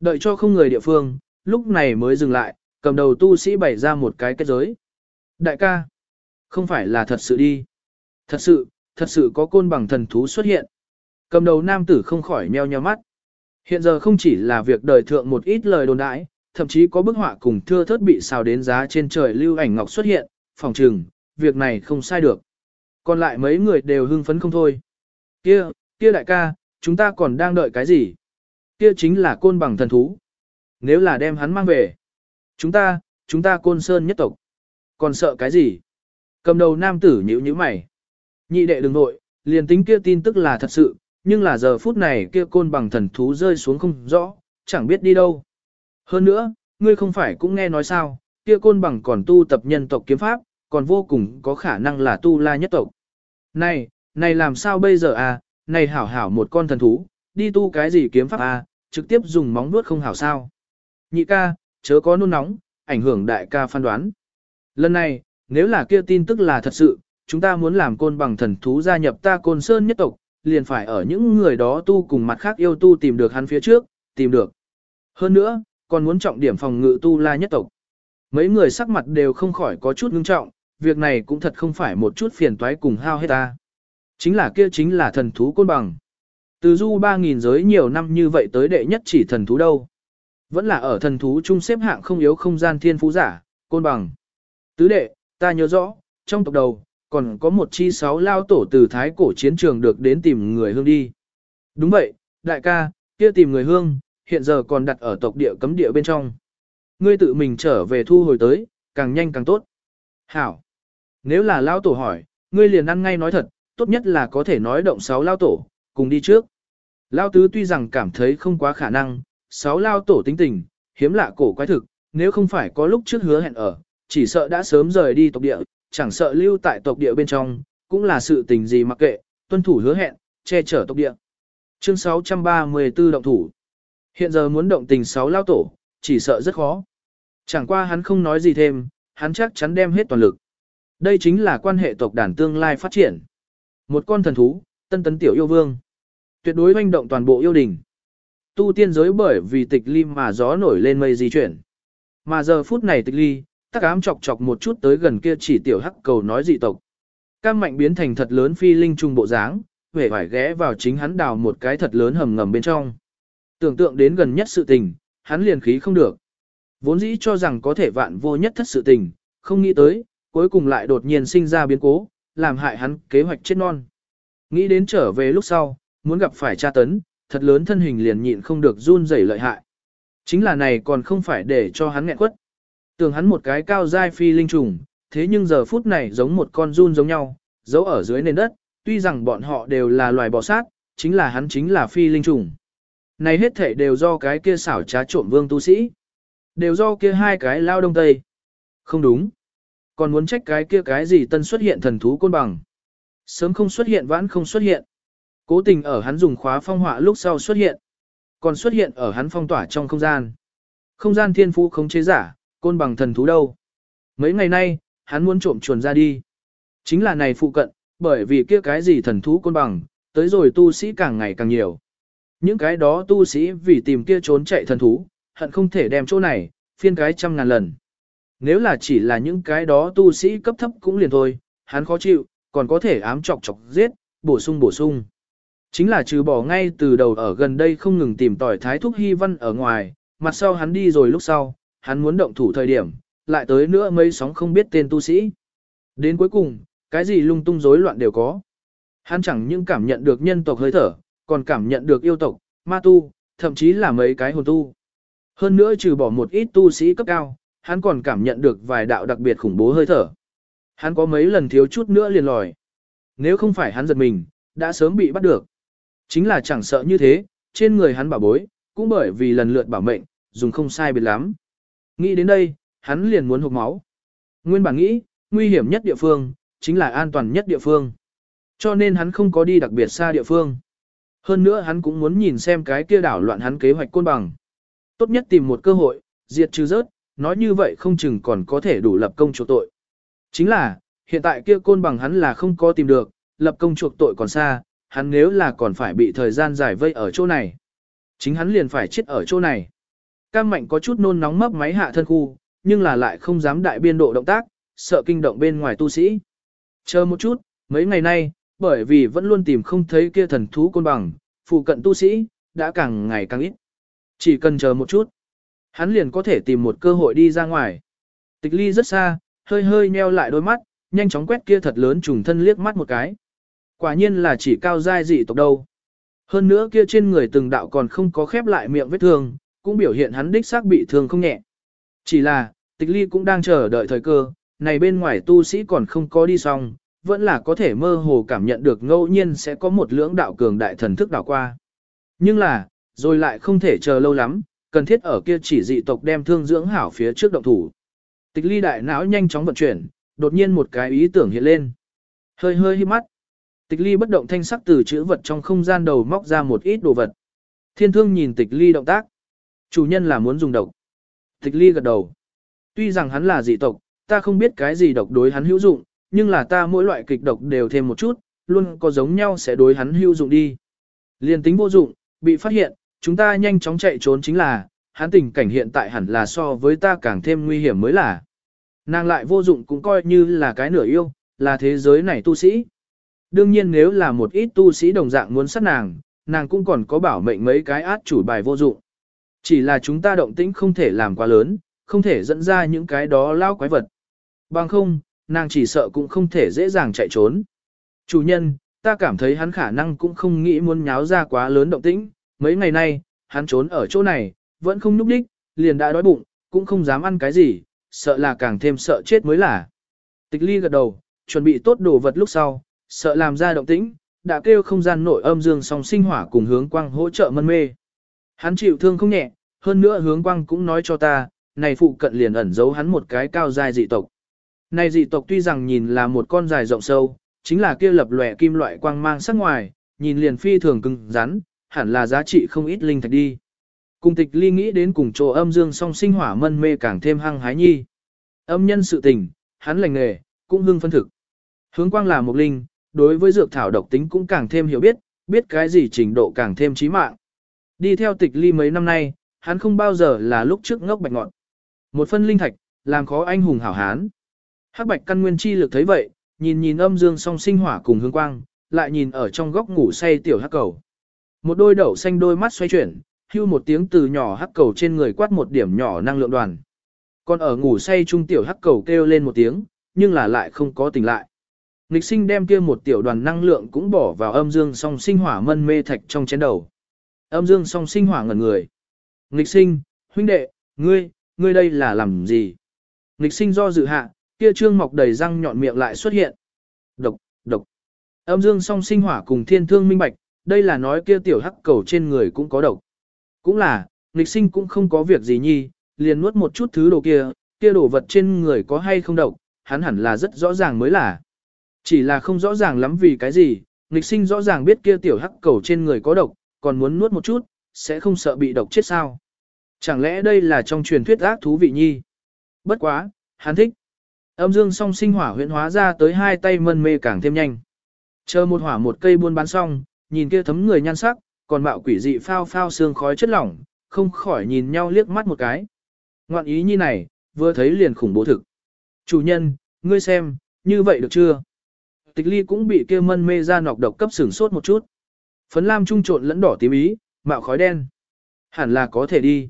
Đợi cho không người địa phương, lúc này mới dừng lại, cầm đầu tu sĩ bày ra một cái kết giới. Đại ca, không phải là thật sự đi. Thật sự, thật sự có côn bằng thần thú xuất hiện. Cầm đầu nam tử không khỏi meo nheo mắt. Hiện giờ không chỉ là việc đời thượng một ít lời đồn đãi, thậm chí có bức họa cùng thưa thớt bị xào đến giá trên trời lưu ảnh ngọc xuất hiện, phòng trừng, việc này không sai được. Còn lại mấy người đều hưng phấn không thôi. Kia, kia đại ca, chúng ta còn đang đợi cái gì? Kia chính là côn bằng thần thú. Nếu là đem hắn mang về, chúng ta, chúng ta côn sơn nhất tộc. Còn sợ cái gì? Cầm đầu nam tử nhíu nhíu mày. Nhị đệ đừng nội, liền tính kia tin tức là thật sự, nhưng là giờ phút này kia côn bằng thần thú rơi xuống không rõ, chẳng biết đi đâu. Hơn nữa, ngươi không phải cũng nghe nói sao, kia côn bằng còn tu tập nhân tộc kiếm pháp, còn vô cùng có khả năng là tu la nhất tộc. Này, này làm sao bây giờ à, này hảo hảo một con thần thú, đi tu cái gì kiếm pháp à, trực tiếp dùng móng vuốt không hảo sao. Nhị ca, chớ có nôn nóng, ảnh hưởng đại ca phán đoán. Lần này, nếu là kia tin tức là thật sự, chúng ta muốn làm côn bằng thần thú gia nhập ta côn sơn nhất tộc, liền phải ở những người đó tu cùng mặt khác yêu tu tìm được hắn phía trước, tìm được. Hơn nữa, còn muốn trọng điểm phòng ngự tu la nhất tộc. Mấy người sắc mặt đều không khỏi có chút ngưng trọng, việc này cũng thật không phải một chút phiền toái cùng hao hết ta. Chính là kia chính là thần thú côn bằng. Từ du 3.000 giới nhiều năm như vậy tới đệ nhất chỉ thần thú đâu. Vẫn là ở thần thú chung xếp hạng không yếu không gian thiên phú giả, côn bằng. Tứ đệ, ta nhớ rõ, trong tộc đầu, còn có một chi sáu lao tổ từ thái cổ chiến trường được đến tìm người hương đi. Đúng vậy, đại ca, kia tìm người hương, hiện giờ còn đặt ở tộc địa cấm địa bên trong. Ngươi tự mình trở về thu hồi tới, càng nhanh càng tốt. Hảo. Nếu là lao tổ hỏi, ngươi liền ăn ngay nói thật, tốt nhất là có thể nói động sáu lao tổ, cùng đi trước. Lao tứ tuy rằng cảm thấy không quá khả năng, sáu lao tổ tính tình, hiếm lạ cổ quái thực, nếu không phải có lúc trước hứa hẹn ở, chỉ sợ đã sớm rời đi tộc địa, chẳng sợ lưu tại tộc địa bên trong, cũng là sự tình gì mặc kệ, tuân thủ hứa hẹn, che chở tộc địa. Chương 634 động thủ. Hiện giờ muốn động tình sáu lao tổ, chỉ sợ rất khó. Chẳng qua hắn không nói gì thêm, hắn chắc chắn đem hết toàn lực. Đây chính là quan hệ tộc đàn tương lai phát triển. Một con thần thú, tân tấn tiểu yêu vương. Tuyệt đối hoành động toàn bộ yêu đình. Tu tiên giới bởi vì tịch ly mà gió nổi lên mây di chuyển. Mà giờ phút này tịch ly, tắc ám chọc chọc một chút tới gần kia chỉ tiểu hắc cầu nói dị tộc. Cam mạnh biến thành thật lớn phi linh trung bộ dáng, vẻ vải ghé vào chính hắn đào một cái thật lớn hầm ngầm bên trong. Tưởng tượng đến gần nhất sự tình, hắn liền khí không được. Vốn dĩ cho rằng có thể vạn vô nhất thất sự tình, không nghĩ tới, cuối cùng lại đột nhiên sinh ra biến cố, làm hại hắn kế hoạch chết non. Nghĩ đến trở về lúc sau, muốn gặp phải tra tấn, thật lớn thân hình liền nhịn không được run rẩy lợi hại. Chính là này còn không phải để cho hắn nghẹn quất. Tưởng hắn một cái cao dai phi linh trùng, thế nhưng giờ phút này giống một con run giống nhau, giấu ở dưới nền đất, tuy rằng bọn họ đều là loài bò sát, chính là hắn chính là phi linh trùng. Này hết thể đều do cái kia xảo trá trộm vương tu sĩ. Đều do kia hai cái lao đông tây. Không đúng. Còn muốn trách cái kia cái gì tân xuất hiện thần thú côn bằng. Sớm không xuất hiện vãn không xuất hiện. Cố tình ở hắn dùng khóa phong họa lúc sau xuất hiện. Còn xuất hiện ở hắn phong tỏa trong không gian. Không gian thiên phú không chế giả, côn bằng thần thú đâu. Mấy ngày nay, hắn muốn trộm chuồn ra đi. Chính là này phụ cận, bởi vì kia cái gì thần thú côn bằng, tới rồi tu sĩ càng ngày càng nhiều. Những cái đó tu sĩ vì tìm kia trốn chạy thần thú, hận không thể đem chỗ này, phiên cái trăm ngàn lần. Nếu là chỉ là những cái đó tu sĩ cấp thấp cũng liền thôi, hắn khó chịu, còn có thể ám chọc chọc giết, bổ sung bổ sung. Chính là trừ bỏ ngay từ đầu ở gần đây không ngừng tìm tỏi thái thúc hy văn ở ngoài, mặt sau hắn đi rồi lúc sau, hắn muốn động thủ thời điểm, lại tới nữa mấy sóng không biết tên tu sĩ. Đến cuối cùng, cái gì lung tung rối loạn đều có. Hắn chẳng những cảm nhận được nhân tộc hơi thở, còn cảm nhận được yêu tộc, ma tu, thậm chí là mấy cái hồn tu. Hơn nữa trừ bỏ một ít tu sĩ cấp cao, hắn còn cảm nhận được vài đạo đặc biệt khủng bố hơi thở. Hắn có mấy lần thiếu chút nữa liền lòi. Nếu không phải hắn giật mình, đã sớm bị bắt được. Chính là chẳng sợ như thế, trên người hắn bảo bối, cũng bởi vì lần lượt bảo mệnh, dùng không sai biệt lắm. Nghĩ đến đây, hắn liền muốn hụt máu. Nguyên bản nghĩ, nguy hiểm nhất địa phương, chính là an toàn nhất địa phương. Cho nên hắn không có đi đặc biệt xa địa phương. Hơn nữa hắn cũng muốn nhìn xem cái kia đảo loạn hắn kế hoạch côn bằng. Tốt nhất tìm một cơ hội, diệt trừ rớt, nói như vậy không chừng còn có thể đủ lập công chuộc tội. Chính là, hiện tại kia côn bằng hắn là không có tìm được, lập công chuộc tội còn xa, hắn nếu là còn phải bị thời gian giải vây ở chỗ này. Chính hắn liền phải chết ở chỗ này. Cam mạnh có chút nôn nóng mấp máy hạ thân khu, nhưng là lại không dám đại biên độ động tác, sợ kinh động bên ngoài tu sĩ. Chờ một chút, mấy ngày nay, bởi vì vẫn luôn tìm không thấy kia thần thú côn bằng, phụ cận tu sĩ, đã càng ngày càng ít. Chỉ cần chờ một chút, hắn liền có thể tìm một cơ hội đi ra ngoài. Tịch ly rất xa, hơi hơi nheo lại đôi mắt, nhanh chóng quét kia thật lớn trùng thân liếc mắt một cái. Quả nhiên là chỉ cao giai dị tộc đâu. Hơn nữa kia trên người từng đạo còn không có khép lại miệng vết thương, cũng biểu hiện hắn đích xác bị thương không nhẹ. Chỉ là, tịch ly cũng đang chờ đợi thời cơ, này bên ngoài tu sĩ còn không có đi xong, vẫn là có thể mơ hồ cảm nhận được ngẫu nhiên sẽ có một lưỡng đạo cường đại thần thức đảo qua. Nhưng là, rồi lại không thể chờ lâu lắm, cần thiết ở kia chỉ dị tộc đem thương dưỡng hảo phía trước động thủ. Tịch ly đại não nhanh chóng vận chuyển, đột nhiên một cái ý tưởng hiện lên. Hơi hơi hít mắt. Tịch ly bất động thanh sắc từ chữ vật trong không gian đầu móc ra một ít đồ vật. Thiên thương nhìn tịch ly động tác. Chủ nhân là muốn dùng độc. Tịch ly gật đầu. Tuy rằng hắn là dị tộc, ta không biết cái gì độc đối hắn hữu dụng, nhưng là ta mỗi loại kịch độc đều thêm một chút, luôn có giống nhau sẽ đối hắn hữu dụng đi. Liên tính vô dụng, bị phát hiện, chúng ta nhanh chóng chạy trốn chính là, hắn tình cảnh hiện tại hẳn là so với ta càng thêm nguy hiểm mới là. Nàng lại vô dụng cũng coi như là cái nửa yêu, là thế giới này tu sĩ. Đương nhiên nếu là một ít tu sĩ đồng dạng muốn sát nàng, nàng cũng còn có bảo mệnh mấy cái át chủ bài vô dụng. Chỉ là chúng ta động tĩnh không thể làm quá lớn, không thể dẫn ra những cái đó lao quái vật. Bằng không, nàng chỉ sợ cũng không thể dễ dàng chạy trốn. Chủ nhân, ta cảm thấy hắn khả năng cũng không nghĩ muốn nháo ra quá lớn động tĩnh, mấy ngày nay, hắn trốn ở chỗ này, vẫn không núp đích, liền đã đói bụng, cũng không dám ăn cái gì, sợ là càng thêm sợ chết mới là. Tịch ly gật đầu, chuẩn bị tốt đồ vật lúc sau, sợ làm ra động tĩnh, đã kêu không gian nội âm dương song sinh hỏa cùng hướng quang hỗ trợ mân mê. Hắn chịu thương không nhẹ, hơn nữa hướng quang cũng nói cho ta, này phụ cận liền ẩn giấu hắn một cái cao dài dị tộc. Này dị tộc tuy rằng nhìn là một con dài rộng sâu, chính là kia lập lòe kim loại quang mang sắc ngoài, nhìn liền phi thường cứng rắn, hẳn là giá trị không ít linh thạch đi. Cùng tịch ly nghĩ đến cùng chỗ âm dương song sinh hỏa mân mê càng thêm hăng hái nhi. Âm nhân sự tình, hắn lành nghề, cũng hưng phân thực. Hướng quang là một linh, đối với dược thảo độc tính cũng càng thêm hiểu biết, biết cái gì trình độ càng thêm trí mạng. Đi theo tịch ly mấy năm nay, hắn không bao giờ là lúc trước ngốc bạch ngọn. Một phân linh thạch, làm khó anh hùng hảo hán. Hắc bạch căn nguyên chi lực thấy vậy, nhìn nhìn âm dương song sinh hỏa cùng hướng quang, lại nhìn ở trong góc ngủ say tiểu hắc cầu. Một đôi đậu xanh đôi mắt xoay chuyển, hưu một tiếng từ nhỏ hắc cầu trên người quát một điểm nhỏ năng lượng đoàn. Còn ở ngủ say trung tiểu hắc cầu kêu lên một tiếng, nhưng là lại không có tỉnh lại. Nịch sinh đem kia một tiểu đoàn năng lượng cũng bỏ vào âm dương song sinh hỏa mân mê thạch trong chén đầu. Âm dương song sinh hỏa ngẩn người. Nịch sinh, huynh đệ, ngươi, ngươi đây là làm gì? Nịch sinh do dự hạ, kia trương mọc đầy răng nhọn miệng lại xuất hiện. Độc, độc. Âm dương song sinh hỏa cùng thiên thương minh bạch, đây là nói kia tiểu hắc cầu trên người cũng có độc. Cũng là, nghịch sinh cũng không có việc gì nhi, liền nuốt một chút thứ đồ kia, kia đồ vật trên người có hay không độc, hắn hẳn là rất rõ ràng mới là. Chỉ là không rõ ràng lắm vì cái gì, nghịch sinh rõ ràng biết kia tiểu hắc cầu trên người có độc, còn muốn nuốt một chút, sẽ không sợ bị độc chết sao. Chẳng lẽ đây là trong truyền thuyết ác thú vị nhi? Bất quá, hắn thích. Âm dương song sinh hỏa huyễn hóa ra tới hai tay mân mê càng thêm nhanh. Chờ một hỏa một cây buôn bán xong, nhìn kia thấm người nhan sắc, còn mạo quỷ dị phao phao xương khói chất lỏng, không khỏi nhìn nhau liếc mắt một cái. Ngoạn ý như này, vừa thấy liền khủng bố thực. Chủ nhân, ngươi xem, như vậy được chưa? Tịch ly cũng bị kia mân mê ra nọc độc cấp sửng sốt một chút. Phấn lam trung trộn lẫn đỏ tím ý, mạo khói đen. Hẳn là có thể đi.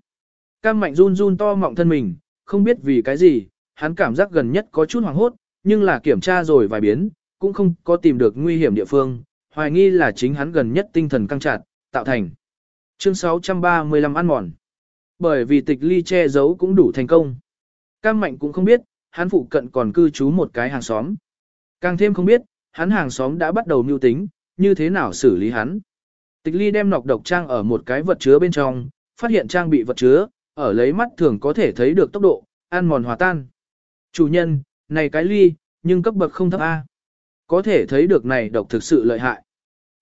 Cam mạnh run run to mọng thân mình, không biết vì cái gì, hắn cảm giác gần nhất có chút hoảng hốt, nhưng là kiểm tra rồi vài biến, cũng không có tìm được nguy hiểm địa phương, hoài nghi là chính hắn gần nhất tinh thần căng chặt, tạo thành. Chương 635 ăn mòn. Bởi vì tịch ly che giấu cũng đủ thành công. Cam mạnh cũng không biết, hắn phụ cận còn cư trú một cái hàng xóm. Càng thêm không biết, hắn hàng xóm đã bắt đầu mưu tính, như thế nào xử lý hắn. Tịch ly đem nọc độc trang ở một cái vật chứa bên trong, phát hiện trang bị vật chứa, ở lấy mắt thường có thể thấy được tốc độ, ăn mòn hòa tan. Chủ nhân, này cái ly, nhưng cấp bậc không thấp A. Có thể thấy được này độc thực sự lợi hại.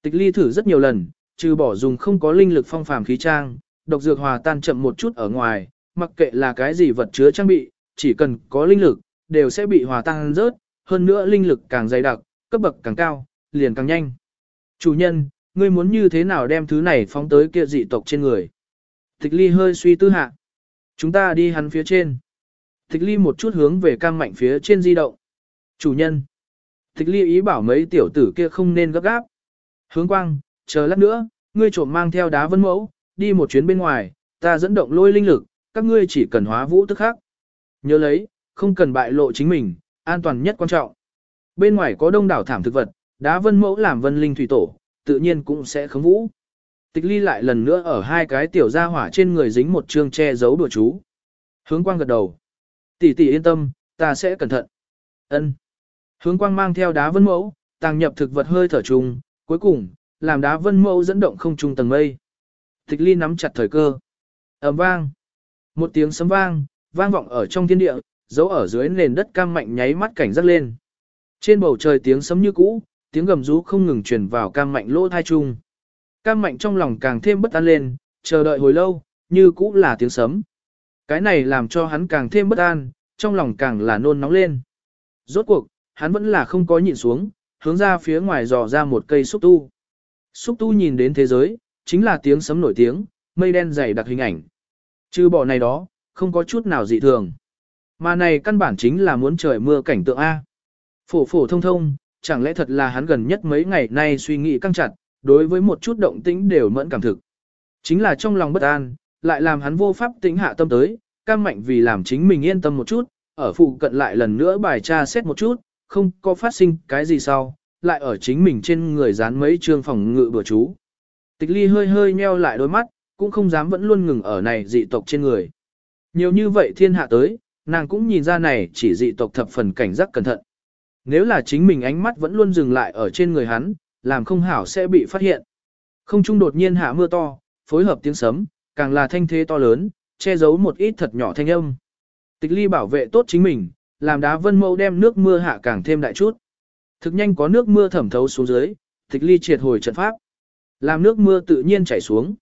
Tịch ly thử rất nhiều lần, trừ bỏ dùng không có linh lực phong phàm khí trang, độc dược hòa tan chậm một chút ở ngoài, mặc kệ là cái gì vật chứa trang bị, chỉ cần có linh lực, đều sẽ bị hòa tan rớt, hơn nữa linh lực càng dày đặc, cấp bậc càng cao, liền càng nhanh. Chủ nhân, ngươi muốn như thế nào đem thứ này phóng tới kia dị tộc trên người? Tịch ly hơi suy tư hạ. Chúng ta đi hắn phía trên. Tịch ly một chút hướng về cam mạnh phía trên di động. Chủ nhân. Tịch ly ý bảo mấy tiểu tử kia không nên gấp gáp. Hướng quang, chờ lát nữa, ngươi trộm mang theo đá vân mẫu, đi một chuyến bên ngoài, ta dẫn động lôi linh lực, các ngươi chỉ cần hóa vũ tức khắc. Nhớ lấy, không cần bại lộ chính mình, an toàn nhất quan trọng. Bên ngoài có đông đảo thảm thực vật, đá vân mẫu làm vân linh thủy tổ, tự nhiên cũng sẽ khống vũ. Tịch ly lại lần nữa ở hai cái tiểu gia hỏa trên người dính một chương che giấu đùa chú. Hướng quang gật đầu. Tỷ tỷ yên tâm, ta sẽ cẩn thận. Ân. Hướng quang mang theo đá vân mẫu, tàng nhập thực vật hơi thở trùng, cuối cùng, làm đá vân mẫu dẫn động không trung tầng mây. Tịch ly nắm chặt thời cơ. ầm vang. Một tiếng sấm vang, vang vọng ở trong thiên địa, giấu ở dưới nền đất cam mạnh nháy mắt cảnh giác lên. Trên bầu trời tiếng sấm như cũ, tiếng gầm rú không ngừng truyền vào cam mạnh lỗ thai trung. Cam mạnh trong lòng càng thêm bất an lên, chờ đợi hồi lâu, như cũ là tiếng sấm. Cái này làm cho hắn càng thêm bất an, trong lòng càng là nôn nóng lên. Rốt cuộc, hắn vẫn là không có nhịn xuống, hướng ra phía ngoài dò ra một cây xúc tu. Xúc tu nhìn đến thế giới, chính là tiếng sấm nổi tiếng, mây đen dày đặc hình ảnh. Trừ bỏ này đó, không có chút nào dị thường. Mà này căn bản chính là muốn trời mưa cảnh tượng A. Phổ phổ thông thông, chẳng lẽ thật là hắn gần nhất mấy ngày nay suy nghĩ căng chặt, đối với một chút động tĩnh đều mẫn cảm thực. Chính là trong lòng bất an, lại làm hắn vô pháp tĩnh hạ tâm tới, cam mạnh vì làm chính mình yên tâm một chút, ở phụ cận lại lần nữa bài tra xét một chút, không có phát sinh cái gì sau, lại ở chính mình trên người dán mấy trương phòng ngự bừa chú. Tịch ly hơi hơi nheo lại đôi mắt, cũng không dám vẫn luôn ngừng ở này dị tộc trên người. Nhiều như vậy thiên hạ tới, nàng cũng nhìn ra này chỉ dị tộc thập phần cảnh giác cẩn thận. Nếu là chính mình ánh mắt vẫn luôn dừng lại ở trên người hắn, làm không hảo sẽ bị phát hiện. Không trung đột nhiên hạ mưa to, phối hợp tiếng sấm, càng là thanh thế to lớn, che giấu một ít thật nhỏ thanh âm. Tịch ly bảo vệ tốt chính mình, làm đá vân mẫu đem nước mưa hạ càng thêm đại chút. Thực nhanh có nước mưa thẩm thấu xuống dưới, tịch ly triệt hồi trận pháp. Làm nước mưa tự nhiên chảy xuống.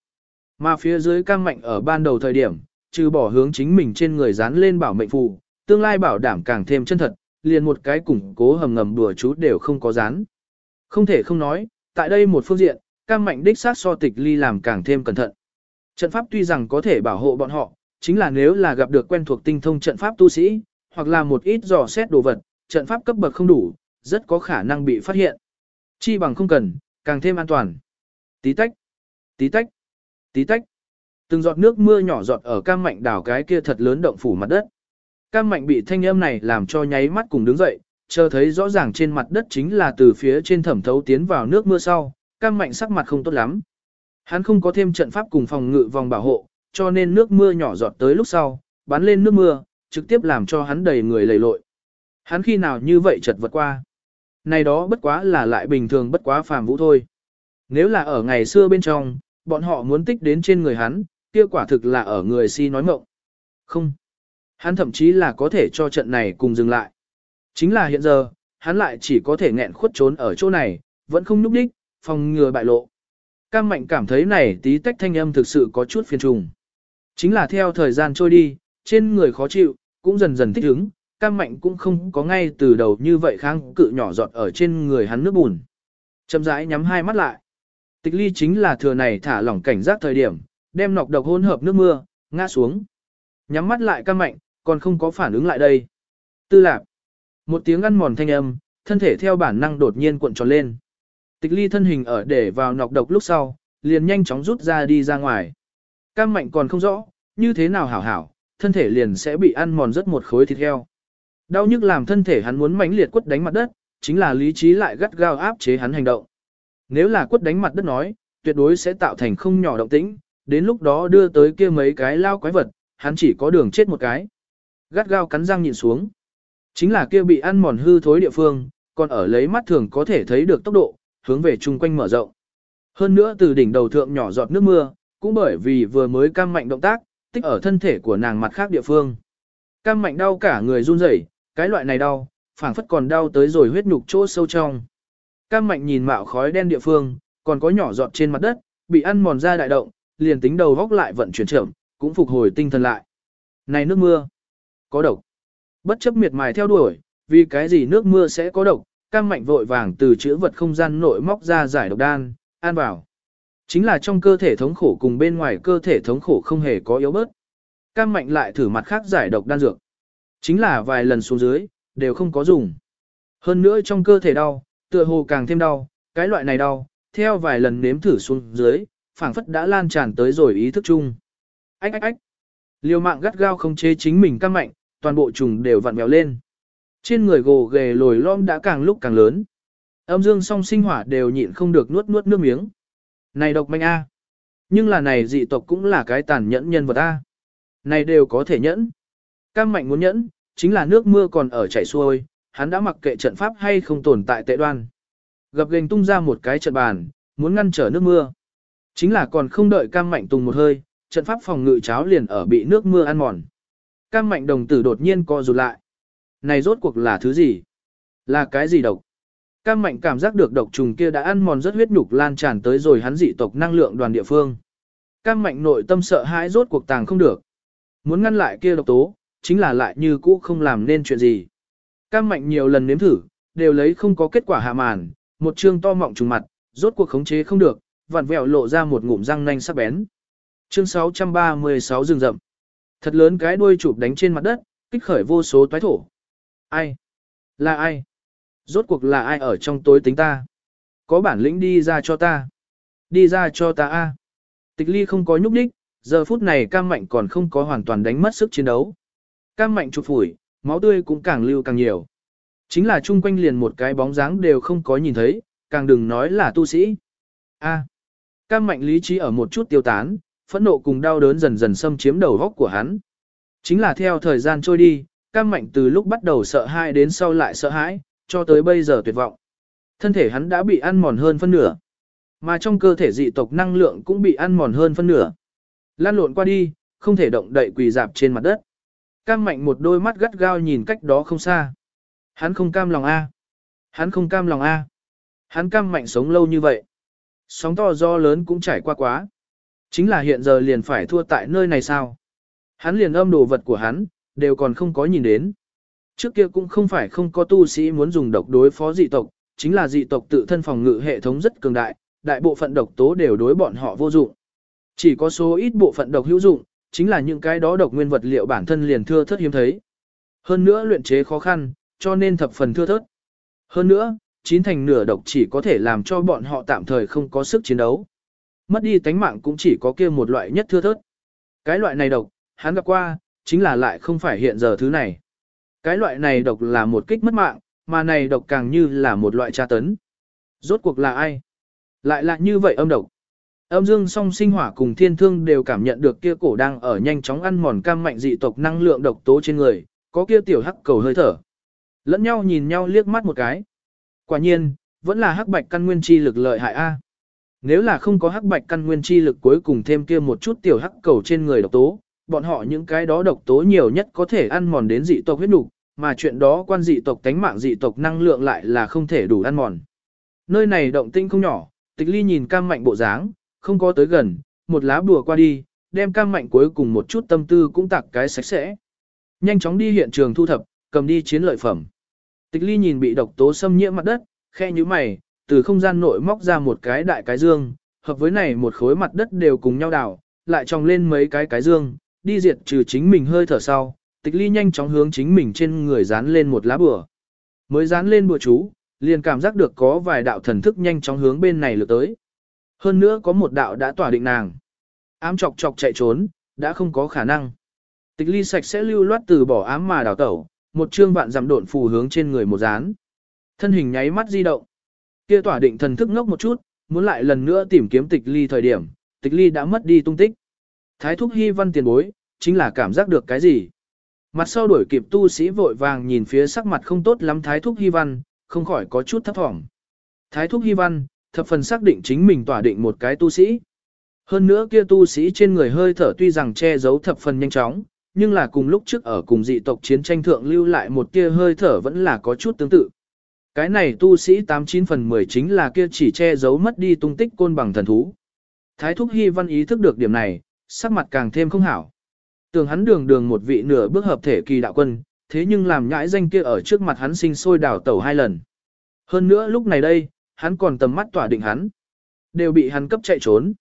Mà phía dưới căng mạnh ở ban đầu thời điểm, trừ bỏ hướng chính mình trên người dán lên bảo mệnh phù, tương lai bảo đảm càng thêm chân thật, liền một cái củng cố hầm ngầm đùa chú đều không có dán. Không thể không nói, tại đây một phương diện, căng mạnh đích sát so tịch ly làm càng thêm cẩn thận. Trận pháp tuy rằng có thể bảo hộ bọn họ, chính là nếu là gặp được quen thuộc tinh thông trận pháp tu sĩ, hoặc là một ít dò xét đồ vật, trận pháp cấp bậc không đủ, rất có khả năng bị phát hiện. Chi bằng không cần, càng thêm an toàn. Tí tách, tí tách, tí tách. Từng giọt nước mưa nhỏ giọt ở cam mạnh đảo cái kia thật lớn động phủ mặt đất. Cam mạnh bị thanh âm này làm cho nháy mắt cùng đứng dậy, chờ thấy rõ ràng trên mặt đất chính là từ phía trên thẩm thấu tiến vào nước mưa sau, cam mạnh sắc mặt không tốt lắm. Hắn không có thêm trận pháp cùng phòng ngự vòng bảo hộ, cho nên nước mưa nhỏ giọt tới lúc sau, bắn lên nước mưa, trực tiếp làm cho hắn đầy người lầy lội. Hắn khi nào như vậy chật vật qua. Này đó bất quá là lại bình thường bất quá phàm vũ thôi. Nếu là ở ngày xưa bên trong, bọn họ muốn tích đến trên người hắn, kia quả thực là ở người si nói mộng. Không. Hắn thậm chí là có thể cho trận này cùng dừng lại. Chính là hiện giờ, hắn lại chỉ có thể nghẹn khuất trốn ở chỗ này, vẫn không núp đích, phòng ngừa bại lộ. Cam mạnh cảm thấy này tí tách thanh âm thực sự có chút phiền trùng. Chính là theo thời gian trôi đi, trên người khó chịu, cũng dần dần thích ứng, cam mạnh cũng không có ngay từ đầu như vậy kháng cự nhỏ giọt ở trên người hắn nước bùn. Chậm rãi nhắm hai mắt lại. Tịch ly chính là thừa này thả lỏng cảnh giác thời điểm, đem nọc độc hỗn hợp nước mưa, ngã xuống. Nhắm mắt lại cam mạnh, còn không có phản ứng lại đây. Tư lạc. Một tiếng ăn mòn thanh âm, thân thể theo bản năng đột nhiên cuộn tròn lên. Tịch ly thân hình ở để vào nọc độc lúc sau, liền nhanh chóng rút ra đi ra ngoài. Cam mạnh còn không rõ, như thế nào hảo hảo, thân thể liền sẽ bị ăn mòn rất một khối thịt heo. Đau nhức làm thân thể hắn muốn mãnh liệt quất đánh mặt đất, chính là lý trí lại gắt gao áp chế hắn hành động. Nếu là quất đánh mặt đất nói, tuyệt đối sẽ tạo thành không nhỏ động tĩnh, đến lúc đó đưa tới kia mấy cái lao quái vật, hắn chỉ có đường chết một cái. Gắt gao cắn răng nhìn xuống. Chính là kia bị ăn mòn hư thối địa phương, còn ở lấy mắt thường có thể thấy được tốc độ, hướng về chung quanh mở rộng. Hơn nữa từ đỉnh đầu thượng nhỏ giọt nước mưa, cũng bởi vì vừa mới cam mạnh động tác, tích ở thân thể của nàng mặt khác địa phương. Cam mạnh đau cả người run rẩy, cái loại này đau, phảng phất còn đau tới rồi huyết nhục chỗ sâu trong. Cam mạnh nhìn mạo khói đen địa phương, còn có nhỏ giọt trên mặt đất, bị ăn mòn ra đại động, liền tính đầu góc lại vận chuyển chậm, cũng phục hồi tinh thần lại. Này nước mưa, có độc. Bất chấp miệt mài theo đuổi, vì cái gì nước mưa sẽ có độc, cam mạnh vội vàng từ chữ vật không gian nội móc ra giải độc đan, an vào. Chính là trong cơ thể thống khổ cùng bên ngoài cơ thể thống khổ không hề có yếu bớt. Cam mạnh lại thử mặt khác giải độc đan dược. Chính là vài lần xuống dưới, đều không có dùng. Hơn nữa trong cơ thể đau, tựa hồ càng thêm đau, cái loại này đau, theo vài lần nếm thử xuống dưới, phảng phất đã lan tràn tới rồi ý thức chung. Ách ách ách. Liều mạng gắt gao không chế chính mình cam mạnh, toàn bộ trùng đều vặn vẹo lên. Trên người gồ ghề lồi lom đã càng lúc càng lớn. Âm dương song sinh hỏa đều nhịn không được nuốt nuốt nước miếng. Này độc manh A. Nhưng là này dị tộc cũng là cái tàn nhẫn nhân vật A. Này đều có thể nhẫn. Cam mạnh muốn nhẫn, chính là nước mưa còn ở chảy xuôi, hắn đã mặc kệ trận pháp hay không tồn tại tệ đoan. Gặp gành tung ra một cái trận bàn, muốn ngăn trở nước mưa. Chính là còn không đợi cam mạnh tung một hơi, trận pháp phòng ngự cháo liền ở bị nước mưa ăn mòn. Cam mạnh đồng tử đột nhiên co rụt lại. Này rốt cuộc là thứ gì? Là cái gì độc? Cam mạnh cảm giác được độc trùng kia đã ăn mòn rất huyết nhục lan tràn tới rồi hắn dị tộc năng lượng đoàn địa phương. Cam mạnh nội tâm sợ hãi rốt cuộc tàng không được. Muốn ngăn lại kia độc tố, chính là lại như cũ không làm nên chuyện gì. Cam mạnh nhiều lần nếm thử, đều lấy không có kết quả hạ màn, một chương to mọng trùng mặt, rốt cuộc khống chế không được, vặn vẹo lộ ra một ngụm răng nanh sắc bén. Chương 636 rừng rậm. Thật lớn cái đuôi chụp đánh trên mặt đất, kích khởi vô số toái thổ. Ai? Là ai? Rốt cuộc là ai ở trong tối tính ta? Có bản lĩnh đi ra cho ta. Đi ra cho ta a. Tịch ly không có nhúc nhích, giờ phút này cam mạnh còn không có hoàn toàn đánh mất sức chiến đấu. Cam mạnh chụp phủi, máu tươi cũng càng lưu càng nhiều. Chính là chung quanh liền một cái bóng dáng đều không có nhìn thấy, càng đừng nói là tu sĩ. A. Cam mạnh lý trí ở một chút tiêu tán, phẫn nộ cùng đau đớn dần dần xâm chiếm đầu góc của hắn. Chính là theo thời gian trôi đi, cam mạnh từ lúc bắt đầu sợ hãi đến sau lại sợ hãi, cho tới bây giờ tuyệt vọng. Thân thể hắn đã bị ăn mòn hơn phân nửa. Mà trong cơ thể dị tộc năng lượng cũng bị ăn mòn hơn phân nửa. Lan lộn qua đi, không thể động đậy quỳ dạp trên mặt đất. Cam mạnh một đôi mắt gắt gao nhìn cách đó không xa. Hắn không cam lòng A. Hắn không cam lòng A. Hắn cam mạnh sống lâu như vậy. Sóng to do lớn cũng trải qua quá. Chính là hiện giờ liền phải thua tại nơi này sao? Hắn liền âm đồ vật của hắn, đều còn không có nhìn đến. Trước kia cũng không phải không có tu sĩ muốn dùng độc đối phó dị tộc, chính là dị tộc tự thân phòng ngự hệ thống rất cường đại, đại bộ phận độc tố đều đối bọn họ vô dụng. Chỉ có số ít bộ phận độc hữu dụng, chính là những cái đó độc nguyên vật liệu bản thân liền thưa thớt hiếm thấy. Hơn nữa luyện chế khó khăn, cho nên thập phần thưa thớt. Hơn nữa, chín thành nửa độc chỉ có thể làm cho bọn họ tạm thời không có sức chiến đấu. Mất đi tánh mạng cũng chỉ có kia một loại nhất thưa thớt. Cái loại này độc, hắn gặp qua, chính là lại không phải hiện giờ thứ này. Cái loại này độc là một kích mất mạng, mà này độc càng như là một loại tra tấn. Rốt cuộc là ai? Lại là như vậy âm độc. Âm dương song sinh hỏa cùng thiên thương đều cảm nhận được kia cổ đang ở nhanh chóng ăn mòn cam mạnh dị tộc năng lượng độc tố trên người, có kia tiểu hắc cầu hơi thở. Lẫn nhau nhìn nhau liếc mắt một cái. Quả nhiên, vẫn là hắc bạch căn nguyên chi lực lợi hại A. Nếu là không có hắc bạch căn nguyên chi lực cuối cùng thêm kia một chút tiểu hắc cầu trên người độc tố, bọn họ những cái đó độc tố nhiều nhất có thể ăn mòn đến dị tộc huyết nục, mà chuyện đó quan dị tộc tánh mạng dị tộc năng lượng lại là không thể đủ ăn mòn. Nơi này động tinh không nhỏ, tịch ly nhìn cam mạnh bộ dáng, không có tới gần, một lá bùa qua đi, đem cam mạnh cuối cùng một chút tâm tư cũng tặng cái sạch sẽ. Nhanh chóng đi hiện trường thu thập, cầm đi chiến lợi phẩm. Tịch ly nhìn bị độc tố xâm nhiễm mặt đất, khe như mày, từ không gian nội móc ra một cái đại cái dương, hợp với này một khối mặt đất đều cùng nhau đảo, lại trồng lên mấy cái cái dương, đi diệt trừ chính mình hơi thở sau, tịch ly nhanh chóng hướng chính mình trên người dán lên một lá bùa. Mới dán lên bùa chú, liền cảm giác được có vài đạo thần thức nhanh chóng hướng bên này lượt tới. Hơn nữa có một đạo đã tỏa định nàng. Ám chọc chọc chạy trốn, đã không có khả năng. Tịch ly sạch sẽ lưu loát từ bỏ ám mà đào tẩu, một chương vạn giảm độn phù hướng trên người một dán. Thân hình nháy mắt di động. Kia tỏa định thần thức ngốc một chút, muốn lại lần nữa tìm kiếm tịch ly thời điểm, tịch ly đã mất đi tung tích. Thái thúc hy văn tiền bối, chính là cảm giác được cái gì. Mặt sau đuổi kịp tu sĩ vội vàng nhìn phía sắc mặt không tốt lắm thái thúc hy văn, không khỏi có chút thấp thỏm. Thái thúc hy văn, thập phần xác định chính mình tỏa định một cái tu sĩ. Hơn nữa kia tu sĩ trên người hơi thở tuy rằng che giấu thập phần nhanh chóng, nhưng là cùng lúc trước ở cùng dị tộc chiến tranh thượng lưu lại một tia hơi thở vẫn là có chút tương tự. Cái này tu sĩ 89 phần 10 chính là kia chỉ che giấu mất đi tung tích côn bằng thần thú. Thái thúc hy văn ý thức được điểm này, sắc mặt càng thêm không hảo. Tưởng hắn đường đường một vị nửa bước hợp thể kỳ đạo quân, thế nhưng làm nhãi danh kia ở trước mặt hắn sinh sôi đảo tẩu hai lần. Hơn nữa lúc này đây, hắn còn tầm mắt tỏa định hắn. Đều bị hắn cấp chạy trốn.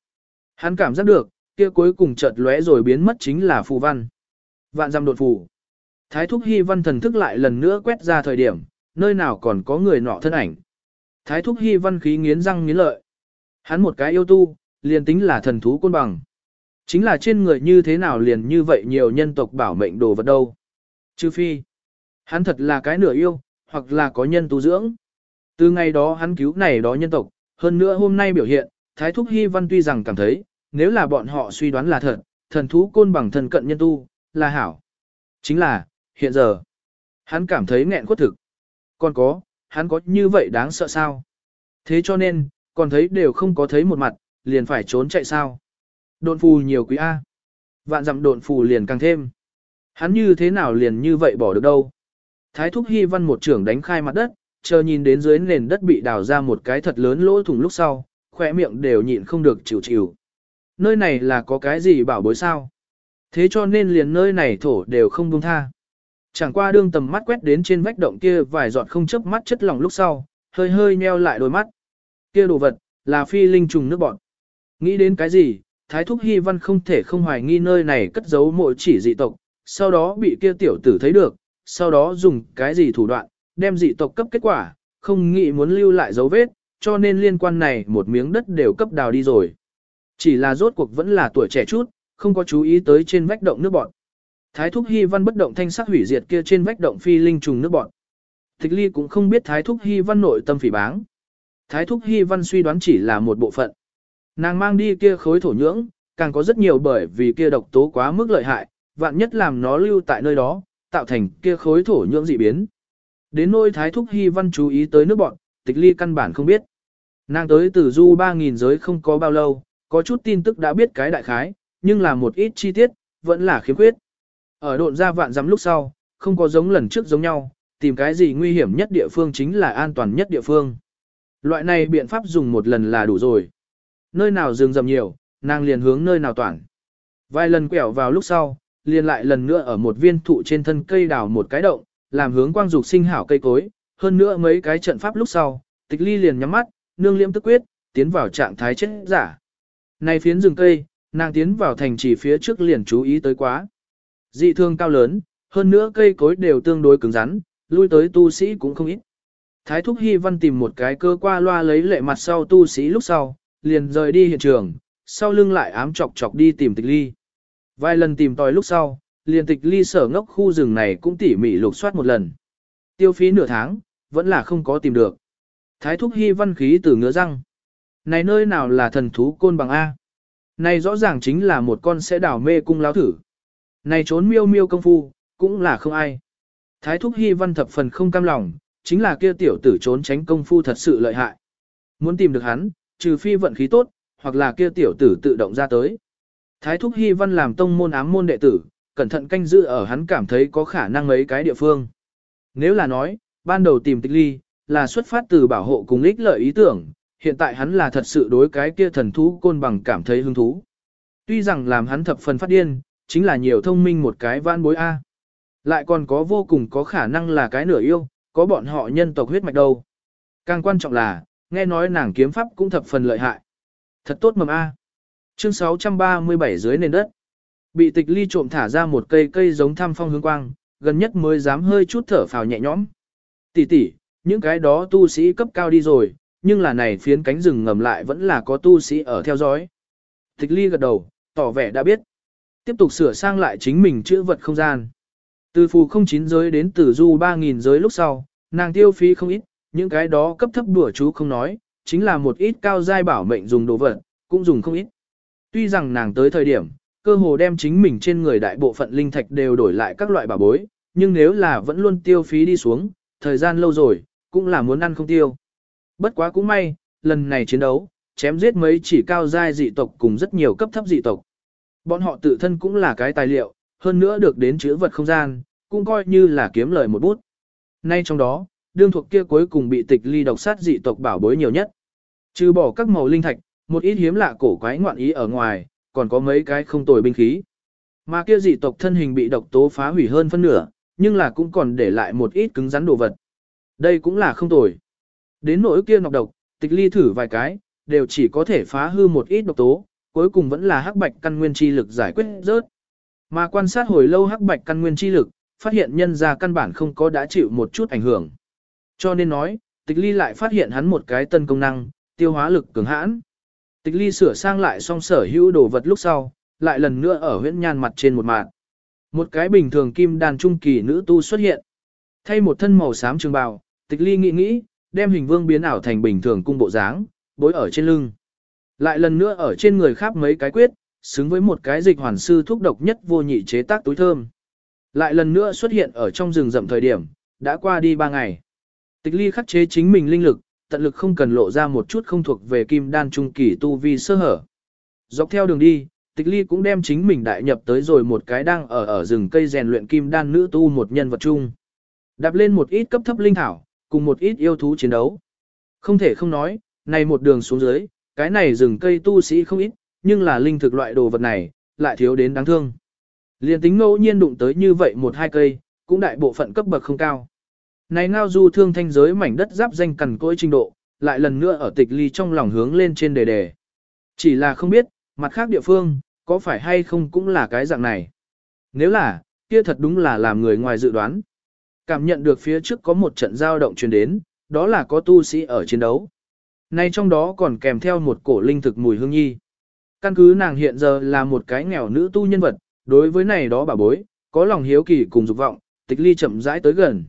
Hắn cảm giác được, kia cuối cùng chợt lóe rồi biến mất chính là phù văn. Vạn giam đột phù. Thái thúc hy văn thần thức lại lần nữa quét ra thời điểm, nơi nào còn có người nọ thân ảnh. Thái thúc hy văn khí nghiến răng nghiến lợi. Hắn một cái yêu tu, liền tính là thần thú côn bằng. Chính là trên người như thế nào liền như vậy nhiều nhân tộc bảo mệnh đồ vật đâu. Trừ phi, hắn thật là cái nửa yêu, hoặc là có nhân tu dưỡng. Từ ngày đó hắn cứu này đó nhân tộc, hơn nữa hôm nay biểu hiện, Thái Thúc Hy Văn tuy rằng cảm thấy, nếu là bọn họ suy đoán là thật, thần thú côn bằng thần cận nhân tu, là hảo. Chính là, hiện giờ, hắn cảm thấy nghẹn khuất thực. Còn có, hắn có như vậy đáng sợ sao? Thế cho nên, còn thấy đều không có thấy một mặt, liền phải trốn chạy sao? Độn phù nhiều quý A. Vạn dặm độn phù liền càng thêm. Hắn như thế nào liền như vậy bỏ được đâu? Thái thúc hy văn một trưởng đánh khai mặt đất, chờ nhìn đến dưới nền đất bị đào ra một cái thật lớn lỗ thủng lúc sau, khỏe miệng đều nhịn không được chịu chịu. Nơi này là có cái gì bảo bối sao? Thế cho nên liền nơi này thổ đều không buông tha. Chẳng qua đương tầm mắt quét đến trên vách động kia vài giọt không chớp mắt chất lỏng lúc sau, hơi hơi nheo lại đôi mắt. Kia đồ vật, là phi linh trùng nước bọn. Nghĩ đến cái gì, Thái Thúc Hy Văn không thể không hoài nghi nơi này cất giấu mỗi chỉ dị tộc, sau đó bị kia tiểu tử thấy được, sau đó dùng cái gì thủ đoạn, đem dị tộc cấp kết quả, không nghĩ muốn lưu lại dấu vết, cho nên liên quan này một miếng đất đều cấp đào đi rồi. Chỉ là rốt cuộc vẫn là tuổi trẻ chút, không có chú ý tới trên vách động nước bọn. Thái thúc hy văn bất động thanh sắc hủy diệt kia trên vách động phi linh trùng nước bọn. Tịch ly cũng không biết thái thúc hy văn nội tâm phỉ báng. Thái thúc hy văn suy đoán chỉ là một bộ phận. Nàng mang đi kia khối thổ nhưỡng, càng có rất nhiều bởi vì kia độc tố quá mức lợi hại, vạn nhất làm nó lưu tại nơi đó, tạo thành kia khối thổ nhưỡng dị biến. Đến nôi thái thúc hy văn chú ý tới nước bọn, tịch ly căn bản không biết. Nàng tới từ du 3.000 giới không có bao lâu, có chút tin tức đã biết cái đại khái, nhưng là một ít chi tiết, vẫn là khiếm khuyết. Ở độn ra vạn dắm lúc sau, không có giống lần trước giống nhau, tìm cái gì nguy hiểm nhất địa phương chính là an toàn nhất địa phương. Loại này biện pháp dùng một lần là đủ rồi. Nơi nào rừng rậm nhiều, nàng liền hướng nơi nào toàn. Vài lần quẹo vào lúc sau, liền lại lần nữa ở một viên thụ trên thân cây đào một cái động, làm hướng quang dục sinh hảo cây cối, hơn nữa mấy cái trận pháp lúc sau, tịch ly liền nhắm mắt, nương liễm tức quyết, tiến vào trạng thái chết giả. Này phiến rừng cây, nàng tiến vào thành trì phía trước liền chú ý tới quá. Dị thương cao lớn, hơn nữa cây cối đều tương đối cứng rắn, lui tới tu sĩ cũng không ít. Thái Thúc Hy Văn tìm một cái cơ qua loa lấy lệ mặt sau tu sĩ lúc sau, liền rời đi hiện trường, sau lưng lại ám chọc chọc đi tìm tịch ly. Vài lần tìm tòi lúc sau, liền tịch ly sở ngốc khu rừng này cũng tỉ mỉ lục soát một lần. Tiêu phí nửa tháng, vẫn là không có tìm được. Thái thúc hy văn khí từ ngứa răng. Này nơi nào là thần thú côn bằng A? Này rõ ràng chính là một con sẽ đảo mê cung láo thử. Này trốn miêu miêu công phu, cũng là không ai. Thái thúc hy văn thập phần không cam lòng, chính là kia tiểu tử trốn tránh công phu thật sự lợi hại. Muốn tìm được hắn, trừ phi vận khí tốt, hoặc là kia tiểu tử tự động ra tới. Thái thúc hy văn làm tông môn ám môn đệ tử, cẩn thận canh giữ ở hắn cảm thấy có khả năng mấy cái địa phương. Nếu là nói, ban đầu tìm tịch ly, là xuất phát từ bảo hộ cùng ích lợi ý tưởng, hiện tại hắn là thật sự đối cái kia thần thú côn bằng cảm thấy hứng thú. Tuy rằng làm hắn thập phần phát điên, chính là nhiều thông minh một cái van bối A. Lại còn có vô cùng có khả năng là cái nửa yêu, có bọn họ nhân tộc huyết mạch đâu. Càng quan trọng là, nghe nói nàng kiếm pháp cũng thập phần lợi hại. Thật tốt mầm A. Chương 637 dưới nền đất. Bị tịch ly trộm thả ra một cây cây giống thăm phong hướng quang, gần nhất mới dám hơi chút thở phào nhẹ nhõm. Tỷ tỷ, những cái đó tu sĩ cấp cao đi rồi, nhưng là này phiến cánh rừng ngầm lại vẫn là có tu sĩ ở theo dõi. Tịch ly gật đầu, tỏ vẻ đã biết. Tiếp tục sửa sang lại chính mình chữ vật không gian. Từ phù không chín giới đến từ du 3.000 giới lúc sau, nàng tiêu phí không ít, những cái đó cấp thấp đùa chú không nói, chính là một ít cao giai bảo mệnh dùng đồ vật, cũng dùng không ít. Tuy rằng nàng tới thời điểm, cơ hồ đem chính mình trên người đại bộ phận linh thạch đều đổi lại các loại bảo bối, nhưng nếu là vẫn luôn tiêu phí đi xuống, thời gian lâu rồi, cũng là muốn ăn không tiêu. Bất quá cũng may, lần này chiến đấu, chém giết mấy chỉ cao giai dị tộc cùng rất nhiều cấp thấp dị tộc. Bọn họ tự thân cũng là cái tài liệu, hơn nữa được đến chữ vật không gian, cũng coi như là kiếm lời một bút. Nay trong đó, đương thuộc kia cuối cùng bị tịch ly độc sát dị tộc bảo bối nhiều nhất. Trừ bỏ các màu linh thạch, một ít hiếm lạ cổ quái ngoạn ý ở ngoài, còn có mấy cái không tồi binh khí. Mà kia dị tộc thân hình bị độc tố phá hủy hơn phân nửa, nhưng là cũng còn để lại một ít cứng rắn đồ vật. Đây cũng là không tồi. Đến nỗi kia nọc độc, tịch ly thử vài cái, đều chỉ có thể phá hư một ít độc tố, cuối cùng vẫn là hắc bạch căn nguyên chi lực giải quyết rớt. Mà quan sát hồi lâu hắc bạch căn nguyên chi lực, phát hiện nhân ra căn bản không có đã chịu một chút ảnh hưởng. Cho nên nói, tịch ly lại phát hiện hắn một cái tân công năng, tiêu hóa lực cường hãn. Tịch ly sửa sang lại xong sở hữu đồ vật lúc sau, lại lần nữa ở huyễn nhan mặt trên một mạng. Một cái bình thường kim đàn trung kỳ nữ tu xuất hiện. Thay một thân màu xám trường bào, tịch ly nghĩ nghĩ, đem hình vương biến ảo thành bình thường cung bộ dáng, bối ở trên lưng. Lại lần nữa ở trên người khắp mấy cái quyết, xứng với một cái dịch hoàn sư thuốc độc nhất vô nhị chế tác túi thơm. Lại lần nữa xuất hiện ở trong rừng rậm thời điểm, đã qua đi ba ngày. Tịch ly khắc chế chính mình linh lực, tận lực không cần lộ ra một chút không thuộc về kim đan trung kỳ tu vi sơ hở. Dọc theo đường đi, tịch ly cũng đem chính mình đại nhập tới rồi một cái đang ở ở rừng cây rèn luyện kim đan nữ tu một nhân vật chung. Đạp lên một ít cấp thấp linh thảo, cùng một ít yêu thú chiến đấu. Không thể không nói, này một đường xuống dưới, cái này rừng cây tu sĩ không ít, nhưng là linh thực loại đồ vật này, lại thiếu đến đáng thương. Liên tính ngẫu nhiên đụng tới như vậy một hai cây, cũng đại bộ phận cấp bậc không cao. Này ngao du thương thanh giới mảnh đất giáp danh cằn cỗi trình độ, lại lần nữa ở tịch ly trong lòng hướng lên trên đề đề. Chỉ là không biết, mặt khác địa phương, có phải hay không cũng là cái dạng này. Nếu là, kia thật đúng là làm người ngoài dự đoán. Cảm nhận được phía trước có một trận giao động truyền đến, đó là có tu sĩ ở chiến đấu. Nay trong đó còn kèm theo một cổ linh thực mùi hương nhi. Căn cứ nàng hiện giờ là một cái nghèo nữ tu nhân vật, đối với này đó bà bối, có lòng hiếu kỳ cùng dục vọng, tịch ly chậm rãi tới gần.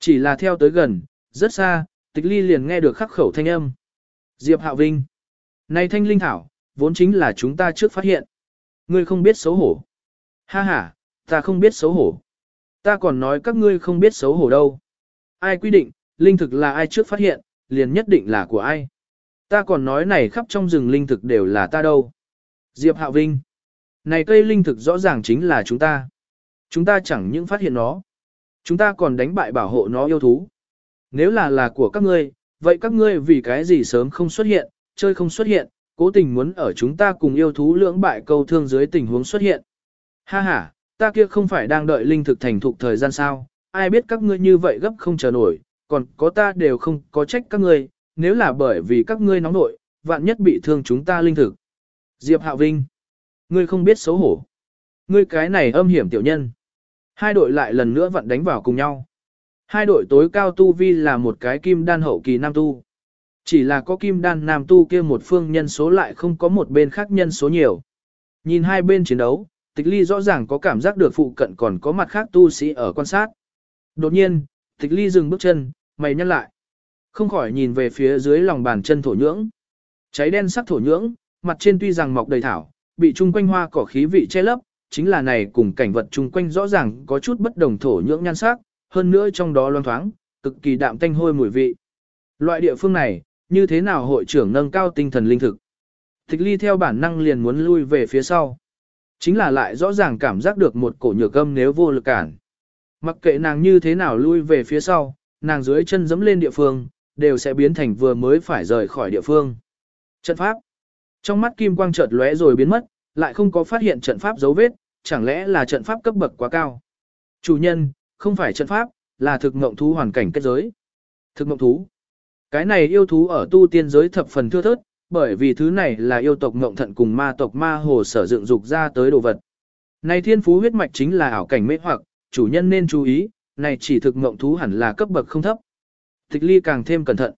Chỉ là theo tới gần, rất xa, tịch ly liền nghe được khắc khẩu thanh âm. Diệp Hạo Vinh. Này thanh linh thảo, vốn chính là chúng ta trước phát hiện. Ngươi không biết xấu hổ. Ha ha, ta không biết xấu hổ. Ta còn nói các ngươi không biết xấu hổ đâu. Ai quy định, linh thực là ai trước phát hiện, liền nhất định là của ai. Ta còn nói này khắp trong rừng linh thực đều là ta đâu. Diệp Hạo Vinh. Này cây linh thực rõ ràng chính là chúng ta. Chúng ta chẳng những phát hiện nó. Chúng ta còn đánh bại bảo hộ nó yêu thú. Nếu là là của các ngươi, vậy các ngươi vì cái gì sớm không xuất hiện, chơi không xuất hiện, cố tình muốn ở chúng ta cùng yêu thú lưỡng bại câu thương dưới tình huống xuất hiện. Ha ha, ta kia không phải đang đợi linh thực thành thục thời gian sao, ai biết các ngươi như vậy gấp không chờ nổi, còn có ta đều không có trách các ngươi, nếu là bởi vì các ngươi nóng nội, vạn nhất bị thương chúng ta linh thực. Diệp Hạo Vinh, ngươi không biết xấu hổ. Ngươi cái này âm hiểm tiểu nhân. Hai đội lại lần nữa vận đánh vào cùng nhau. Hai đội tối cao tu vi là một cái kim đan hậu kỳ nam tu. Chỉ là có kim đan nam tu kia một phương nhân số lại không có một bên khác nhân số nhiều. Nhìn hai bên chiến đấu, tịch ly rõ ràng có cảm giác được phụ cận còn có mặt khác tu sĩ ở quan sát. Đột nhiên, tịch ly dừng bước chân, mày nhăn lại. Không khỏi nhìn về phía dưới lòng bàn chân thổ nhưỡng. Cháy đen sắc thổ nhưỡng, mặt trên tuy rằng mọc đầy thảo, bị chung quanh hoa cỏ khí vị che lấp, chính là này cùng cảnh vật chung quanh rõ ràng có chút bất đồng thổ nhưỡng nhan sắc, hơn nữa trong đó loang thoáng, cực kỳ đạm tanh hôi mùi vị. Loại địa phương này, như thế nào hội trưởng nâng cao tinh thần linh thực? Tịch ly theo bản năng liền muốn lui về phía sau. Chính là lại rõ ràng cảm giác được một cổ nhược âm nếu vô lực cản. Mặc kệ nàng như thế nào lui về phía sau, nàng dưới chân dẫm lên địa phương, đều sẽ biến thành vừa mới phải rời khỏi địa phương. Trận pháp. Trong mắt kim quang chợt lóe rồi biến mất, lại không có phát hiện trận pháp dấu vết, chẳng lẽ là trận pháp cấp bậc quá cao. Chủ nhân, không phải trận pháp, là thực mộng thú hoàn cảnh kết giới. Thực mộng thú. Cái này yêu thú ở tu tiên giới thập phần thưa thớt, bởi vì thứ này là yêu tộc mộng thận cùng ma tộc ma hồ sở dựng dục ra tới đồ vật. Này thiên phú huyết mạch chính là ảo cảnh mê hoặc, chủ nhân nên chú ý, này chỉ thực mộng thú hẳn là cấp bậc không thấp. Tịch ly càng thêm cẩn thận.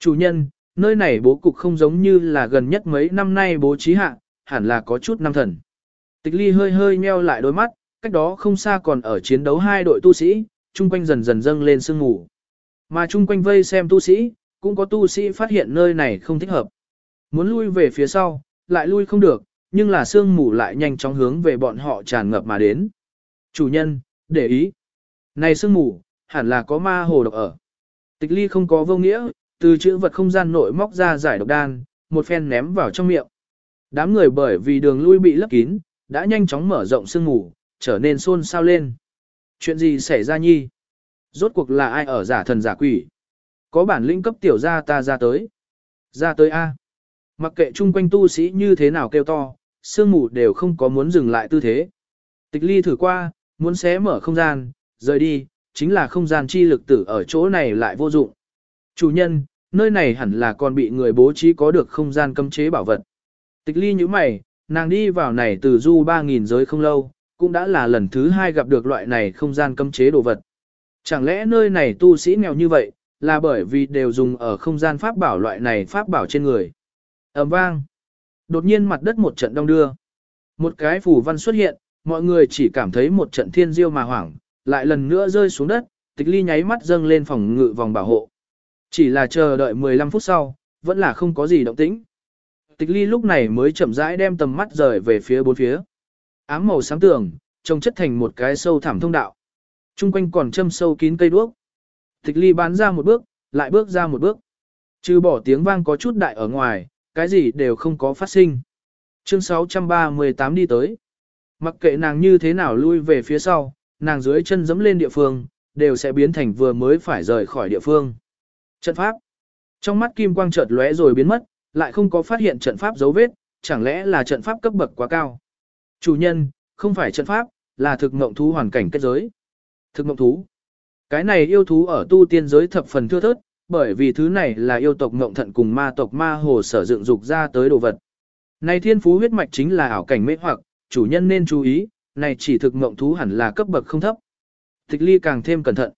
Chủ nhân, nơi này bố cục không giống như là gần nhất mấy năm nay bố trí hạ, hẳn là có chút năng thần. Tịch ly hơi hơi nheo lại đôi mắt, cách đó không xa còn ở chiến đấu hai đội tu sĩ, chung quanh dần dần dâng lên sương mù. Mà chung quanh vây xem tu sĩ, cũng có tu sĩ phát hiện nơi này không thích hợp. Muốn lui về phía sau, lại lui không được, nhưng là sương mù lại nhanh chóng hướng về bọn họ tràn ngập mà đến. Chủ nhân, để ý. Này sương mù, hẳn là có ma hồ độc ở. Tịch ly không có vô nghĩa, từ chữ vật không gian nội móc ra giải độc đan, một phen ném vào trong miệng. Đám người bởi vì đường lui bị lấp kín, đã nhanh chóng mở rộng sương ngủ trở nên xôn xao lên. Chuyện gì xảy ra nhi? Rốt cuộc là ai ở giả thần giả quỷ? Có bản lĩnh cấp tiểu gia ta ra tới. Ra tới A. Mặc kệ chung quanh tu sĩ như thế nào kêu to, sương mù đều không có muốn dừng lại tư thế. Tịch ly thử qua, muốn xé mở không gian, rời đi, chính là không gian chi lực tử ở chỗ này lại vô dụng. Chủ nhân, nơi này hẳn là còn bị người bố trí có được không gian cấm chế bảo vật. Tịch ly như mày, nàng đi vào này từ du 3.000 giới không lâu, cũng đã là lần thứ hai gặp được loại này không gian cấm chế đồ vật. Chẳng lẽ nơi này tu sĩ nghèo như vậy, là bởi vì đều dùng ở không gian pháp bảo loại này pháp bảo trên người. ầm vang. Đột nhiên mặt đất một trận đông đưa. Một cái phủ văn xuất hiện, mọi người chỉ cảm thấy một trận thiên diêu mà hoảng, lại lần nữa rơi xuống đất, tịch ly nháy mắt dâng lên phòng ngự vòng bảo hộ. Chỉ là chờ đợi 15 phút sau, vẫn là không có gì động tĩnh. Tịch ly lúc này mới chậm rãi đem tầm mắt rời về phía bốn phía. Ám màu sáng tường, trông chất thành một cái sâu thẳm thông đạo. Trung quanh còn châm sâu kín cây đuốc. Tịch ly bán ra một bước, lại bước ra một bước. Trừ bỏ tiếng vang có chút đại ở ngoài, cái gì đều không có phát sinh. Chương 638 đi tới. Mặc kệ nàng như thế nào lui về phía sau, nàng dưới chân dẫm lên địa phương, đều sẽ biến thành vừa mới phải rời khỏi địa phương. Trận pháp. Trong mắt kim quang chợt lóe rồi biến mất, lại không có phát hiện trận pháp dấu vết, chẳng lẽ là trận pháp cấp bậc quá cao. Chủ nhân, không phải trận pháp, là thực ngộng thú hoàn cảnh kết giới. Thực ngộng thú. Cái này yêu thú ở tu tiên giới thập phần thưa thớt, bởi vì thứ này là yêu tộc ngộng thận cùng ma tộc ma hồ sở dựng dục ra tới đồ vật. Này thiên phú huyết mạch chính là ảo cảnh mê hoặc, chủ nhân nên chú ý, này chỉ thực ngộng thú hẳn là cấp bậc không thấp. Tịch ly càng thêm cẩn thận.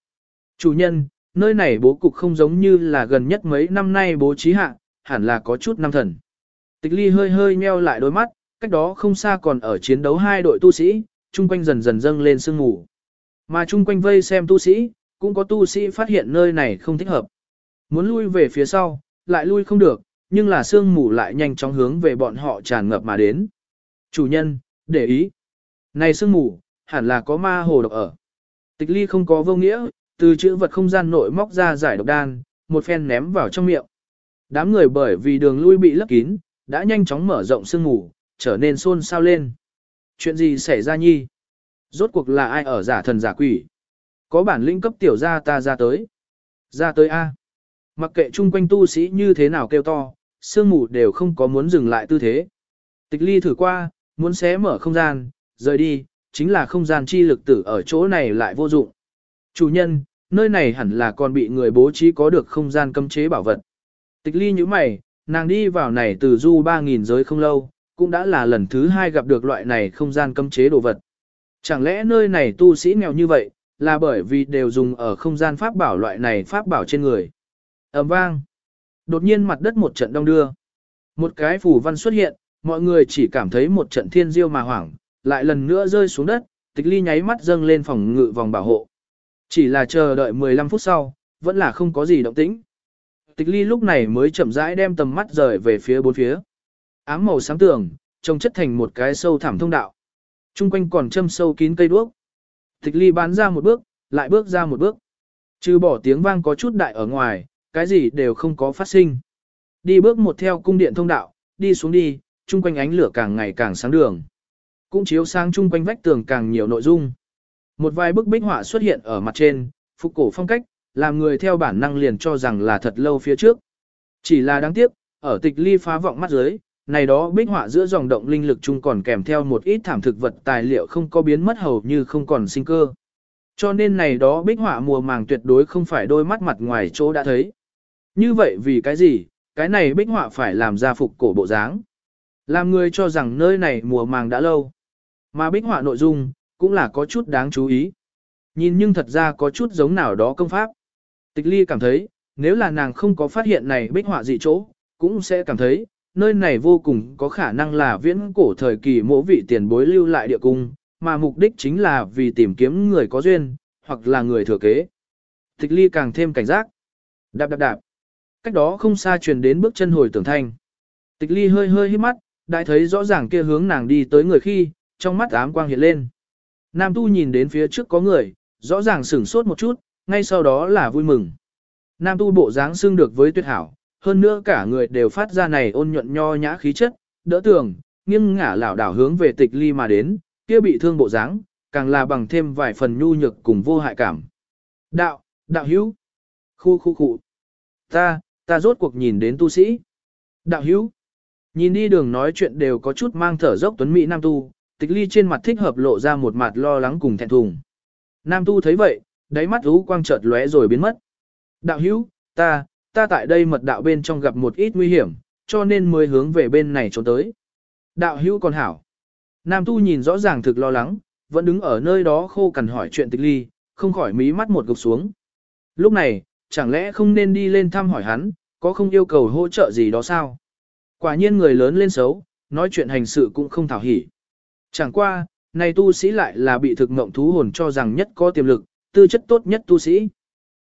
Chủ nhân, nơi này bố cục không giống như là gần nhất mấy năm nay bố trí hạ, hẳn là có chút năm thần. Tịch ly hơi hơi nheo lại đôi mắt, cách đó không xa còn ở chiến đấu hai đội tu sĩ, chung quanh dần dần dâng lên sương mù. Mà chung quanh vây xem tu sĩ, cũng có tu sĩ phát hiện nơi này không thích hợp. Muốn lui về phía sau, lại lui không được, nhưng là sương mù lại nhanh chóng hướng về bọn họ tràn ngập mà đến. Chủ nhân, để ý. Này sương mù, hẳn là có ma hồ độc ở. Tịch ly không có vô nghĩa, từ chữ vật không gian nội móc ra giải độc đan, một phen ném vào trong miệng. Đám người bởi vì đường lui bị lấp kín, đã nhanh chóng mở rộng sương mù, trở nên xôn xao lên. Chuyện gì xảy ra nhi? Rốt cuộc là ai ở giả thần giả quỷ? Có bản lĩnh cấp tiểu gia ta ra tới. Ra tới A. Mặc kệ chung quanh tu sĩ như thế nào kêu to, sương mù đều không có muốn dừng lại tư thế. Tịch ly thử qua, muốn xé mở không gian, rời đi, chính là không gian chi lực tử ở chỗ này lại vô dụng. Chủ nhân, nơi này hẳn là còn bị người bố trí có được không gian cấm chế bảo vật. Tịch ly như mày, nàng đi vào này từ du 3.000 giới không lâu, cũng đã là lần thứ hai gặp được loại này không gian cấm chế đồ vật. Chẳng lẽ nơi này tu sĩ nghèo như vậy, là bởi vì đều dùng ở không gian pháp bảo loại này pháp bảo trên người. ầm vang. Đột nhiên mặt đất một trận đông đưa. Một cái phủ văn xuất hiện, mọi người chỉ cảm thấy một trận thiên diêu mà hoảng, lại lần nữa rơi xuống đất, tịch ly nháy mắt dâng lên phòng ngự vòng bảo hộ. Chỉ là chờ đợi 15 phút sau, vẫn là không có gì động tĩnh. Tịch ly lúc này mới chậm rãi đem tầm mắt rời về phía bốn phía. Ám màu sáng tường, trông chất thành một cái sâu thẳm thông đạo. Trung quanh còn châm sâu kín cây đuốc. Tịch ly bán ra một bước, lại bước ra một bước. Trừ bỏ tiếng vang có chút đại ở ngoài, cái gì đều không có phát sinh. Đi bước một theo cung điện thông đạo, đi xuống đi, chung quanh ánh lửa càng ngày càng sáng đường. Cũng chiếu sáng chung quanh vách tường càng nhiều nội dung. Một vài bức bích họa xuất hiện ở mặt trên, phục cổ phong cách, làm người theo bản năng liền cho rằng là thật lâu phía trước. Chỉ là đáng tiếc, ở tịch ly phá vọng mắt dưới, này đó bích họa giữa dòng động linh lực chung còn kèm theo một ít thảm thực vật tài liệu không có biến mất hầu như không còn sinh cơ. Cho nên này đó bích họa mùa màng tuyệt đối không phải đôi mắt mặt ngoài chỗ đã thấy. Như vậy vì cái gì, cái này bích họa phải làm ra phục cổ bộ dáng. Làm người cho rằng nơi này mùa màng đã lâu. Mà bích họa nội dung, cũng là có chút đáng chú ý. Nhìn nhưng thật ra có chút giống nào đó công pháp. Tịch ly cảm thấy, Nếu là nàng không có phát hiện này bích họa dị chỗ, cũng sẽ cảm thấy, nơi này vô cùng có khả năng là viễn cổ thời kỳ mỗ vị tiền bối lưu lại địa cung, mà mục đích chính là vì tìm kiếm người có duyên, hoặc là người thừa kế. Tịch ly càng thêm cảnh giác. Đạp đạp đạp. Cách đó không xa truyền đến bước chân hồi tưởng thanh. Tịch ly hơi hơi hít mắt, đại thấy rõ ràng kia hướng nàng đi tới người khi, trong mắt ám quang hiện lên. Nam tu nhìn đến phía trước có người, rõ ràng sửng sốt một chút, ngay sau đó là vui mừng. Nam tu bộ dáng xưng được với tuyệt hảo, hơn nữa cả người đều phát ra này ôn nhuận nho nhã khí chất, đỡ tường, nghiêng ngả lảo đảo hướng về tịch ly mà đến, kia bị thương bộ dáng, càng là bằng thêm vài phần nhu nhược cùng vô hại cảm. Đạo, đạo hữu, khu khu khu, ta, ta rốt cuộc nhìn đến tu sĩ. Đạo hữu, nhìn đi đường nói chuyện đều có chút mang thở dốc tuấn mỹ nam tu, tịch ly trên mặt thích hợp lộ ra một mặt lo lắng cùng thẹn thùng. Nam tu thấy vậy, đáy mắt ú quang chợt lóe rồi biến mất. Đạo hữu, ta, ta tại đây mật đạo bên trong gặp một ít nguy hiểm, cho nên mới hướng về bên này trốn tới. Đạo hữu còn hảo. Nam tu nhìn rõ ràng thực lo lắng, vẫn đứng ở nơi đó khô cằn hỏi chuyện tịch ly, không khỏi mí mắt một gục xuống. Lúc này, chẳng lẽ không nên đi lên thăm hỏi hắn, có không yêu cầu hỗ trợ gì đó sao? Quả nhiên người lớn lên xấu, nói chuyện hành sự cũng không thảo hỉ. Chẳng qua, này tu sĩ lại là bị thực mộng thú hồn cho rằng nhất có tiềm lực, tư chất tốt nhất tu sĩ.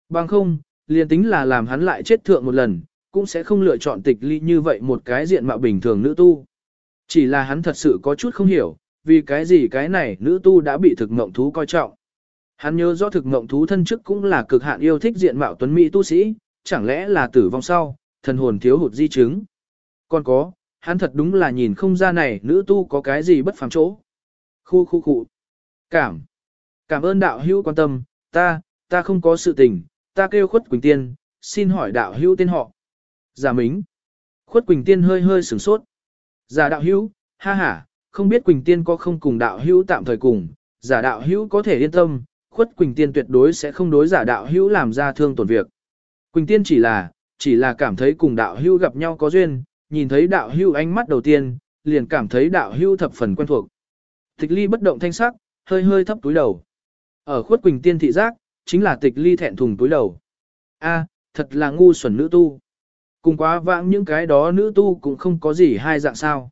Bằng không, liền tính là làm hắn lại chết thượng một lần, cũng sẽ không lựa chọn tịch ly như vậy một cái diện mạo bình thường nữ tu. Chỉ là hắn thật sự có chút không hiểu, vì cái gì cái này nữ tu đã bị thực mộng thú coi trọng. Hắn nhớ rõ thực mộng thú thân chức cũng là cực hạn yêu thích diện mạo tuấn mỹ tu sĩ, chẳng lẽ là tử vong sau, thần hồn thiếu hụt di chứng. Còn có, hắn thật đúng là nhìn không ra này nữ tu có cái gì bất phàm chỗ. Khu khu khu. Cảm. Cảm ơn đạo hữu quan tâm, ta, ta không có sự tình, ta kêu khuất Quỳnh Tiên, xin hỏi đạo hữu tên họ. Giả Mính. Khuất Quỳnh Tiên hơi hơi sửng sốt. Giả đạo hữu, ha ha, không biết Quỳnh Tiên có không cùng đạo hữu tạm thời cùng, giả đạo hữu có thể yên tâm, khuất Quỳnh Tiên tuyệt đối sẽ không đối giả đạo hữu làm ra thương tổn việc. Quỳnh Tiên chỉ là, chỉ là cảm thấy cùng đạo hữu gặp nhau có duyên, nhìn thấy đạo hữu ánh mắt đầu tiên, liền cảm thấy đạo hữu thập phần quen thuộc. Tịch ly bất động thanh sắc, hơi hơi thấp túi đầu. Ở khuất Quỳnh Tiên thị giác, chính là tịch ly thẹn thùng túi đầu. A, thật là ngu xuẩn nữ tu. Cùng quá vãng những cái đó nữ tu cũng không có gì hai dạng sao.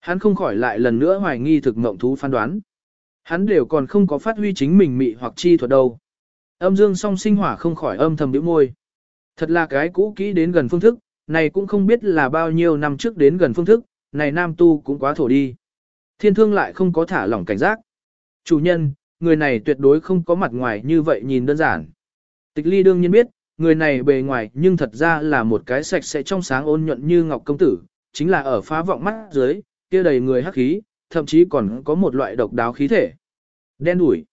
Hắn không khỏi lại lần nữa hoài nghi thực mộng thú phán đoán. Hắn đều còn không có phát huy chính mình mị hoặc chi thuật đâu. Âm dương song sinh hỏa không khỏi âm thầm biểu môi. Thật là cái cũ kỹ đến gần phương thức, này cũng không biết là bao nhiêu năm trước đến gần phương thức, này nam tu cũng quá thổ đi. Thiên thương lại không có thả lỏng cảnh giác. Chủ nhân, người này tuyệt đối không có mặt ngoài như vậy nhìn đơn giản. Tịch ly đương nhiên biết, người này bề ngoài nhưng thật ra là một cái sạch sẽ trong sáng ôn nhuận như ngọc công tử, chính là ở phá vọng mắt dưới, kia đầy người hắc khí, thậm chí còn có một loại độc đáo khí thể. Đen đủi.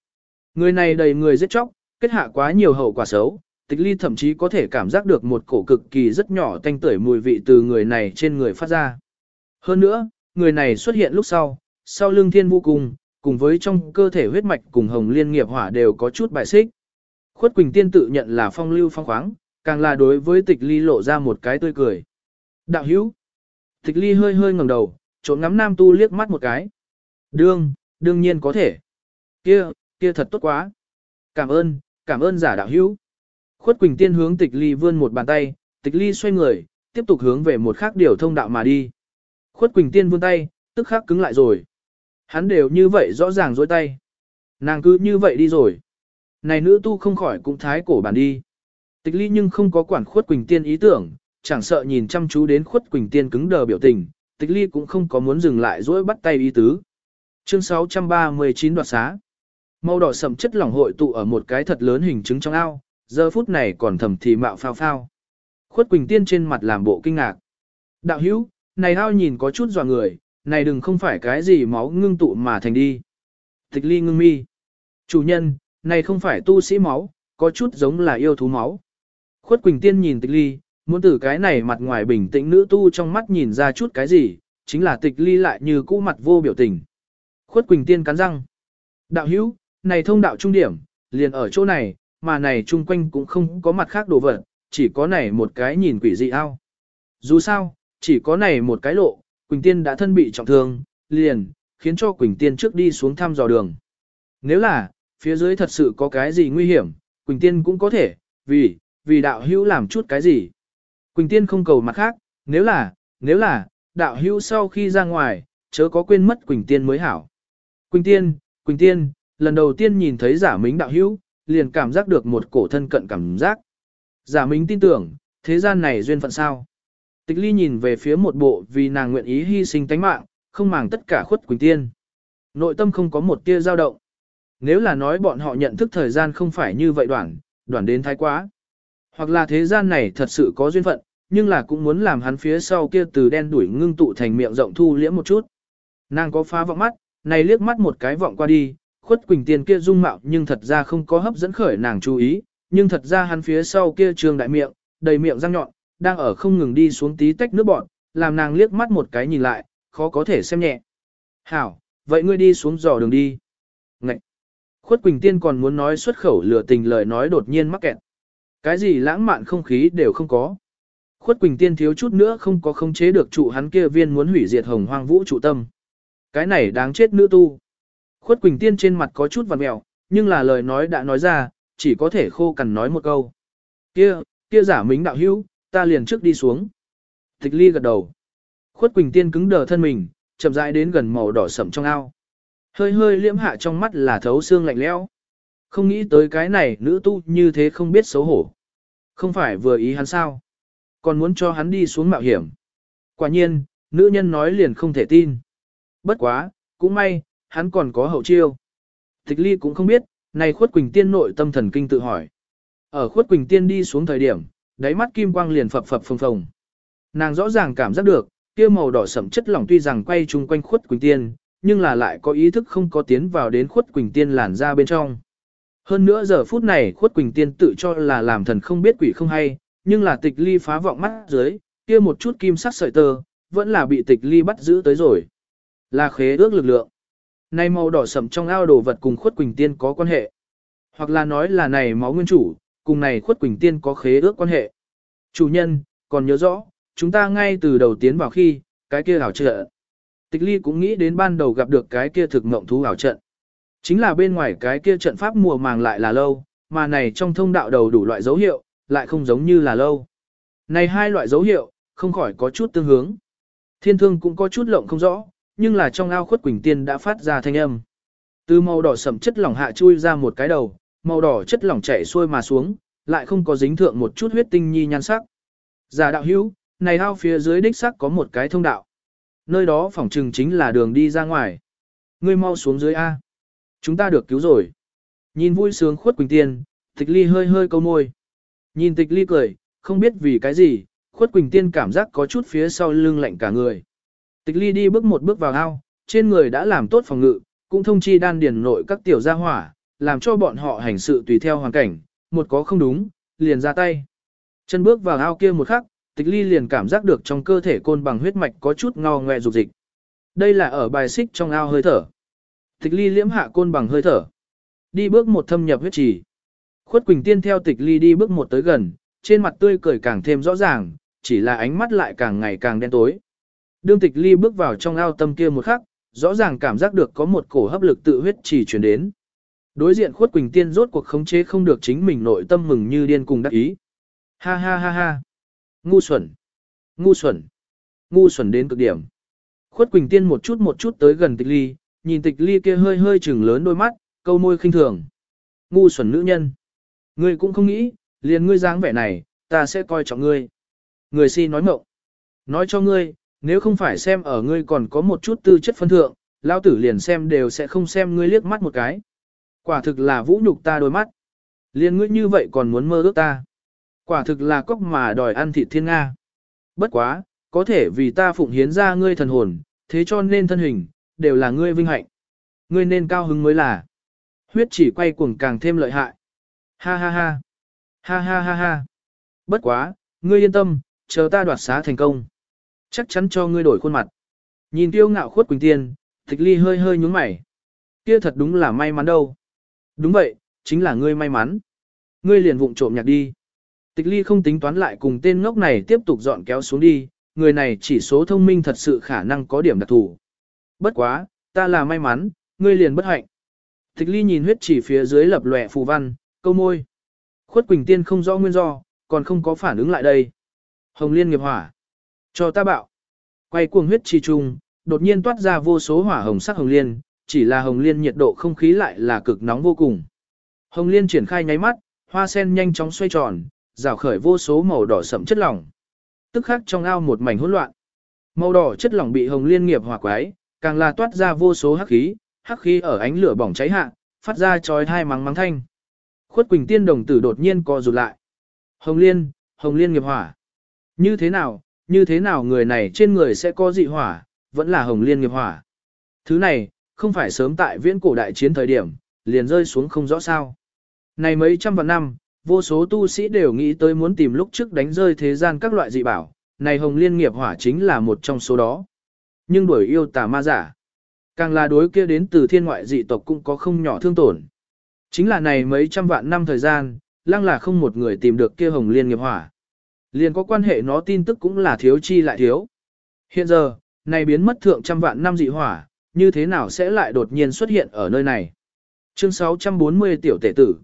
Người này đầy người giết chóc, kết hạ quá nhiều hậu quả xấu, tịch ly thậm chí có thể cảm giác được một cổ cực kỳ rất nhỏ tanh tưởi mùi vị từ người này trên người phát ra. Hơn nữa, người này xuất hiện lúc sau, sau lưng thiên vô cùng, cùng với trong cơ thể huyết mạch cùng hồng liên nghiệp hỏa đều có chút bại xích. Khuất Quỳnh Tiên tự nhận là phong lưu phong khoáng, càng là đối với tịch ly lộ ra một cái tươi cười. Đạo hữu. Tịch ly hơi hơi ngẩng đầu, trộn ngắm nam tu liếc mắt một cái. Đương, đương nhiên có thể. Kia, kia thật tốt quá. Cảm ơn, cảm ơn giả đạo hữu. Khuất Quỳnh Tiên hướng tịch ly vươn một bàn tay, tịch ly xoay người, tiếp tục hướng về một khác điều thông đạo mà đi. Khuất Quỳnh Tiên vươn tay, tức khắc cứng lại rồi. Hắn đều như vậy rõ ràng dối tay. Nàng cứ như vậy đi rồi. Này nữ tu không khỏi cũng thái cổ bản đi. Tịch ly nhưng không có quản khuất Quỳnh Tiên ý tưởng, chẳng sợ nhìn chăm chú đến khuất Quỳnh Tiên cứng đờ biểu tình, tịch ly cũng không có muốn dừng lại dối bắt tay ý tứ. Chương 639 đoạt xá. Màu đỏ sậm chất lỏng hội tụ ở một cái thật lớn hình trứng trong ao, giờ phút này còn thầm thì mạo phao phao. Khuất Quỳnh Tiên trên mặt làm bộ kinh ngạc. Đạo hữu, này ao nhìn có chút dò người, này đừng không phải cái gì máu ngưng tụ mà thành đi. Tịch ly ngưng mi. Chủ nhân, này không phải tu sĩ máu, có chút giống là yêu thú máu. Khuất Quỳnh Tiên nhìn tịch ly, muốn từ cái này mặt ngoài bình tĩnh nữ tu trong mắt nhìn ra chút cái gì, chính là tịch ly lại như cũ mặt vô biểu tình. Khuất Quỳnh Tiên cắn răng. Đạo hữu, này thông đạo trung điểm, liền ở chỗ này, mà này chung quanh cũng không có mặt khác đồ vật, chỉ có này một cái nhìn quỷ dị ao. Dù sao, chỉ có này một cái lộ, Quỳnh Tiên đã thân bị trọng thương, liền, khiến cho Quỳnh Tiên trước đi xuống thăm dò đường. Nếu là, phía dưới thật sự có cái gì nguy hiểm, Quỳnh Tiên cũng có thể, vì, vì đạo hữu làm chút cái gì. Quỳnh Tiên không cầu mặt khác, nếu là, nếu là, đạo hữu sau khi ra ngoài, chớ có quên mất Quỳnh Tiên mới hảo. Quỳnh Tiên, Quỳnh Tiên, lần đầu tiên nhìn thấy giả mính đạo hữu, liền cảm giác được một cổ thân cận cảm giác. Giả mính tin tưởng, thế gian này duyên phận sao. Tịch ly nhìn về phía một bộ vì nàng nguyện ý hy sinh tánh mạng, không màng tất cả khuất Quỳnh Tiên. Nội tâm không có một tia dao động. Nếu là nói bọn họ nhận thức thời gian không phải như vậy đoạn, đoạn đến thái quá. Hoặc là thế gian này thật sự có duyên phận, nhưng là cũng muốn làm hắn phía sau kia từ đen đuổi ngưng tụ thành miệng rộng thu liễm một chút. Nàng có phá vọng mắt, này liếc mắt một cái vọng qua đi, khuất quỳnh Tiên kia dung mạo nhưng thật ra không có hấp dẫn khởi nàng chú ý, nhưng thật ra hắn phía sau kia trường đại miệng, đầy miệng răng nhọn, đang ở không ngừng đi xuống tí tách nước bọn, làm nàng liếc mắt một cái nhìn lại, khó có thể xem nhẹ. Hảo, vậy ngươi đi xuống dò đường đi. Ngậy! Khuất Quỳnh Tiên còn muốn nói xuất khẩu lửa tình lời nói đột nhiên mắc kẹt. Cái gì lãng mạn không khí đều không có. Khuất Quỳnh Tiên thiếu chút nữa không có khống chế được trụ hắn kia viên muốn hủy diệt hồng hoang vũ trụ tâm. Cái này đáng chết nữ tu. Khuất Quỳnh Tiên trên mặt có chút vằn mẹo, nhưng là lời nói đã nói ra, chỉ có thể khô cằn nói một câu. Kia, kia giả mính đạo hữu, ta liền trước đi xuống. Tịch ly gật đầu. Khuất Quỳnh Tiên cứng đờ thân mình, chậm rãi đến gần màu đỏ sẫm trong ao. Hơi hơi liễm hạ trong mắt là thấu xương lạnh lẽo. Không nghĩ tới cái này nữ tu như thế không biết xấu hổ. Không phải vừa ý hắn sao. Còn muốn cho hắn đi xuống mạo hiểm. Quả nhiên, nữ nhân nói liền không thể tin. Bất quá, cũng may, hắn còn có hậu chiêu. Tịch ly cũng không biết, này khuất quỳnh tiên nội tâm thần kinh tự hỏi. Ở khuất quỳnh tiên đi xuống thời điểm, đáy mắt kim quang liền phập phập phồng phồng. Nàng rõ ràng cảm giác được, kia màu đỏ sẫm chất lỏng tuy rằng quay chung quanh khuất quỳnh tiên, nhưng là lại có ý thức không có tiến vào đến khuất quỳnh tiên làn ra bên trong. Hơn nữa giờ phút này khuất quỳnh tiên tự cho là làm thần không biết quỷ không hay, nhưng là tịch ly phá vọng mắt dưới, kia một chút kim sắc sợi tơ, vẫn là bị tịch ly bắt giữ tới rồi. Là khế ước lực lượng. Này màu đỏ sẫm trong ao đồ vật cùng khuất quỳnh tiên có quan hệ. Hoặc là nói là này máu nguyên chủ, cùng này khuất quỳnh tiên có khế ước quan hệ. Chủ nhân, còn nhớ rõ, chúng ta ngay từ đầu tiến vào khi, cái kia ảo trận. Tịch ly cũng nghĩ đến ban đầu gặp được cái kia thực ngộng thú ảo trận. Chính là bên ngoài cái kia trận pháp mùa màng lại là lâu, mà này trong thông đạo đầu đủ loại dấu hiệu, lại không giống như là lâu. Này hai loại dấu hiệu, không khỏi có chút tương hướng. Thiên thương cũng có chút lộng không rõ, nhưng là trong ao khuất quỳnh tiên đã phát ra thanh âm. Từ màu đỏ sẫm chất lỏng hạ chui ra một cái đầu, màu đỏ chất lỏng chảy xuôi mà xuống, lại không có dính thượng một chút huyết tinh nhi nhan sắc. Giả đạo hữu, này ao phía dưới đích sắc có một cái thông đạo. Nơi đó phỏng trừng chính là đường đi ra ngoài. Ngươi mau xuống dưới A. Chúng ta được cứu rồi. Nhìn vui sướng khuất quỳnh tiên, tịch ly hơi hơi câu môi. Nhìn tịch ly cười, không biết vì cái gì, khuất quỳnh tiên cảm giác có chút phía sau lưng lạnh cả người. Tịch ly đi bước một bước vào ao, trên người đã làm tốt phòng ngự, cũng thông chi đan điền nội các tiểu gia hỏa, làm cho bọn họ hành sự tùy theo hoàn cảnh, một có không đúng, liền ra tay. Chân bước vào ao kia một khắc, tịch ly liền cảm giác được trong cơ thể côn bằng huyết mạch có chút ngao ngoe dục dịch. Đây là ở bài xích trong ao hơi thở. Tịch ly liễm hạ côn bằng hơi thở. Đi bước một thâm nhập huyết trì. Khuất Quỳnh Tiên theo tịch ly đi bước một tới gần, trên mặt tươi cười càng thêm rõ ràng, chỉ là ánh mắt lại càng ngày càng đen tối. Đương tịch ly bước vào trong ao tâm kia một khắc, rõ ràng cảm giác được có một cổ hấp lực tự huyết trì truyền đến. Đối diện khuất Quỳnh Tiên rốt cuộc khống chế không được chính mình nội tâm mừng như điên cùng đắc ý. Ha ha ha ha. Ngu xuẩn. Ngu xuẩn. Ngu xuẩn đến cực điểm. Khuất Quỳnh Tiên một chút một chút tới gần tịch ly, nhìn tịch ly kia hơi hơi chừng lớn đôi mắt, câu môi khinh thường. Ngu xuẩn nữ nhân. Ngươi cũng không nghĩ, liền ngươi dáng vẻ này, ta sẽ coi trọng ngươi. Người si nói mộng. Nói cho ngươi, nếu không phải xem ở ngươi còn có một chút tư chất phân thượng, lao tử liền xem đều sẽ không xem ngươi liếc mắt một cái. Quả thực là vũ nhục ta đôi mắt. Liền ngươi như vậy còn muốn mơ ước ta. Quả thực là cóc mà đòi ăn thịt thiên Nga. Bất quá, có thể vì ta phụng hiến ra ngươi thần hồn, thế cho nên thân hình, đều là ngươi vinh hạnh. Ngươi nên cao hứng mới là. Huyết chỉ quay cuồng càng thêm lợi hại. Ha ha ha. Ha ha ha ha. Bất quá, ngươi yên tâm, chờ ta đoạt xá thành công. Chắc chắn cho ngươi đổi khuôn mặt. Nhìn tiêu ngạo khuất quỳnh tiên, tịch ly hơi hơi nhúng mày. Kia thật đúng là may mắn đâu. Đúng vậy, chính là ngươi may mắn. Ngươi liền vụng trộm nhạc đi. Tịch ly không tính toán lại cùng tên ngốc này tiếp tục dọn kéo xuống đi, người này chỉ số thông minh thật sự khả năng có điểm đặc thù. Bất quá, ta là may mắn, ngươi liền bất hạnh. Tịch ly nhìn huyết chỉ phía dưới lập lòe phù văn, câu môi. Khuất Quỳnh Tiên không rõ nguyên do, còn không có phản ứng lại đây. Hồng liên nghiệp hỏa. Cho ta bạo. Quay cuồng huyết chi trung, đột nhiên toát ra vô số hỏa hồng sắc hồng liên, chỉ là hồng liên nhiệt độ không khí lại là cực nóng vô cùng. Hồng liên triển khai nháy mắt, hoa sen nhanh chóng xoay tròn, rào khởi vô số màu đỏ sẫm chất lỏng. Tức khắc trong ao một mảnh hỗn loạn. Màu đỏ chất lỏng bị hồng liên nghiệp hỏa quái, càng là toát ra vô số hắc khí, hắc khí ở ánh lửa bỏng cháy hạ, phát ra chói hai mắng mắng thanh. Khuất Quỳnh Tiên đồng tử đột nhiên co rụt lại. Hồng Liên, Hồng Liên nghiệp hỏa. Như thế nào, như thế nào người này trên người sẽ có dị hỏa, vẫn là Hồng Liên nghiệp hỏa. Thứ này, không phải sớm tại viễn cổ đại chiến thời điểm, liền rơi xuống không rõ sao. Này mấy trăm vạn năm, vô số tu sĩ đều nghĩ tới muốn tìm lúc trước đánh rơi thế gian các loại dị bảo, này Hồng Liên nghiệp hỏa chính là một trong số đó. Nhưng đuổi yêu tà ma giả, càng là đối kia đến từ thiên ngoại dị tộc cũng có không nhỏ thương tổn. Chính là này mấy trăm vạn năm thời gian, lăng là không một người tìm được kia Hồng Liên nghiệp hỏa. Liền có quan hệ nó tin tức cũng là thiếu chi lại thiếu. Hiện giờ, này biến mất thượng trăm vạn năm dị hỏa, như thế nào sẽ lại đột nhiên xuất hiện ở nơi này. Chương 640 tiểu tể tử.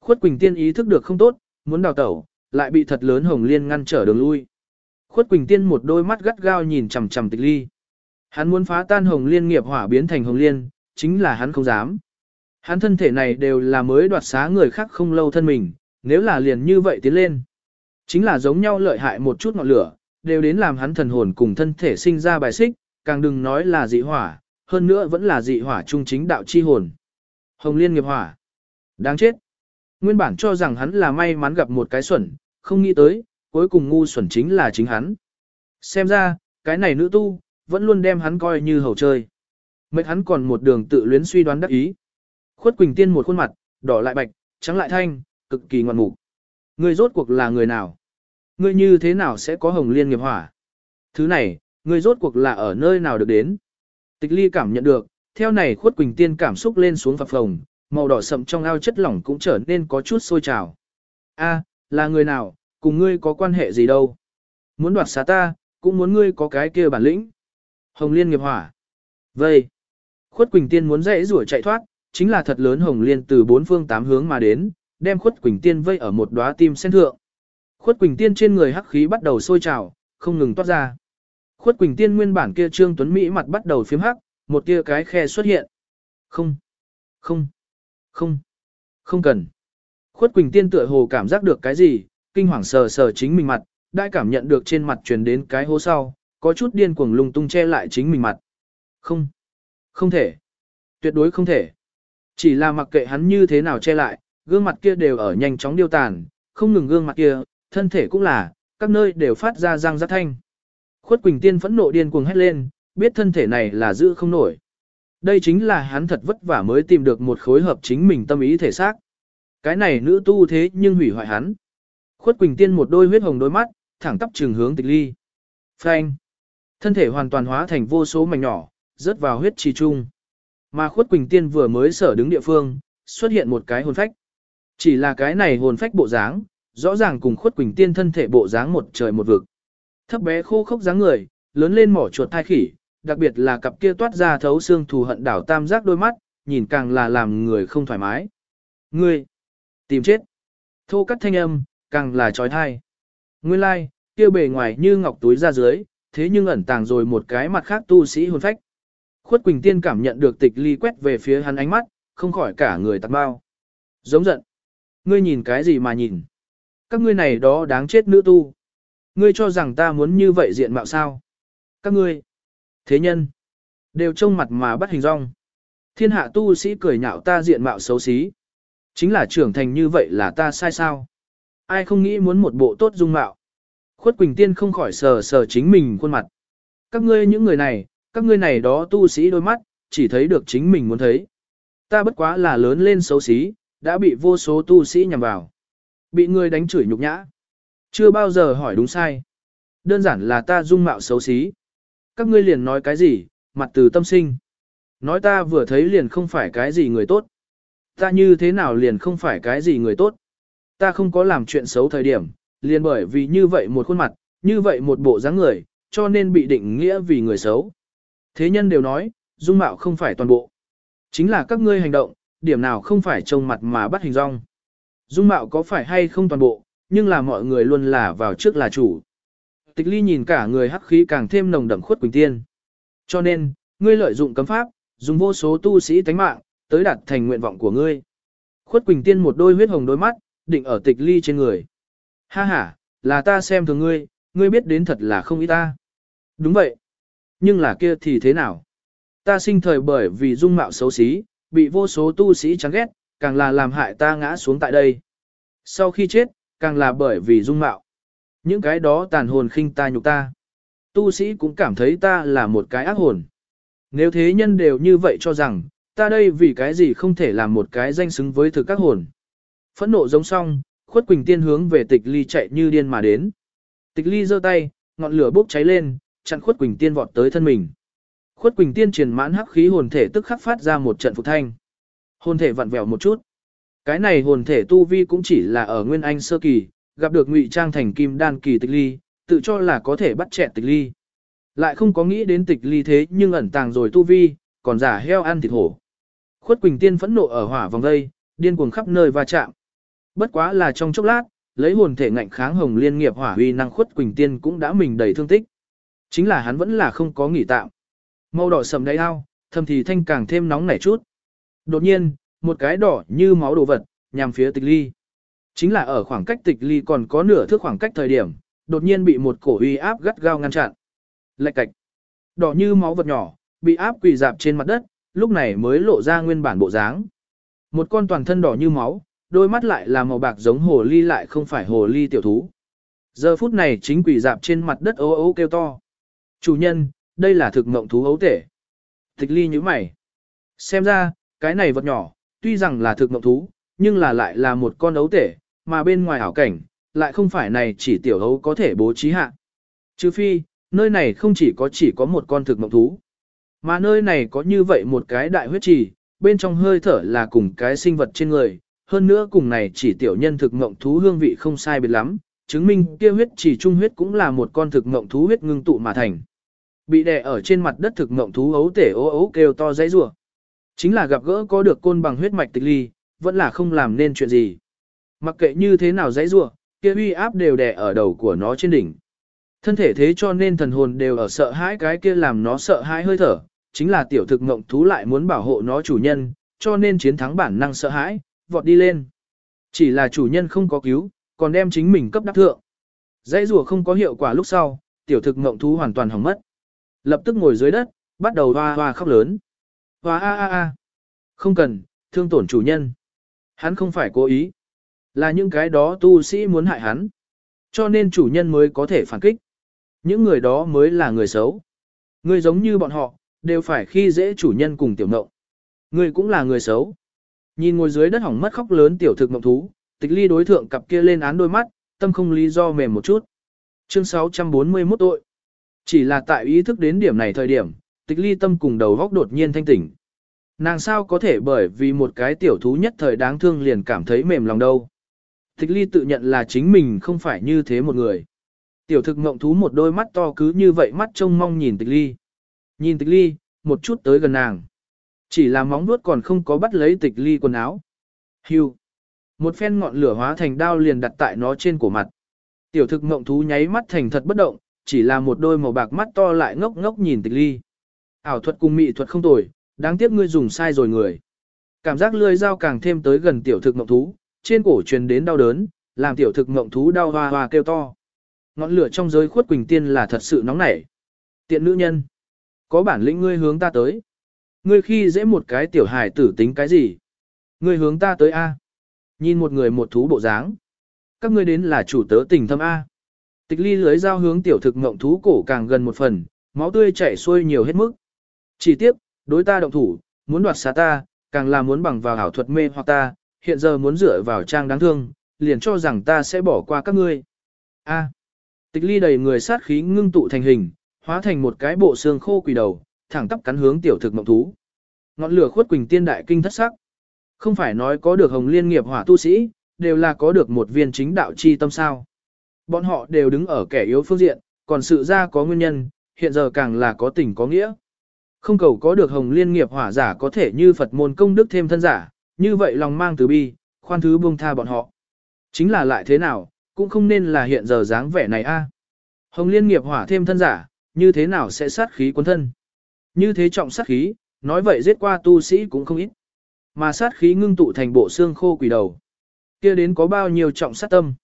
Khuất Quỳnh Tiên ý thức được không tốt, muốn đào tẩu, lại bị thật lớn Hồng Liên ngăn trở đường lui. Khuất Quỳnh Tiên một đôi mắt gắt gao nhìn chằm chằm Tịch Ly. Hắn muốn phá tan Hồng Liên nghiệp hỏa biến thành Hồng Liên, chính là hắn không dám. Hắn thân thể này đều là mới đoạt xá người khác không lâu thân mình, nếu là liền như vậy tiến lên. Chính là giống nhau lợi hại một chút ngọn lửa, đều đến làm hắn thần hồn cùng thân thể sinh ra bài xích, càng đừng nói là dị hỏa, hơn nữa vẫn là dị hỏa trung chính đạo chi hồn. Hồng Liên nghiệp hỏa. Đáng chết. Nguyên bản cho rằng hắn là may mắn gặp một cái xuẩn, không nghĩ tới, cuối cùng ngu xuẩn chính là chính hắn. Xem ra, cái này nữ tu, vẫn luôn đem hắn coi như hầu chơi. Mệt hắn còn một đường tự luyến suy đoán đắc ý. Khuất Quỳnh Tiên một khuôn mặt, đỏ lại bạch, trắng lại thanh, cực kỳ ngoan mục. Ngươi rốt cuộc là người nào? Ngươi như thế nào sẽ có hồng liên nghiệp hỏa? Thứ này, ngươi rốt cuộc là ở nơi nào được đến? Tịch ly cảm nhận được, theo này khuất quỳnh tiên cảm xúc lên xuống phập phồng, màu đỏ sậm trong ao chất lỏng cũng trở nên có chút sôi trào. A, là người nào, cùng ngươi có quan hệ gì đâu? Muốn đoạt xá ta, cũng muốn ngươi có cái kia bản lĩnh. Hồng liên nghiệp hỏa. Vây. Khuất quỳnh tiên muốn dễ rủa chạy thoát, chính là thật lớn hồng liên từ bốn phương tám hướng mà đến, đem khuất quỳnh tiên vây ở một đóa tim sen thượng. Khuất quỳnh tiên trên người hắc khí bắt đầu sôi trào, không ngừng toát ra. Khuất quỳnh tiên nguyên bản kia trương tuấn Mỹ mặt bắt đầu phiếm hắc, một tia cái khe xuất hiện. Không, không, không, không cần. Khuất quỳnh tiên tựa hồ cảm giác được cái gì, kinh hoàng sờ sờ chính mình mặt, đã cảm nhận được trên mặt truyền đến cái hố sau, có chút điên cuồng lung tung che lại chính mình mặt. Không, không thể, tuyệt đối không thể. Chỉ là mặc kệ hắn như thế nào che lại, gương mặt kia đều ở nhanh chóng điêu tàn, không ngừng gương mặt kia, thân thể cũng là, các nơi đều phát ra răng rắc thanh. Khuất Quỳnh Tiên phẫn nộ điên cuồng hét lên, biết thân thể này là giữ không nổi. Đây chính là hắn thật vất vả mới tìm được một khối hợp chính mình tâm ý thể xác. Cái này nữ tu thế nhưng hủy hoại hắn. Khuất Quỳnh Tiên một đôi huyết hồng đôi mắt, thẳng tắp trường hướng tịch ly. Phanh. Thân thể hoàn toàn hóa thành vô số mảnh nhỏ, rớt vào huyết trì trung. Mà Khuất Quỳnh Tiên vừa mới sở đứng địa phương, xuất hiện một cái hồn phách. Chỉ là cái này hồn phách bộ dáng, rõ ràng cùng khuất quỳnh tiên thân thể bộ dáng một trời một vực. Thấp bé khô khốc dáng người, lớn lên mỏ chuột thai khỉ, đặc biệt là cặp kia toát ra thấu xương thù hận đảo tam giác đôi mắt, nhìn càng là làm người không thoải mái. Ngươi, tìm chết. Thô cắt thanh âm, càng là trói thai. Nguyên lai, like, kia bề ngoài như ngọc túi ra dưới, thế nhưng ẩn tàng rồi một cái mặt khác tu sĩ hồn phách. Khuất Quỳnh Tiên cảm nhận được tịch ly quét về phía hắn ánh mắt, không khỏi cả người tạc bao. Giống giận. Ngươi nhìn cái gì mà nhìn? Các ngươi này đó đáng chết nữ tu. Ngươi cho rằng ta muốn như vậy diện mạo sao? Các ngươi, thế nhân, đều trông mặt mà bắt hình rong. Thiên hạ tu sĩ cười nhạo ta diện mạo xấu xí. Chính là trưởng thành như vậy là ta sai sao? Ai không nghĩ muốn một bộ tốt dung mạo? Khuất Quỳnh Tiên không khỏi sờ sờ chính mình khuôn mặt. Các ngươi những người này, các ngươi này đó tu sĩ đôi mắt, chỉ thấy được chính mình muốn thấy. Ta bất quá là lớn lên xấu xí, đã bị vô số tu sĩ nhằm vào. Bị người đánh chửi nhục nhã. Chưa bao giờ hỏi đúng sai. Đơn giản là ta dung mạo xấu xí. Các ngươi liền nói cái gì, mặt từ tâm sinh. Nói ta vừa thấy liền không phải cái gì người tốt. Ta như thế nào liền không phải cái gì người tốt. Ta không có làm chuyện xấu thời điểm, liền bởi vì như vậy một khuôn mặt, như vậy một bộ dáng người, cho nên bị định nghĩa vì người xấu. Thế nhân đều nói, dung mạo không phải toàn bộ. Chính là các ngươi hành động, điểm nào không phải trông mặt mà bắt hình rong. Dung mạo có phải hay không toàn bộ, nhưng là mọi người luôn là vào trước là chủ. Tịch ly nhìn cả người hắc khí càng thêm nồng đậm khuất quỳnh tiên. Cho nên, ngươi lợi dụng cấm pháp, dùng vô số tu sĩ tánh mạng, tới đạt thành nguyện vọng của ngươi. Khuất quỳnh tiên một đôi huyết hồng đôi mắt, định ở tịch ly trên người. Ha ha, là ta xem thường ngươi, ngươi biết đến thật là không ý ta. Đúng vậy. Nhưng là kia thì thế nào? Ta sinh thời bởi vì dung mạo xấu xí, bị vô số tu sĩ chán ghét, càng là làm hại ta ngã xuống tại đây. Sau khi chết, càng là bởi vì dung mạo. Những cái đó tàn hồn khinh ta nhục ta. Tu sĩ cũng cảm thấy ta là một cái ác hồn. Nếu thế nhân đều như vậy cho rằng, ta đây vì cái gì không thể làm một cái danh xứng với thực các hồn. Phẫn nộ giống song, khuất quỳnh tiên hướng về tịch ly chạy như điên mà đến. Tịch ly giơ tay, ngọn lửa bốc cháy lên, chặn khuất quỳnh tiên vọt tới thân mình. Khuất quỳnh tiên truyền mãn hắc khí hồn thể tức khắc phát ra một trận phục thanh. Hồn thể vặn vẹo một chút. Cái này hồn thể tu vi cũng chỉ là ở nguyên anh sơ kỳ, gặp được ngụy trang thành kim đan kỳ tịch ly, tự cho là có thể bắt chẹt tịch ly. Lại không có nghĩ đến tịch ly thế nhưng ẩn tàng rồi tu vi, còn giả heo ăn thịt hổ. Khuất Quỳnh Tiên phẫn nộ ở hỏa vòng đây, điên cuồng khắp nơi va chạm. Bất quá là trong chốc lát, lấy hồn thể ngạnh kháng hồng liên nghiệp hỏa huy năng Khuất Quỳnh Tiên cũng đã mình đầy thương tích. Chính là hắn vẫn là không có nghỉ tạm. Màu đỏ sầm đáy ao, thâm thì thanh càng thêm nóng nảy chút. Đột nhiên, một cái đỏ như máu đồ vật, nhằm phía tịch ly. Chính là ở khoảng cách tịch ly còn có nửa thước khoảng cách thời điểm, đột nhiên bị một cổ uy áp gắt gao ngăn chặn. Lạch cạch. Đỏ như máu vật nhỏ, bị áp quỳ dạp trên mặt đất, lúc này mới lộ ra nguyên bản bộ dáng. Một con toàn thân đỏ như máu, đôi mắt lại là màu bạc giống hồ ly lại không phải hồ ly tiểu thú. Giờ phút này chính quỳ dạp trên mặt đất ố ố kêu to. Chủ nhân, đây là thực mộng thú ấu tể. Tịch ly như mày. Xem ra, cái này vật nhỏ, tuy rằng là thực mộng thú, nhưng là lại là một con ấu tể, mà bên ngoài hảo cảnh, lại không phải này chỉ tiểu ấu có thể bố trí hạ. trừ phi, nơi này không chỉ có chỉ có một con thực mộng thú, mà nơi này có như vậy một cái đại huyết trì, bên trong hơi thở là cùng cái sinh vật trên người, hơn nữa cùng này chỉ tiểu nhân thực mộng thú hương vị không sai biệt lắm, chứng minh kia huyết trì trung huyết cũng là một con thực mộng thú huyết ngưng tụ mà thành. Bị đè ở trên mặt đất thực mộng thú ấu tể ố ố kêu to dãy rủa. Chính là gặp gỡ có được côn bằng huyết mạch tịch ly, vẫn là không làm nên chuyện gì. Mặc kệ như thế nào dãy rủa, kia uy áp đều đè ở đầu của nó trên đỉnh. Thân thể thế cho nên thần hồn đều ở sợ hãi cái kia làm nó sợ hãi hơi thở, chính là tiểu thực ngộng thú lại muốn bảo hộ nó chủ nhân, cho nên chiến thắng bản năng sợ hãi, vọt đi lên. Chỉ là chủ nhân không có cứu, còn đem chính mình cấp đắc thượng. Dãy rùa không có hiệu quả lúc sau, tiểu thực ngộng thú hoàn toàn hỏng mất. Lập tức ngồi dưới đất, bắt đầu hoa hoa khóc lớn. Hoa a a a. Không cần, thương tổn chủ nhân. Hắn không phải cố ý. Là những cái đó tu sĩ muốn hại hắn. Cho nên chủ nhân mới có thể phản kích. Những người đó mới là người xấu. Người giống như bọn họ, đều phải khi dễ chủ nhân cùng tiểu mộng. Người cũng là người xấu. Nhìn ngồi dưới đất hỏng mất khóc lớn tiểu thực mộng thú, tịch ly đối thượng cặp kia lên án đôi mắt, tâm không lý do mềm một chút. Chương 641 tội. Chỉ là tại ý thức đến điểm này thời điểm, tịch ly tâm cùng đầu góc đột nhiên thanh tỉnh. Nàng sao có thể bởi vì một cái tiểu thú nhất thời đáng thương liền cảm thấy mềm lòng đâu. Tịch ly tự nhận là chính mình không phải như thế một người. Tiểu thực mộng thú một đôi mắt to cứ như vậy mắt trông mong nhìn tịch ly. Nhìn tịch ly, một chút tới gần nàng. Chỉ là móng vuốt còn không có bắt lấy tịch ly quần áo. Hưu. Một phen ngọn lửa hóa thành đao liền đặt tại nó trên cổ mặt. Tiểu thực mộng thú nháy mắt thành thật bất động, chỉ là một đôi màu bạc mắt to lại ngốc ngốc nhìn tịch ly. Ảo thuật cùng mị thuật không tồi, đáng tiếc ngươi dùng sai rồi người. Cảm giác lưỡi dao càng thêm tới gần tiểu thực mộng thú, trên cổ truyền đến đau đớn, làm tiểu thực mộng thú đau hoa hoa kêu to. Ngọn lửa trong giới khuất quỳnh tiên là thật sự nóng nảy. Tiện nữ nhân. Có bản lĩnh ngươi hướng ta tới. Ngươi khi dễ một cái tiểu hài tử tính cái gì? Ngươi hướng ta tới A. Nhìn một người một thú bộ dáng. Các ngươi đến là chủ tớ tình thâm A. Tịch ly lưới dao hướng tiểu thực mộng thú cổ càng gần một phần, máu tươi chảy xuôi nhiều hết mức. Chỉ tiếp, đối ta động thủ, muốn đoạt xá ta, càng là muốn bằng vào hảo thuật mê hoặc ta, hiện giờ muốn dựa vào trang đáng thương, liền cho rằng ta sẽ bỏ qua các ngươi. A. À. Tịch ly đầy người sát khí ngưng tụ thành hình, hóa thành một cái bộ xương khô quỳ đầu, thẳng tắp cắn hướng tiểu thực mộng thú. Ngọn lửa khuất quỳnh tiên đại kinh thất sắc. Không phải nói có được hồng liên nghiệp hỏa tu sĩ, đều là có được một viên chính đạo chi tâm sao. Bọn họ đều đứng ở kẻ yếu phương diện, còn sự ra có nguyên nhân, hiện giờ càng là có tình có nghĩa. Không cầu có được hồng liên nghiệp hỏa giả có thể như Phật môn công đức thêm thân giả, như vậy lòng mang từ bi, khoan thứ buông tha bọn họ. Chính là lại thế nào, cũng không nên là hiện giờ dáng vẻ này a. À. Hồng liên nghiệp hỏa thêm thân giả, như thế nào sẽ sát khí cuốn thân? Như thế trọng sát khí, nói vậy giết qua tu sĩ cũng không ít. Mà sát khí ngưng tụ thành bộ xương khô quỷ đầu. kia đến có bao nhiêu trọng sát tâm.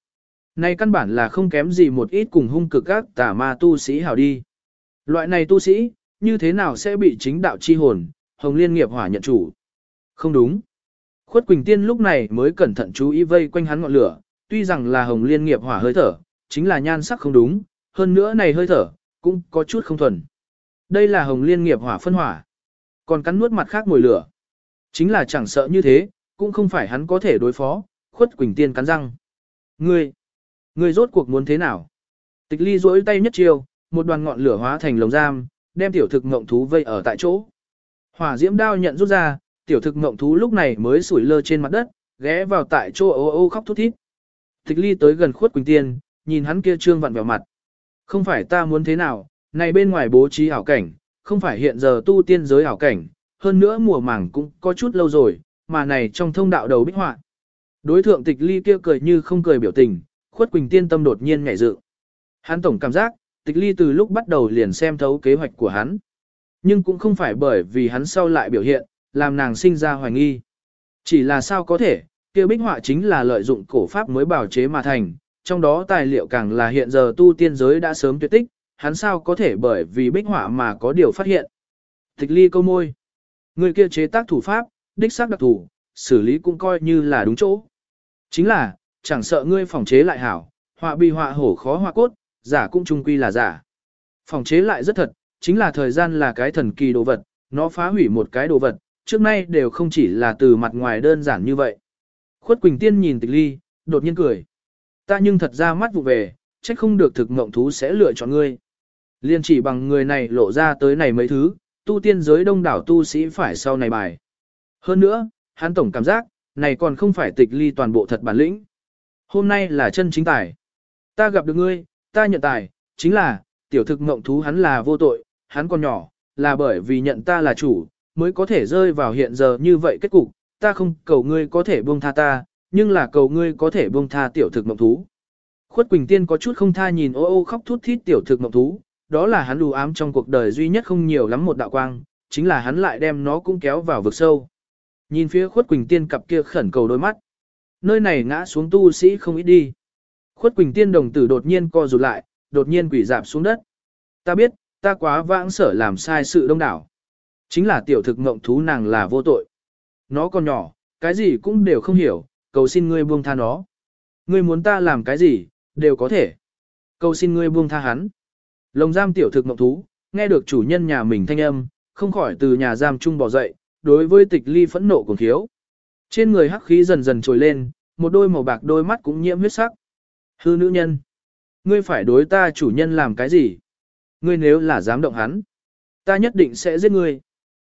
Này căn bản là không kém gì một ít cùng hung cực các tà ma tu sĩ hảo đi. Loại này tu sĩ, như thế nào sẽ bị chính đạo chi hồn, hồng liên nghiệp hỏa nhận chủ? Không đúng. Khuất Quỳnh Tiên lúc này mới cẩn thận chú ý vây quanh hắn ngọn lửa, tuy rằng là hồng liên nghiệp hỏa hơi thở, chính là nhan sắc không đúng, hơn nữa này hơi thở, cũng có chút không thuần. Đây là hồng liên nghiệp hỏa phân hỏa, còn cắn nuốt mặt khác mùi lửa. Chính là chẳng sợ như thế, cũng không phải hắn có thể đối phó, khuất Quỳnh Tiên cắn răng. Ngươi, ngươi rốt cuộc muốn thế nào? Tịch ly rỗi tay nhất chiêu, một đoàn ngọn lửa hóa thành lồng giam, đem tiểu thực ngộng thú vây ở tại chỗ. Hỏa diễm đao nhận rút ra, tiểu thực ngộng thú lúc này mới sủi lơ trên mặt đất, ghé vào tại chỗ ô ô khóc thút thít. Tịch ly tới gần khuất Quỳnh Tiên, nhìn hắn kia trương vặn vẹo mặt. Không phải ta muốn thế nào, này bên ngoài bố trí ảo cảnh, không phải hiện giờ tu tiên giới ảo cảnh, hơn nữa mùa màng cũng có chút lâu rồi, mà này trong thông đạo đầu bích họa. Đối thượng tịch ly kia cười như không cười biểu tình, khuất Quỳnh Tiên tâm đột nhiên nhảy dự. Hắn tổng cảm giác, tịch ly từ lúc bắt đầu liền xem thấu kế hoạch của hắn. Nhưng cũng không phải bởi vì hắn sau lại biểu hiện, làm nàng sinh ra hoài nghi. Chỉ là sao có thể, kia bích họa chính là lợi dụng cổ pháp mới bảo chế mà thành, trong đó tài liệu càng là hiện giờ tu tiên giới đã sớm tuyệt tích, hắn sao có thể bởi vì bích họa mà có điều phát hiện. Tịch ly câu môi. Người kia chế tác thủ pháp, đích xác đặc thủ, xử lý cũng coi như là đúng chỗ. Chính là, chẳng sợ ngươi phòng chế lại hảo, họa bị họa hổ khó họa cốt, giả cũng trung quy là giả. Phòng chế lại rất thật, chính là thời gian là cái thần kỳ đồ vật, nó phá hủy một cái đồ vật, trước nay đều không chỉ là từ mặt ngoài đơn giản như vậy. Khuất Quỳnh Tiên nhìn tịch ly, đột nhiên cười. Ta nhưng thật ra mắt vụ về, trách không được thực mộng thú sẽ lựa chọn ngươi. Liên chỉ bằng người này lộ ra tới này mấy thứ, tu tiên giới đông đảo tu sĩ phải sau này bài. Hơn nữa, hắn tổng cảm giác, này còn không phải tịch ly toàn bộ thật bản lĩnh. Hôm nay là chân chính tài. Ta gặp được ngươi, ta nhận tài, chính là, tiểu thực mộng thú hắn là vô tội, hắn còn nhỏ, là bởi vì nhận ta là chủ, mới có thể rơi vào hiện giờ như vậy kết cục, ta không cầu ngươi có thể buông tha ta, nhưng là cầu ngươi có thể buông tha tiểu thực mộng thú. Khuất Quỳnh Tiên có chút không tha nhìn ô ô khóc thút thít tiểu thực mộng thú, đó là hắn đủ ám trong cuộc đời duy nhất không nhiều lắm một đạo quang, chính là hắn lại đem nó cũng kéo vào vực sâu. Nhìn phía Khuất Quỳnh Tiên cặp kia khẩn cầu đôi mắt. Nơi này ngã xuống tu sĩ không ít đi. Khuất Quỳnh Tiên đồng tử đột nhiên co rụt lại, đột nhiên quỷ dạp xuống đất. Ta biết, ta quá vãng sở làm sai sự đông đảo. Chính là tiểu thực mộng thú nàng là vô tội. Nó còn nhỏ, cái gì cũng đều không hiểu, cầu xin ngươi buông tha nó. Ngươi muốn ta làm cái gì, đều có thể. Cầu xin ngươi buông tha hắn. Lồng giam tiểu thực mộng thú, nghe được chủ nhân nhà mình thanh âm, không khỏi từ nhà giam chung bỏ dậy, đối với tịch ly phẫn nộ cùng thiếu. Trên người hắc khí dần dần trồi lên, một đôi màu bạc đôi mắt cũng nhiễm huyết sắc. Hư nữ nhân. Ngươi phải đối ta chủ nhân làm cái gì? Ngươi nếu là dám động hắn, ta nhất định sẽ giết ngươi.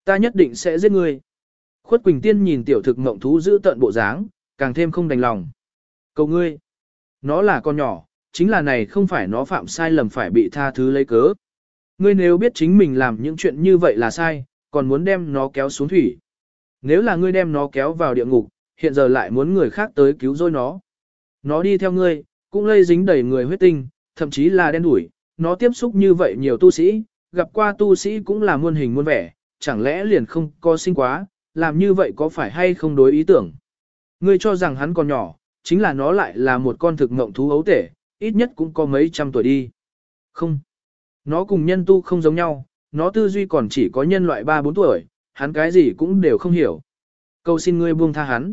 Ta nhất định sẽ giết ngươi. Khuất Quỳnh Tiên nhìn tiểu thực mộng thú giữ tận bộ dáng, càng thêm không đành lòng. Cầu ngươi. Nó là con nhỏ, chính là này không phải nó phạm sai lầm phải bị tha thứ lấy cớ. Ngươi nếu biết chính mình làm những chuyện như vậy là sai, còn muốn đem nó kéo xuống thủy. Nếu là ngươi đem nó kéo vào địa ngục, hiện giờ lại muốn người khác tới cứu rỗi nó. Nó đi theo ngươi, cũng lây dính đầy người huyết tinh, thậm chí là đen đủi, nó tiếp xúc như vậy nhiều tu sĩ, gặp qua tu sĩ cũng là muôn hình muôn vẻ, chẳng lẽ liền không có sinh quá, làm như vậy có phải hay không đối ý tưởng. Ngươi cho rằng hắn còn nhỏ, chính là nó lại là một con thực ngộng thú ấu tể, ít nhất cũng có mấy trăm tuổi đi. Không. Nó cùng nhân tu không giống nhau, nó tư duy còn chỉ có nhân loại 3-4 tuổi, hắn cái gì cũng đều không hiểu. Cầu xin ngươi buông tha hắn.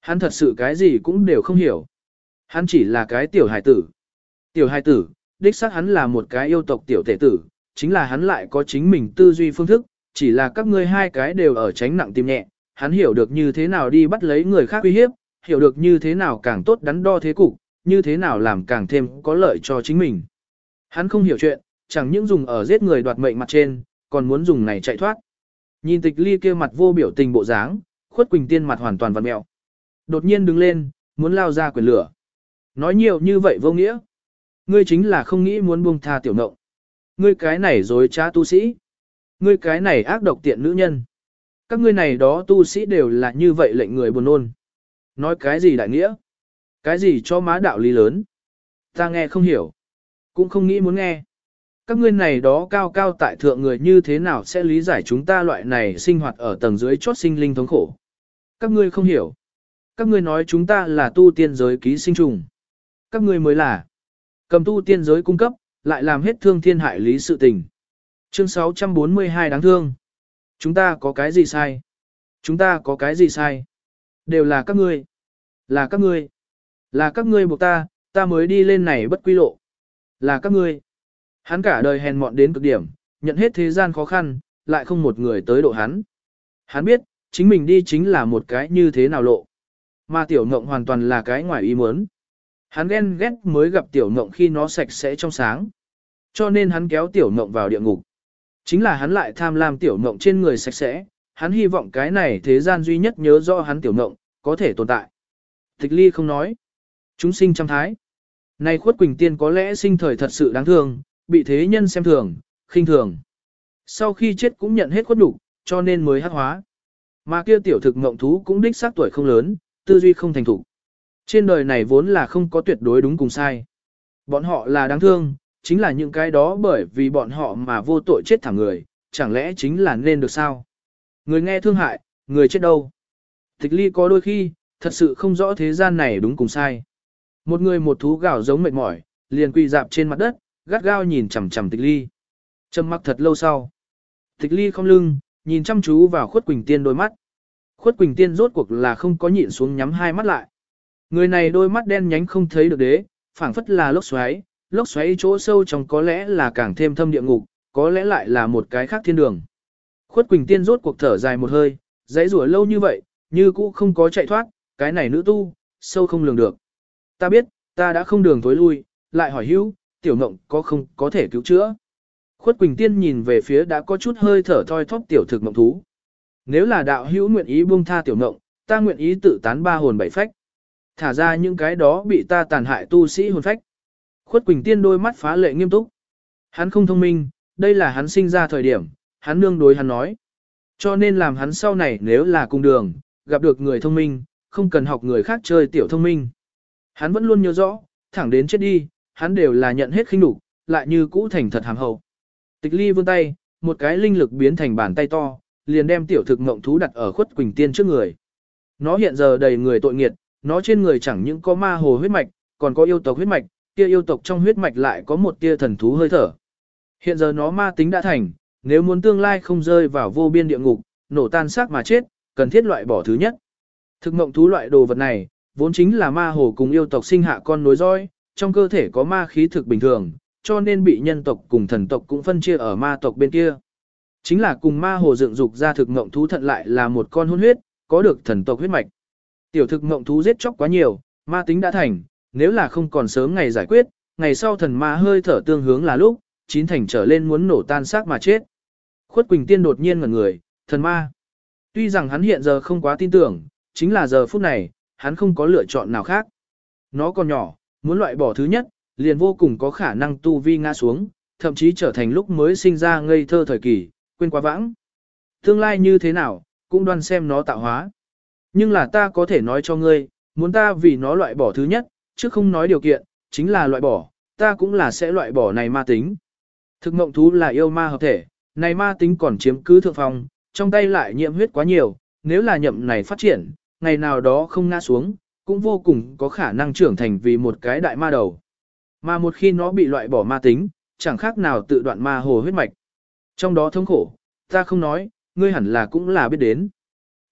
Hắn thật sự cái gì cũng đều không hiểu. Hắn chỉ là cái tiểu hài tử. Tiểu hài tử, đích xác hắn là một cái yêu tộc tiểu tể tử, chính là hắn lại có chính mình tư duy phương thức, chỉ là các ngươi hai cái đều ở tránh nặng tim nhẹ, hắn hiểu được như thế nào đi bắt lấy người khác uy hiếp, hiểu được như thế nào càng tốt đắn đo thế cục, như thế nào làm càng thêm có lợi cho chính mình. Hắn không hiểu chuyện, chẳng những dùng ở giết người đoạt mệnh mặt trên, còn muốn dùng này chạy thoát. Nhìn tịch ly kia mặt vô biểu tình bộ dáng, khuất quỳnh tiên mặt hoàn toàn vặn mẹo. Đột nhiên đứng lên, muốn lao ra quyền lửa. Nói nhiều như vậy vô nghĩa. Ngươi chính là không nghĩ muốn buông tha tiểu nộng. Ngươi cái này dối trá tu sĩ. Ngươi cái này ác độc tiện nữ nhân. Các ngươi này đó tu sĩ đều là như vậy lệnh người buồn nôn. Nói cái gì đại nghĩa? Cái gì cho má đạo lý lớn? Ta nghe không hiểu. Cũng không nghĩ muốn nghe. Các ngươi này đó cao cao tại thượng người như thế nào sẽ lý giải chúng ta loại này sinh hoạt ở tầng dưới chốt sinh linh thống khổ. Các ngươi không hiểu. Các ngươi nói chúng ta là tu tiên giới ký sinh trùng. Các ngươi mới là. Cầm tu tiên giới cung cấp, lại làm hết thương thiên hại lý sự tình. Chương 642 đáng thương. Chúng ta có cái gì sai? Chúng ta có cái gì sai? Đều là các ngươi. Là các ngươi. Là các ngươi buộc ta, ta mới đi lên này bất quy lộ. Là các ngươi. Hắn cả đời hèn mọn đến cực điểm, nhận hết thế gian khó khăn, lại không một người tới độ hắn. Hắn biết, chính mình đi chính là một cái như thế nào lộ. Mà tiểu ngộng hoàn toàn là cái ngoài ý muốn. Hắn ghen ghét mới gặp tiểu ngộng khi nó sạch sẽ trong sáng. Cho nên hắn kéo tiểu ngộng vào địa ngục. Chính là hắn lại tham lam tiểu ngộng trên người sạch sẽ, hắn hy vọng cái này thế gian duy nhất nhớ rõ hắn tiểu ngộng, có thể tồn tại. Tịch ly không nói. Chúng sinh trăm thái. Này khuất quỳnh tiên có lẽ sinh thời thật sự đáng thương, bị thế nhân xem thường, khinh thường. Sau khi chết cũng nhận hết khuất đủ, cho nên mới hắc hóa. Mà kia tiểu thực ngộng thú cũng đích xác tuổi không lớn, tư duy không thành thủ. Trên đời này vốn là không có tuyệt đối đúng cùng sai. Bọn họ là đáng thương, chính là những cái đó bởi vì bọn họ mà vô tội chết thẳng người, chẳng lẽ chính là nên được sao? Người nghe thương hại, người chết đâu? Tịch ly có đôi khi, thật sự không rõ thế gian này đúng cùng sai. Một người một thú gạo giống mệt mỏi, liền quỳ dạp trên mặt đất, gắt gao nhìn chằm chằm tịch ly. Trầm mặc thật lâu sau. Tịch ly không lưng, nhìn chăm chú vào khuất quỳnh tiên đôi mắt. Khuất quỳnh tiên rốt cuộc là không có nhịn xuống nhắm hai mắt lại. Người này đôi mắt đen nhánh không thấy được đế, phảng phất là lốc xoáy, lốc xoáy chỗ sâu trong có lẽ là càng thêm thâm địa ngục, có lẽ lại là một cái khác thiên đường. Khuất Quỳnh Tiên rốt cuộc thở dài một hơi, dãy rủa lâu như vậy, như cũ không có chạy thoát, cái này nữ tu, sâu không lường được. Ta biết, ta đã không đường tối lui, lại hỏi hữu, tiểu ngộng có không có thể cứu chữa. Khuất Quỳnh Tiên nhìn về phía đã có chút hơi thở thoi thóp tiểu thực mộng thú. Nếu là đạo hữu nguyện ý buông tha tiểu ngộng, ta nguyện ý tự tán ba hồn bảy phách. Thả ra những cái đó bị ta tàn hại tu sĩ hồn phách. Khuất Quỳnh Tiên đôi mắt phá lệ nghiêm túc. Hắn không thông minh, đây là hắn sinh ra thời điểm, hắn nương đối hắn nói. Cho nên làm hắn sau này nếu là cùng đường, gặp được người thông minh, không cần học người khác chơi tiểu thông minh. Hắn vẫn luôn nhớ rõ, thẳng đến chết đi, hắn đều là nhận hết khinh nhục, lại như cũ thành thật hàm hậu. Tịch ly vươn tay, một cái linh lực biến thành bàn tay to, liền đem tiểu thực ngộng thú đặt ở khuất quỳnh tiên trước người. Nó hiện giờ đầy người tội nghiệt, nó trên người chẳng những có ma hồ huyết mạch, còn có yêu tộc huyết mạch, kia yêu tộc trong huyết mạch lại có một tia thần thú hơi thở. Hiện giờ nó ma tính đã thành, nếu muốn tương lai không rơi vào vô biên địa ngục, nổ tan xác mà chết, cần thiết loại bỏ thứ nhất. Thực mộng thú loại đồ vật này, vốn chính là ma hồ cùng yêu tộc sinh hạ con nối roi, trong cơ thể có ma khí thực bình thường, cho nên bị nhân tộc cùng thần tộc cũng phân chia ở ma tộc bên kia. Chính là cùng ma hồ dựng dục ra thực mộng thú thận lại là một con hôn huyết, có được thần tộc huyết mạch. Tiểu thực mộng thú giết chóc quá nhiều, ma tính đã thành, nếu là không còn sớm ngày giải quyết, ngày sau thần ma hơi thở tương hướng là lúc, chín thành trở lên muốn nổ tan xác mà chết. Khuất Quỳnh Tiên đột nhiên ngẩn người, thần ma. Tuy rằng hắn hiện giờ không quá tin tưởng, chính là giờ phút này, hắn không có lựa chọn nào khác. Nó còn nhỏ, muốn loại bỏ thứ nhất, liền vô cùng có khả năng tu vi ngã xuống, thậm chí trở thành lúc mới sinh ra ngây thơ thời kỳ, quên quá vãng. Tương lai như thế nào, cũng đoan xem nó tạo hóa. Nhưng là ta có thể nói cho ngươi, muốn ta vì nó loại bỏ thứ nhất, chứ không nói điều kiện, chính là loại bỏ, ta cũng là sẽ loại bỏ này ma tính. Thực mộng thú là yêu ma hợp thể, này ma tính còn chiếm cứ thượng phong, trong tay lại nhiễm huyết quá nhiều, nếu là nhậm này phát triển, ngày nào đó không ngã xuống, cũng vô cùng có khả năng trưởng thành vì một cái đại ma đầu. Mà một khi nó bị loại bỏ ma tính, chẳng khác nào tự đoạn ma hồ huyết mạch. Trong đó thống khổ, ta không nói, ngươi hẳn là cũng là biết đến.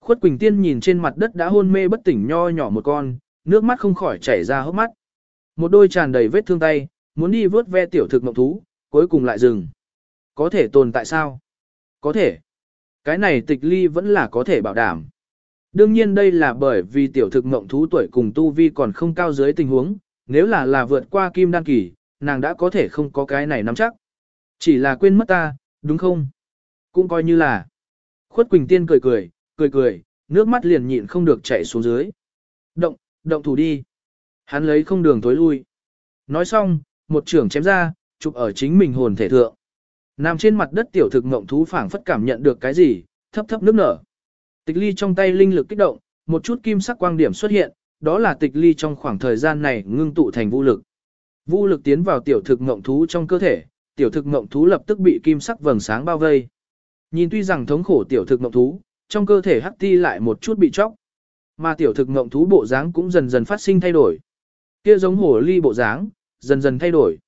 Khuất Quỳnh Tiên nhìn trên mặt đất đã hôn mê bất tỉnh nho nhỏ một con, nước mắt không khỏi chảy ra hốc mắt. Một đôi tràn đầy vết thương tay, muốn đi vớt ve tiểu thực mộng thú, cuối cùng lại dừng. Có thể tồn tại sao? Có thể. Cái này tịch ly vẫn là có thể bảo đảm. Đương nhiên đây là bởi vì tiểu thực mộng thú tuổi cùng tu vi còn không cao dưới tình huống, nếu là là vượt qua kim đan kỳ, nàng đã có thể không có cái này nắm chắc. Chỉ là quên mất ta, đúng không? Cũng coi như là. Khuất Quỳnh Tiên cười cười, cười cười, nước mắt liền nhịn không được chảy xuống dưới. Động, động thủ đi. Hắn lấy không đường tối lui. Nói xong, một trưởng chém ra, chụp ở chính mình hồn thể thượng. Nằm trên mặt đất tiểu thực ngộng thú phảng phất cảm nhận được cái gì, thấp thấp nước nở. Tịch ly trong tay linh lực kích động, một chút kim sắc quang điểm xuất hiện, đó là tịch ly trong khoảng thời gian này ngưng tụ thành vũ lực. Vũ lực tiến vào tiểu thực ngộng thú trong cơ thể, tiểu thực ngộng thú lập tức bị kim sắc vầng sáng bao vây. Nhìn tuy rằng thống khổ tiểu thực ngộng thú, trong cơ thể hắc ti lại một chút bị chóc. Mà tiểu thực ngộng thú bộ dáng cũng dần dần phát sinh thay đổi. Kia giống hổ ly bộ dáng, dần dần thay đổi.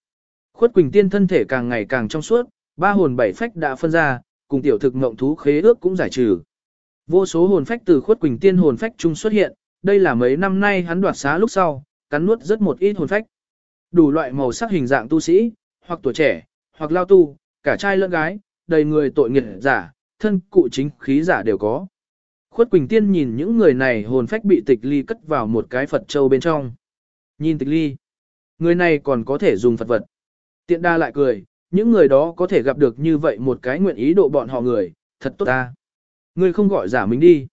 Khuất Quỳnh Tiên thân thể càng ngày càng trong suốt, ba hồn bảy phách đã phân ra, cùng tiểu thực ngộng thú khế ước cũng giải trừ. Vô số hồn phách từ Khuất Quỳnh Tiên hồn phách chung xuất hiện, đây là mấy năm nay hắn đoạt xá lúc sau, cắn nuốt rất một ít hồn phách. Đủ loại màu sắc hình dạng tu sĩ, hoặc tuổi trẻ, hoặc lao tu, cả trai lẫn gái, đầy người tội nghiệp giả, thân cụ chính khí giả đều có. Khuất Quỳnh Tiên nhìn những người này hồn phách bị tịch ly cất vào một cái Phật châu bên trong. Nhìn tịch ly, người này còn có thể dùng Phật vật. Tiện đa lại cười, những người đó có thể gặp được như vậy một cái nguyện ý độ bọn họ người, thật tốt ta. Ngươi không gọi giả mình đi.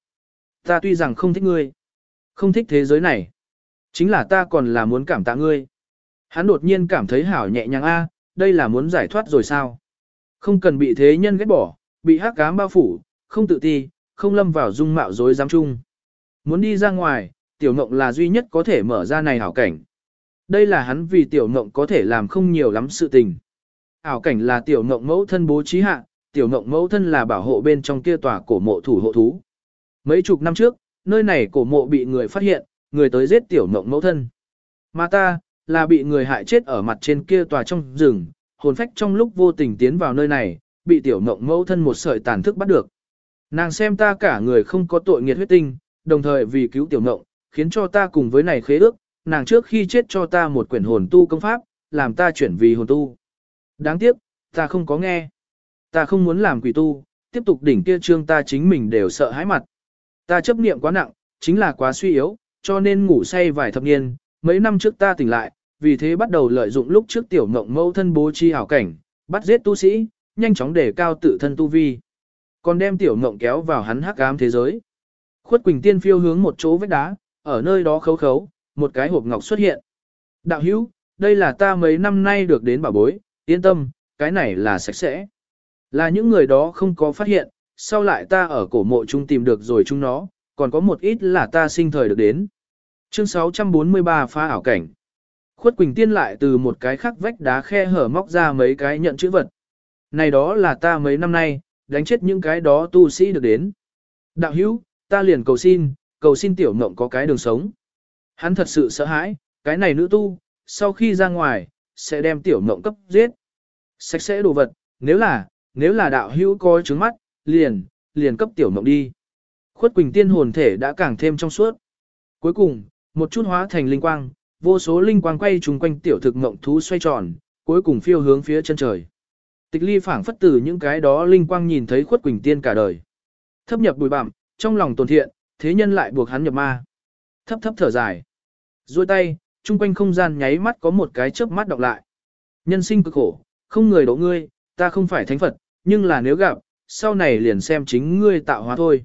Ta tuy rằng không thích ngươi, không thích thế giới này. Chính là ta còn là muốn cảm tạ ngươi. Hắn đột nhiên cảm thấy hảo nhẹ nhàng a, đây là muốn giải thoát rồi sao? Không cần bị thế nhân ghét bỏ, bị hắc cám bao phủ, không tự ti, không lâm vào dung mạo dối dám chung. Muốn đi ra ngoài, tiểu ngộng là duy nhất có thể mở ra này hảo cảnh. Đây là hắn vì tiểu ngộng có thể làm không nhiều lắm sự tình. Ảo cảnh là tiểu ngộng mẫu thân bố trí hạ, tiểu ngộng mẫu thân là bảo hộ bên trong kia tòa cổ mộ thủ hộ thú. Mấy chục năm trước, nơi này cổ mộ bị người phát hiện, người tới giết tiểu ngộng mẫu thân. Mà ta, là bị người hại chết ở mặt trên kia tòa trong rừng, hồn phách trong lúc vô tình tiến vào nơi này, bị tiểu ngộng mẫu thân một sợi tàn thức bắt được. Nàng xem ta cả người không có tội nghiệt huyết tinh, đồng thời vì cứu tiểu ngộng, khiến cho ta cùng với này khế ước, nàng trước khi chết cho ta một quyển hồn tu công pháp, làm ta chuyển vì hồn tu. Đáng tiếc, ta không có nghe. Ta không muốn làm quỷ tu, tiếp tục đỉnh kia trương ta chính mình đều sợ hãi mặt. Ta chấp niệm quá nặng, chính là quá suy yếu, cho nên ngủ say vài thập niên, mấy năm trước ta tỉnh lại, vì thế bắt đầu lợi dụng lúc trước tiểu ngộng mẫu thân bố chi hảo cảnh, bắt giết tu sĩ, nhanh chóng đề cao tự thân tu vi. Còn đem tiểu ngộng kéo vào hắn hắc ám thế giới. Khuất Quỳnh Tiên phiêu hướng một chỗ vách đá, ở nơi đó khấu khấu, một cái hộp ngọc xuất hiện. Đạo hữu, đây là ta mấy năm nay được đến bảo bối, yên tâm, cái này là sạch sẽ. Là những người đó không có phát hiện, sau lại ta ở cổ mộ chung tìm được rồi chúng nó, còn có một ít là ta sinh thời được đến. Chương 643 phá ảo cảnh. Khuất Quỳnh Tiên lại từ một cái khắc vách đá khe hở móc ra mấy cái nhận chữ vật. Này đó là ta mấy năm nay, đánh chết những cái đó tu sĩ được đến. Đạo hữu, ta liền cầu xin, cầu xin tiểu mộng có cái đường sống. Hắn thật sự sợ hãi, cái này nữ tu, sau khi ra ngoài, sẽ đem tiểu mộng cấp giết. Sạch sẽ đồ vật, nếu là, nếu là đạo hữu có trứng mắt, liền, liền cấp tiểu mộng đi. Khuất Quỳnh Tiên hồn thể đã càng thêm trong suốt. Cuối cùng, một chút hóa thành linh quang, vô số linh quang quay trùng quanh tiểu thực mộng thú xoay tròn, cuối cùng phiêu hướng phía chân trời. Tịch ly phảng phất từ những cái đó linh quang nhìn thấy khuất quỳnh tiên cả đời. Thấp nhập bùi bặm, trong lòng tồn thiện, thế nhân lại buộc hắn nhập ma. Thấp thấp thở dài. duỗi tay, chung quanh không gian nháy mắt có một cái chớp mắt đọc lại. Nhân sinh cực khổ, không người đổ ngươi, ta không phải thánh Phật, nhưng là nếu gặp, sau này liền xem chính ngươi tạo hóa thôi.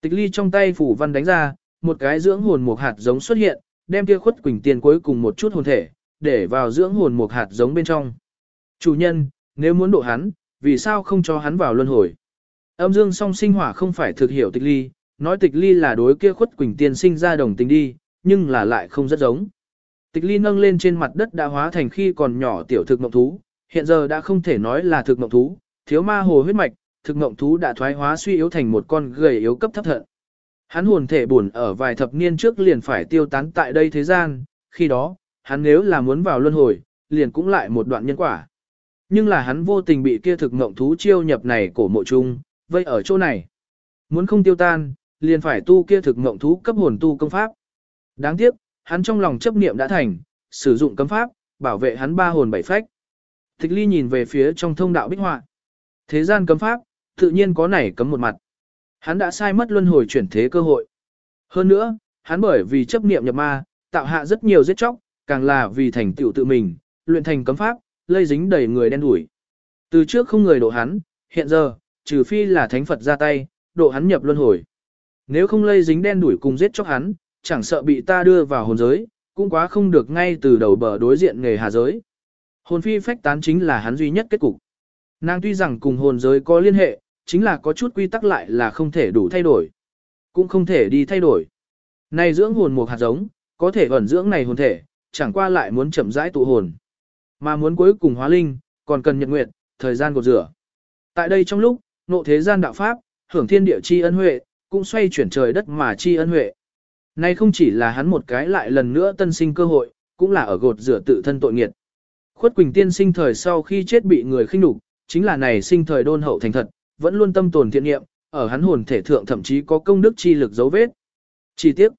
Tịch ly trong tay phủ văn đánh ra, một cái dưỡng hồn một hạt giống xuất hiện, đem kia khuất quỳnh tiên cuối cùng một chút hồn thể, để vào dưỡng hồn một hạt giống bên trong. Chủ nhân, nếu muốn độ hắn, vì sao không cho hắn vào luân hồi? Âm dương song sinh hỏa không phải thực hiểu tịch ly, nói tịch ly là đối kia khuất quỳnh tiên sinh ra đồng tình đi, nhưng là lại không rất giống. Tịch ly nâng lên trên mặt đất đã hóa thành khi còn nhỏ tiểu thực mộng thú, hiện giờ đã không thể nói là thực mộng thú, thiếu ma hồ huyết mạch, thực mộng thú đã thoái hóa suy yếu thành một con gầy yếu cấp thấp thận. Hắn hồn thể buồn ở vài thập niên trước liền phải tiêu tán tại đây thế gian, khi đó, hắn nếu là muốn vào luân hồi, liền cũng lại một đoạn nhân quả. Nhưng là hắn vô tình bị kia thực ngộng thú chiêu nhập này cổ mộ chung, vây ở chỗ này. Muốn không tiêu tan, liền phải tu kia thực ngộng thú cấp hồn tu công pháp. Đáng tiếc, hắn trong lòng chấp niệm đã thành, sử dụng cấm pháp, bảo vệ hắn ba hồn bảy phách. Tịch ly nhìn về phía trong thông đạo bích họa. Thế gian cấm pháp, tự nhiên có nảy cấm một mặt. Hắn đã sai mất luân hồi chuyển thế cơ hội. Hơn nữa, hắn bởi vì chấp niệm nhập ma, tạo hạ rất nhiều giết chóc, càng là vì thành tựu tự mình, luyện thành cấm pháp, lây dính đầy người đen đủi. Từ trước không người độ hắn, hiện giờ, trừ phi là thánh Phật ra tay, độ hắn nhập luân hồi. Nếu không lây dính đen đủi cùng giết chóc hắn, chẳng sợ bị ta đưa vào hồn giới, cũng quá không được ngay từ đầu bờ đối diện nghề hà giới. Hồn phi phách tán chính là hắn duy nhất kết cục. Nàng tuy rằng cùng hồn giới có liên hệ, chính là có chút quy tắc lại là không thể đủ thay đổi. Cũng không thể đi thay đổi. Này dưỡng hồn một hạt giống, có thể ẩn dưỡng này hồn thể, chẳng qua lại muốn chậm rãi tụ hồn. Mà muốn cuối cùng hóa linh, còn cần nhật nguyện thời gian gột rửa. Tại đây trong lúc, nộ thế gian đạo pháp, hưởng thiên địa chi ân huệ, cũng xoay chuyển trời đất mà chi ân huệ. Nay không chỉ là hắn một cái lại lần nữa tân sinh cơ hội, cũng là ở gột rửa tự thân tội nghiệt. Khuất Quỳnh tiên sinh thời sau khi chết bị người khinh nhục, chính là này sinh thời đôn hậu thành thật, vẫn luôn tâm tồn thiện niệm, ở hắn hồn thể thượng thậm chí có công đức chi lực dấu vết. Chi tiết.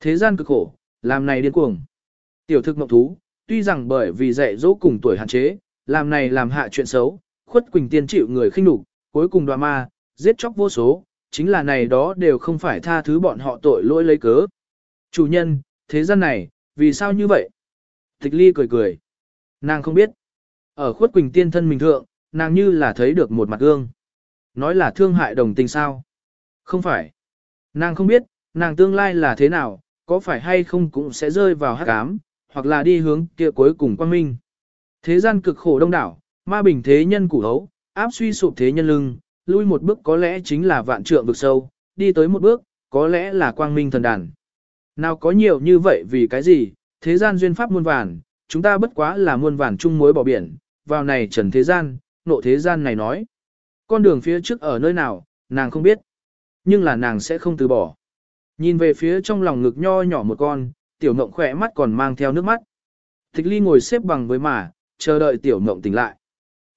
Thế gian cực khổ, làm này điên cuồng. Tiểu thực mộng thú, tuy rằng bởi vì dạy dỗ cùng tuổi hạn chế, làm này làm hạ chuyện xấu, khuất quỳnh tiên chịu người khinh nhục, cuối cùng đoạ ma, giết chóc vô số, chính là này đó đều không phải tha thứ bọn họ tội lỗi lấy cớ. Chủ nhân, thế gian này, vì sao như vậy? Tịch ly cười cười. Nàng không biết. Ở khuất quỳnh tiên thân mình thượng, nàng như là thấy được một mặt gương. Nói là thương hại đồng tình sao? Không phải. Nàng không biết, nàng tương lai là thế nào, có phải hay không cũng sẽ rơi vào hắc ám, hoặc là đi hướng kia cuối cùng quang minh. Thế gian cực khổ đông đảo, ma bình thế nhân củ hấu, áp suy sụp thế nhân lưng, lui một bước có lẽ chính là vạn trượng vực sâu, đi tới một bước, có lẽ là quang minh thần đàn. Nào có nhiều như vậy vì cái gì, thế gian duyên pháp muôn vàn, chúng ta bất quá là muôn vàn chung mối bỏ biển, vào này trần thế gian, nộ thế gian này nói. Con đường phía trước ở nơi nào, nàng không biết, nhưng là nàng sẽ không từ bỏ. Nhìn về phía trong lòng ngực nho nhỏ một con, tiểu mộng khỏe mắt còn mang theo nước mắt. Tịch ly ngồi xếp bằng với mà, chờ đợi tiểu mộng tỉnh lại.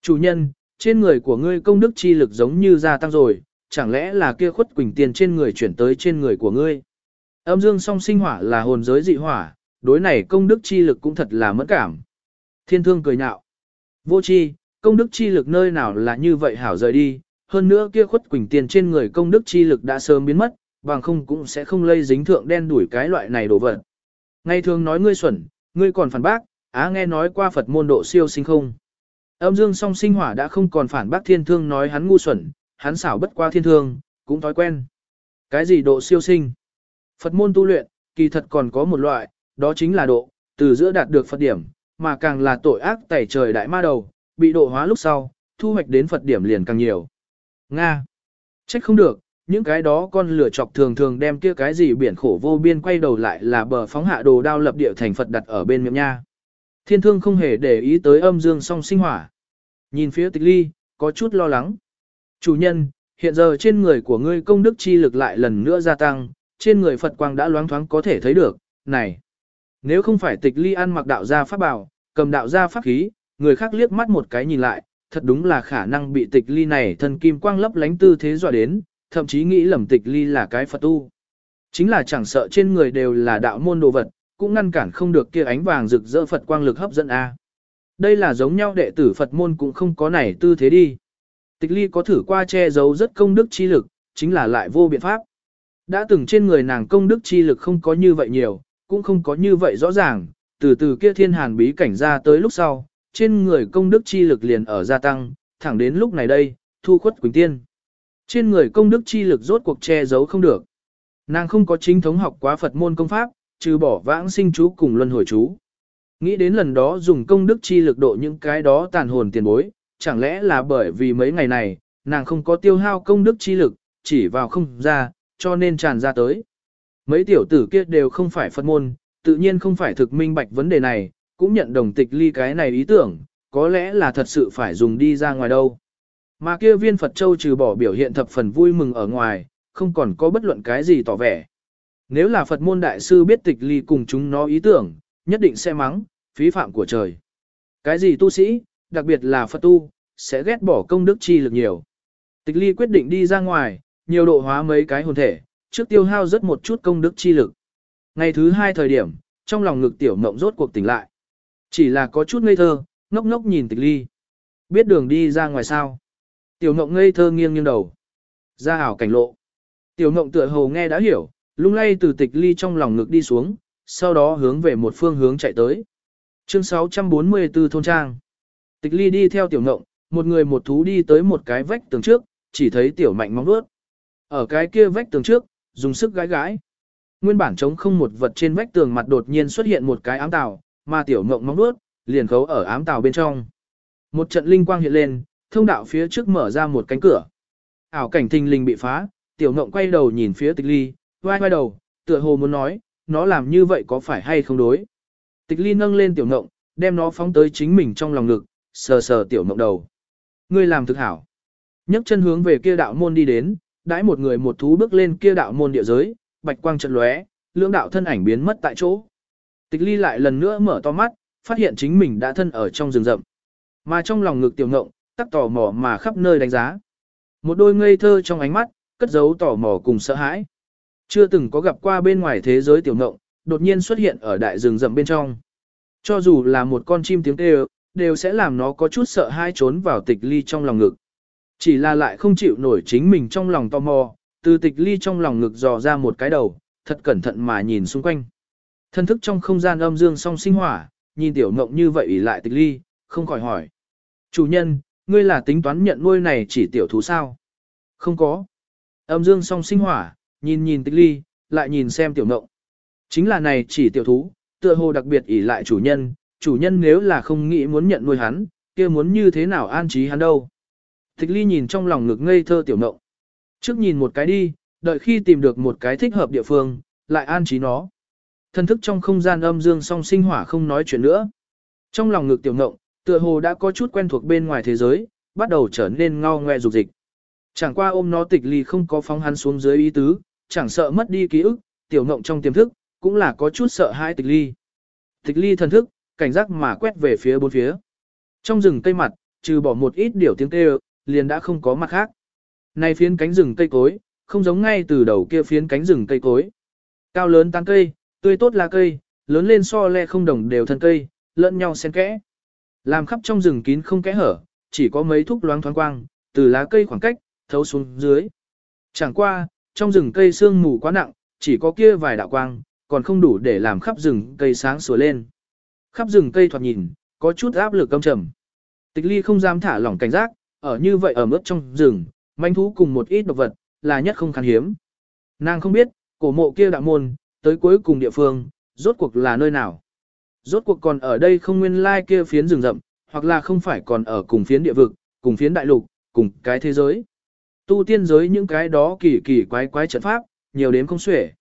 Chủ nhân, trên người của ngươi công đức chi lực giống như gia tăng rồi, chẳng lẽ là kia khuất quỳnh tiền trên người chuyển tới trên người của ngươi. Âm dương song sinh hỏa là hồn giới dị hỏa, đối này công đức chi lực cũng thật là mất cảm. Thiên thương cười nhạo. Vô chi, công đức chi lực nơi nào là như vậy hảo rời đi, hơn nữa kia khuất quỳnh tiền trên người công đức chi lực đã sớm biến mất, bằng không cũng sẽ không lây dính thượng đen đuổi cái loại này đồ vật. Ngày thường nói ngươi xuẩn, ngươi còn phản bác, á nghe nói qua Phật môn độ siêu sinh không. Âm dương song sinh hỏa đã không còn phản bác thiên thương nói hắn ngu xuẩn, hắn xảo bất qua thiên thương, cũng thói quen. Cái gì độ siêu sinh? Phật môn tu luyện, kỳ thật còn có một loại, đó chính là độ, từ giữa đạt được Phật điểm, mà càng là tội ác tẩy trời đại ma đầu, bị độ hóa lúc sau, thu hoạch đến Phật điểm liền càng nhiều. Nga. Trách không được, những cái đó con lửa chọc thường thường đem kia cái gì biển khổ vô biên quay đầu lại là bờ phóng hạ đồ đao lập địa thành Phật đặt ở bên miệng nha. Thiên thương không hề để ý tới âm dương song sinh hỏa. Nhìn phía tịch ly, có chút lo lắng. Chủ nhân, hiện giờ trên người của ngươi công đức chi lực lại lần nữa gia tăng, trên người Phật quang đã loáng thoáng có thể thấy được, này. Nếu không phải tịch ly ăn mặc đạo gia pháp bảo, cầm đạo gia pháp khí, người khác liếc mắt một cái nhìn lại, thật đúng là khả năng bị tịch ly này thần kim quang lấp lánh tư thế dọa đến, thậm chí nghĩ lầm tịch ly là cái Phật tu. Chính là chẳng sợ trên người đều là đạo môn đồ vật, cũng ngăn cản không được kia ánh vàng rực rỡ Phật quang lực hấp dẫn a. Đây là giống nhau đệ tử Phật môn cũng không có này tư thế đi. Tịch ly có thử qua che giấu rất công đức chi lực, chính là lại vô biện pháp. Đã từng trên người nàng công đức chi lực không có như vậy nhiều, cũng không có như vậy rõ ràng, từ từ kia thiên hàn bí cảnh ra tới lúc sau, trên người công đức chi lực liền ở gia tăng, thẳng đến lúc này đây, thu khuất quỳnh tiên. Trên người công đức chi lực rốt cuộc che giấu không được. Nàng không có chính thống học quá Phật môn công pháp, trừ bỏ vãng sinh chú cùng luân hồi chú. Nghĩ đến lần đó dùng công đức chi lực độ những cái đó tàn hồn tiền bối, chẳng lẽ là bởi vì mấy ngày này, nàng không có tiêu hao công đức chi lực, chỉ vào không ra, cho nên tràn ra tới. Mấy tiểu tử kia đều không phải Phật môn, tự nhiên không phải thực minh bạch vấn đề này, cũng nhận đồng tịch ly cái này ý tưởng, có lẽ là thật sự phải dùng đi ra ngoài đâu. Mà kia viên Phật Châu trừ bỏ biểu hiện thập phần vui mừng ở ngoài, không còn có bất luận cái gì tỏ vẻ. Nếu là Phật môn đại sư biết tịch ly cùng chúng nó ý tưởng, nhất định sẽ mắng, phí phạm của trời. Cái gì tu sĩ, đặc biệt là Phật tu, sẽ ghét bỏ công đức chi lực nhiều. Tịch ly quyết định đi ra ngoài, nhiều độ hóa mấy cái hồn thể, trước tiêu hao rất một chút công đức chi lực. Ngày thứ hai thời điểm, trong lòng ngực tiểu mộng rốt cuộc tỉnh lại. Chỉ là có chút ngây thơ, ngốc ngốc nhìn tịch ly. Biết đường đi ra ngoài sao. Tiểu mộng ngây thơ nghiêng nghiêng đầu. Ra ảo cảnh lộ. Tiểu mộng tựa hồ nghe đã hiểu, lung lay từ tịch ly trong lòng ngực đi xuống, sau đó hướng về một phương hướng chạy tới. Chương 644 thôn trang. Tịch ly đi theo tiểu ngộng, một người một thú đi tới một cái vách tường trước, chỉ thấy tiểu mạnh móng vuốt. Ở cái kia vách tường trước, dùng sức gãi gãi. Nguyên bản trống không một vật trên vách tường mặt đột nhiên xuất hiện một cái ám tàu, mà tiểu ngộng móng vuốt liền khấu ở ám tàu bên trong. Một trận linh quang hiện lên, thông đạo phía trước mở ra một cánh cửa. Ảo cảnh thình linh bị phá, tiểu ngộng quay đầu nhìn phía tịch ly, vai vai đầu, tựa hồ muốn nói, nó làm như vậy có phải hay không đối. Tịch ly nâng lên tiểu ngộng, đem nó phóng tới chính mình trong lòng ngực, sờ sờ tiểu ngộng đầu. Ngươi làm thực hảo. nhấc chân hướng về kia đạo môn đi đến, đãi một người một thú bước lên kia đạo môn địa giới, bạch quang trận lóe, lưỡng đạo thân ảnh biến mất tại chỗ. Tịch ly lại lần nữa mở to mắt, phát hiện chính mình đã thân ở trong rừng rậm. Mà trong lòng ngực tiểu ngộng, tắc tò mò mà khắp nơi đánh giá. Một đôi ngây thơ trong ánh mắt, cất giấu tò mò cùng sợ hãi. Chưa từng có gặp qua bên ngoài thế giới tiểu ngộng, đột nhiên xuất hiện ở đại rừng rậm bên trong. Cho dù là một con chim tiếng kêu, đều sẽ làm nó có chút sợ hãi trốn vào tịch ly trong lòng ngực. Chỉ là lại không chịu nổi chính mình trong lòng tò mò, từ tịch ly trong lòng ngực dò ra một cái đầu, thật cẩn thận mà nhìn xung quanh. Thân thức trong không gian âm dương song sinh hỏa, nhìn tiểu ngộng như vậy ỉ lại tịch ly, không khỏi hỏi. Chủ nhân, ngươi là tính toán nhận nuôi này chỉ tiểu thú sao? Không có. Âm dương song sinh hỏa, nhìn nhìn tịch ly, lại nhìn xem tiểu ngộng. Chính là này chỉ tiểu thú, tựa hồ đặc biệt ỉ lại chủ nhân, chủ nhân nếu là không nghĩ muốn nhận nuôi hắn, kia muốn như thế nào an trí hắn đâu. Tịch ly nhìn trong lòng ngực ngây thơ tiểu ngộng. Trước nhìn một cái đi, đợi khi tìm được một cái thích hợp địa phương, lại an trí nó. Thân thức trong không gian âm dương song sinh hỏa không nói chuyện nữa. Trong lòng ngực tiểu ngộng, tựa hồ đã có chút quen thuộc bên ngoài thế giới, bắt đầu trở nên ngao ngoe dục dịch. Chẳng qua ôm nó tịch ly không có phóng hắn xuống dưới ý tứ, chẳng sợ mất đi ký ức, tiểu ngộng trong tiềm thức, cũng là có chút sợ hãi tịch ly. Tịch ly thần thức, cảnh giác mà quét về phía bốn phía. Trong rừng cây mặt, trừ bỏ một ít điều tiếng kêu, liền đã không có mặt khác. Này phiến cánh rừng cây cối, không giống ngay từ đầu kia phiến cánh rừng cây cối. Cao lớn tán cây, tươi tốt lá cây, lớn lên so le không đồng đều thân cây, lẫn nhau xen kẽ. Làm khắp trong rừng kín không kẽ hở, chỉ có mấy thúc loáng thoáng quang, từ lá cây khoảng cách, thấu xuống dưới. Chẳng qua, trong rừng cây sương mù quá nặng, chỉ có kia vài đạo quang, còn không đủ để làm khắp rừng cây sáng sủa lên. Khắp rừng cây thoạt nhìn, có chút áp lực âm trầm. Tịch ly không dám thả lỏng cảnh giác, ở như vậy ở mức trong rừng, manh thú cùng một ít độc vật, là nhất không khan hiếm. Nàng không biết, cổ mộ kia đạo môn, tới cuối cùng địa phương, rốt cuộc là nơi nào. Rốt cuộc còn ở đây không nguyên lai kia phiến rừng rậm, hoặc là không phải còn ở cùng phiến địa vực, cùng phiến đại lục, cùng cái thế giới. Tu tiên giới những cái đó kỳ kỳ quái quái trận pháp, nhiều đến không xuể.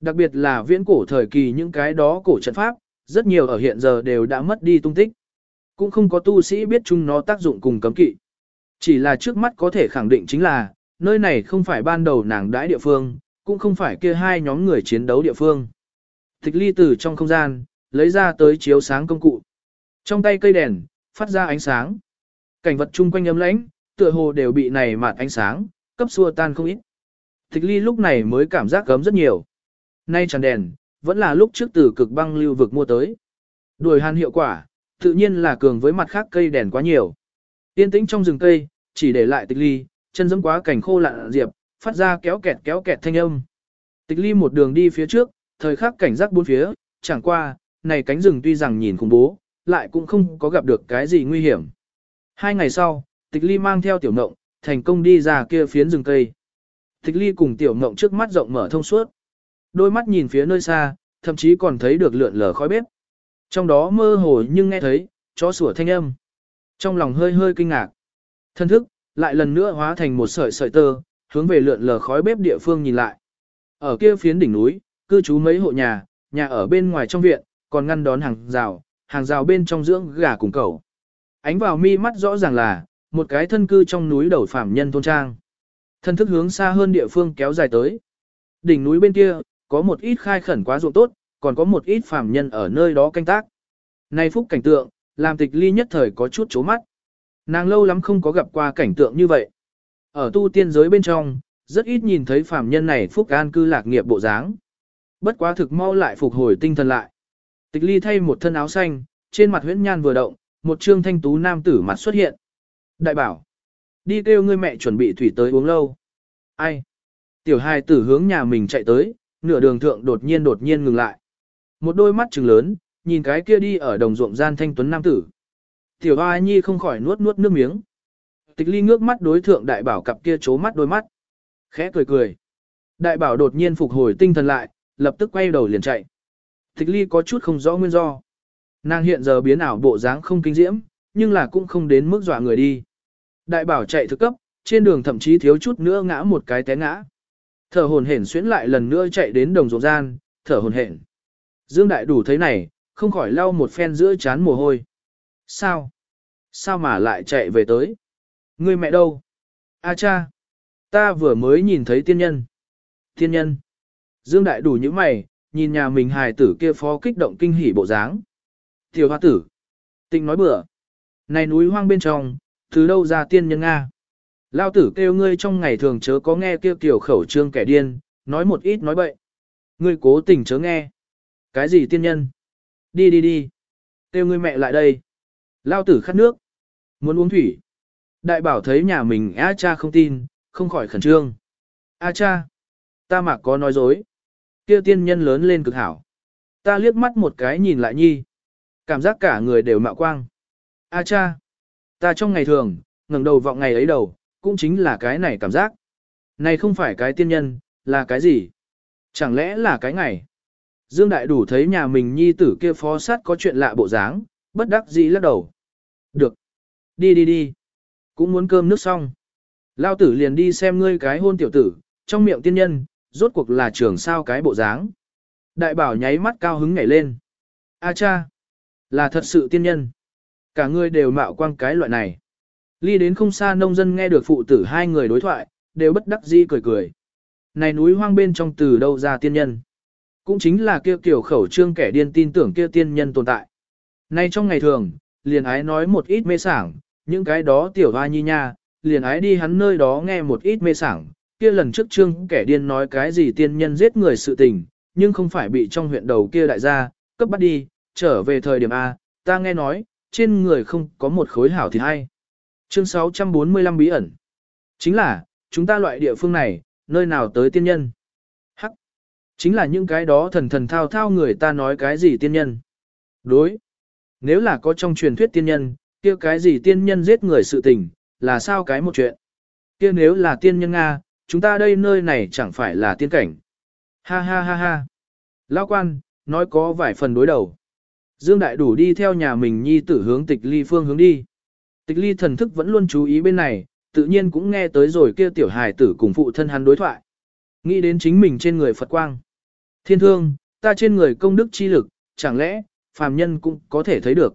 Đặc biệt là viễn cổ thời kỳ những cái đó cổ trận pháp, rất nhiều ở hiện giờ đều đã mất đi tung tích. Cũng không có tu sĩ biết chung nó tác dụng cùng cấm kỵ. Chỉ là trước mắt có thể khẳng định chính là, nơi này không phải ban đầu nàng đãi địa phương, cũng không phải kia hai nhóm người chiến đấu địa phương. Tịch ly từ trong không gian, lấy ra tới chiếu sáng công cụ. Trong tay cây đèn, phát ra ánh sáng. Cảnh vật chung quanh ấm lãnh, tựa hồ đều bị này mạt ánh sáng, cấp xua tan không ít. Tịch ly lúc này mới cảm giác gấm rất nhiều. Nay tràn đèn, vẫn là lúc trước từ cực băng lưu vực mua tới. Đuổi hàn hiệu quả, tự nhiên là cường với mặt khác cây đèn quá nhiều. Yên tĩnh trong rừng cây, chỉ để lại tịch ly, chân dẫm quá cảnh khô lạ diệp, phát ra kéo kẹt kéo kẹt thanh âm. Tịch ly một đường đi phía trước, thời khắc cảnh giác bốn phía, chẳng qua, này cánh rừng tuy rằng nhìn khủng bố, lại cũng không có gặp được cái gì nguy hiểm. Hai ngày sau, tịch ly mang theo tiểu ngộng, thành công đi ra kia phiến rừng cây. Tịch ly cùng tiểu ngộng trước mắt rộng mở thông suốt. Đôi mắt nhìn phía nơi xa, thậm chí còn thấy được lượn lờ khói bếp. Trong đó mơ hồ nhưng nghe thấy, chó sủa thanh âm. Trong lòng hơi hơi kinh ngạc. Thân thức, lại lần nữa hóa thành một sợi sợi tơ, hướng về lượn lờ khói bếp địa phương nhìn lại. Ở kia phiến đỉnh núi, cư trú mấy hộ nhà, nhà ở bên ngoài trong viện, còn ngăn đón hàng rào, hàng rào bên trong dưỡng gà cùng cẩu. Ánh vào mi mắt rõ ràng là, một cái thân cư trong núi đầu phạm nhân thôn trang. Thân thức hướng xa hơn địa phương kéo dài tới. Đỉnh núi bên kia, có một ít khai khẩn quá ruộng tốt, còn có một ít phạm nhân ở nơi đó canh tác. Này phúc cảnh tượng, làm tịch ly nhất thời có chút chố mắt. Nàng lâu lắm không có gặp qua cảnh tượng như vậy. Ở tu tiên giới bên trong, rất ít nhìn thấy phạm nhân này phúc an cư lạc nghiệp bộ dáng. Bất quá thực mau lại phục hồi tinh thần lại. Tịch ly thay một thân áo xanh, trên mặt huyễn nhan vừa động, một trương thanh tú nam tử mặt xuất hiện. Đại bảo, đi kêu ngươi mẹ chuẩn bị thủy tới uống lâu. Ai? Tiểu hài tử hướng nhà mình chạy tới, nửa đường thượng đột nhiên đột nhiên ngừng lại. Một đôi mắt trừng lớn, nhìn cái kia đi ở đồng ruộng gian thanh tuấn nam tử. Tiểu hoa nhi không khỏi nuốt nuốt nước miếng. Tịch ly ngước mắt đối thượng đại bảo cặp kia chố mắt đôi mắt. Khẽ cười cười. Đại bảo đột nhiên phục hồi tinh thần lại, lập tức quay đầu liền chạy. Tịch ly có chút không rõ nguyên do. Nàng hiện giờ biến ảo bộ dáng không kinh diễm, nhưng là cũng không đến mức dọa người đi. Đại bảo chạy thực cấp, trên đường thậm chí thiếu chút nữa ngã một cái té ngã. Thở hồn hển xuyến lại lần nữa chạy đến đồng ruộng gian, thở hồn hển. Dương đại đủ thấy này, không khỏi lau một phen giữa chán mồ hôi. Sao? Sao mà lại chạy về tới? Người mẹ đâu? A cha! Ta vừa mới nhìn thấy tiên nhân. Tiên nhân! Dương Đại đủ những mày, nhìn nhà mình hài tử kia phó kích động kinh hỉ bộ dáng. Tiểu hoa tử! Tịnh nói bừa. Này núi hoang bên trong, từ đâu ra tiên nhân Nga? Lao tử kêu ngươi trong ngày thường chớ có nghe kêu kiểu khẩu trương kẻ điên, nói một ít nói bậy. Ngươi cố tình chớ nghe. Cái gì tiên nhân? Đi đi đi. Kêu ngươi mẹ lại đây. Lao tử khát nước. Muốn uống thủy. Đại bảo thấy nhà mình A cha không tin, không khỏi khẩn trương. A cha. Ta mạc có nói dối. Kia tiên nhân lớn lên cực hảo. Ta liếc mắt một cái nhìn lại nhi. Cảm giác cả người đều mạo quang. A cha. Ta trong ngày thường, ngẩng đầu vọng ngày ấy đầu, cũng chính là cái này cảm giác. Này không phải cái tiên nhân, là cái gì? Chẳng lẽ là cái ngày? Dương Đại đủ thấy nhà mình nhi tử kia phó sát có chuyện lạ bộ dáng, bất đắc dĩ lắc đầu. Được. Đi đi đi. Cũng muốn cơm nước xong. Lao tử liền đi xem ngươi cái hôn tiểu tử, trong miệng tiên nhân, rốt cuộc là trường sao cái bộ dáng. Đại bảo nháy mắt cao hứng nhảy lên. A cha. Là thật sự tiên nhân. Cả người đều mạo quang cái loại này. Ly đến không xa nông dân nghe được phụ tử hai người đối thoại, đều bất đắc dĩ cười cười. Này núi hoang bên trong từ đâu ra tiên nhân? Cũng chính là kia kiểu khẩu trương kẻ điên tin tưởng kia tiên nhân tồn tại. Nay trong ngày thường, liền ái nói một ít mê sảng, những cái đó tiểu hoa nhi nha, liền ái đi hắn nơi đó nghe một ít mê sảng, kia lần trước trương kẻ điên nói cái gì tiên nhân giết người sự tình, nhưng không phải bị trong huyện đầu kia đại gia, cấp bắt đi, trở về thời điểm A, ta nghe nói, trên người không có một khối hảo thì hay. Chương 645 bí ẩn. Chính là, chúng ta loại địa phương này, nơi nào tới tiên nhân? Hắc. Chính là những cái đó thần thần thao thao người ta nói cái gì tiên nhân? Đối. Nếu là có trong truyền thuyết tiên nhân, kia cái gì tiên nhân giết người sự tình, là sao cái một chuyện? Kia nếu là tiên nhân Nga, chúng ta đây nơi này chẳng phải là tiên cảnh. Ha ha ha ha. Lão quan, nói có vài phần đối đầu. Dương Đại đủ đi theo nhà mình nhi tử hướng tịch ly phương hướng đi. Tịch ly thần thức vẫn luôn chú ý bên này, tự nhiên cũng nghe tới rồi kia tiểu hài tử cùng phụ thân hắn đối thoại. Nghĩ đến chính mình trên người Phật quang. Thiên thương, ta trên người công đức chi lực, chẳng lẽ, phàm nhân cũng có thể thấy được.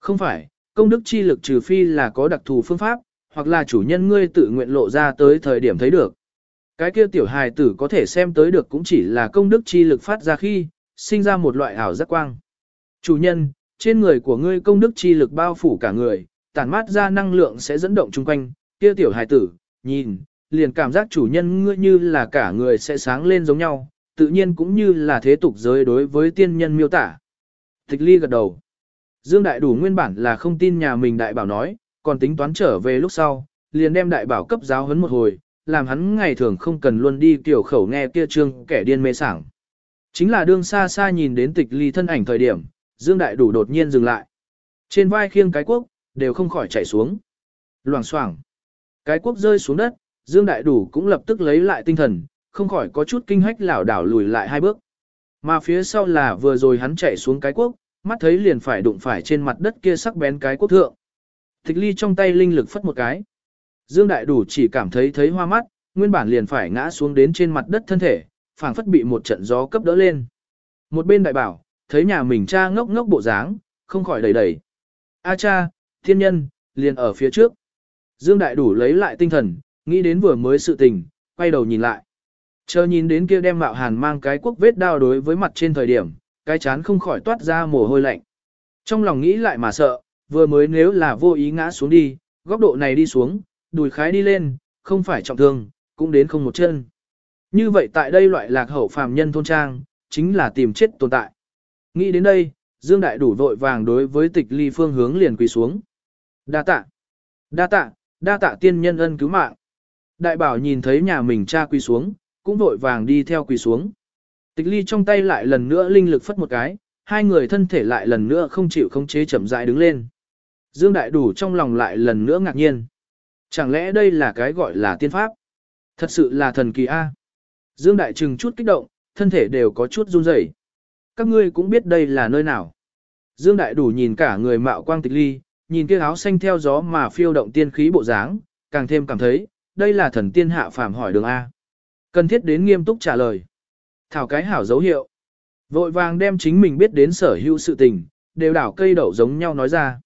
Không phải, công đức chi lực trừ phi là có đặc thù phương pháp, hoặc là chủ nhân ngươi tự nguyện lộ ra tới thời điểm thấy được. Cái kia tiểu hài tử có thể xem tới được cũng chỉ là công đức chi lực phát ra khi, sinh ra một loại ảo giác quang. Chủ nhân, trên người của ngươi công đức chi lực bao phủ cả người, tản mát ra năng lượng sẽ dẫn động chung quanh, kia tiểu hài tử, nhìn, liền cảm giác chủ nhân ngươi như là cả người sẽ sáng lên giống nhau, tự nhiên cũng như là thế tục giới đối với tiên nhân miêu tả. Tịch ly gật đầu. Dương Đại đủ nguyên bản là không tin nhà mình đại bảo nói, còn tính toán trở về lúc sau, liền đem đại bảo cấp giáo huấn một hồi, làm hắn ngày thường không cần luôn đi tiểu khẩu nghe kia trương kẻ điên mê sảng. Chính là đương xa xa nhìn đến tịch ly thân ảnh thời điểm, Dương Đại đủ đột nhiên dừng lại. Trên vai khiêng cái quốc, đều không khỏi chảy xuống. Loảng xoảng. Cái quốc rơi xuống đất, Dương Đại đủ cũng lập tức lấy lại tinh thần, không khỏi có chút kinh hách lảo đảo lùi lại hai bước. Mà phía sau là vừa rồi hắn chạy xuống cái quốc, mắt thấy liền phải đụng phải trên mặt đất kia sắc bén cái quốc thượng. Tịch ly trong tay linh lực phất một cái. Dương Đại đủ chỉ cảm thấy thấy hoa mắt, nguyên bản liền phải ngã xuống đến trên mặt đất thân thể, phảng phất bị một trận gió cấp đỡ lên. Một bên đại bảo, thấy nhà mình cha ngốc ngốc bộ dáng, không khỏi đầy đầy. A cha, thiên nhân, liền ở phía trước. Dương Đại đủ lấy lại tinh thần, nghĩ đến vừa mới sự tình, quay đầu nhìn lại. Chờ nhìn đến kia đem mạo hàn mang cái quốc vết đao đối với mặt trên thời điểm, cái chán không khỏi toát ra mồ hôi lạnh. Trong lòng nghĩ lại mà sợ, vừa mới nếu là vô ý ngã xuống đi, góc độ này đi xuống, đùi khái đi lên, không phải trọng thương, cũng đến không một chân. Như vậy tại đây loại lạc hậu phàm nhân thôn trang, chính là tìm chết tồn tại. Nghĩ đến đây, Dương Đại đủ vội vàng đối với tịch ly phương hướng liền quỳ xuống. Đa tạ, đa tạ, đa tạ tiên nhân ân cứu mạng. Đại bảo nhìn thấy nhà mình cha quỳ xuống, cũng vội vàng đi theo quỳ xuống. Tịch ly trong tay lại lần nữa linh lực phất một cái, hai người thân thể lại lần nữa không chịu khống chế chậm rãi đứng lên. Dương Đại đủ trong lòng lại lần nữa ngạc nhiên. Chẳng lẽ đây là cái gọi là tiên pháp? Thật sự là thần kỳ A. Dương Đại trừng chút kích động, thân thể đều có chút run rẩy. Các ngươi cũng biết đây là nơi nào. Dương Đại đủ nhìn cả người mạo quang tịch ly, nhìn kia áo xanh theo gió mà phiêu động tiên khí bộ dáng, càng thêm cảm thấy, đây là thần tiên hạ phàm hỏi đường A. Cần thiết đến nghiêm túc trả lời. Thảo cái hảo dấu hiệu. Vội vàng đem chính mình biết đến sở hữu sự tình, đều đảo cây đậu giống nhau nói ra.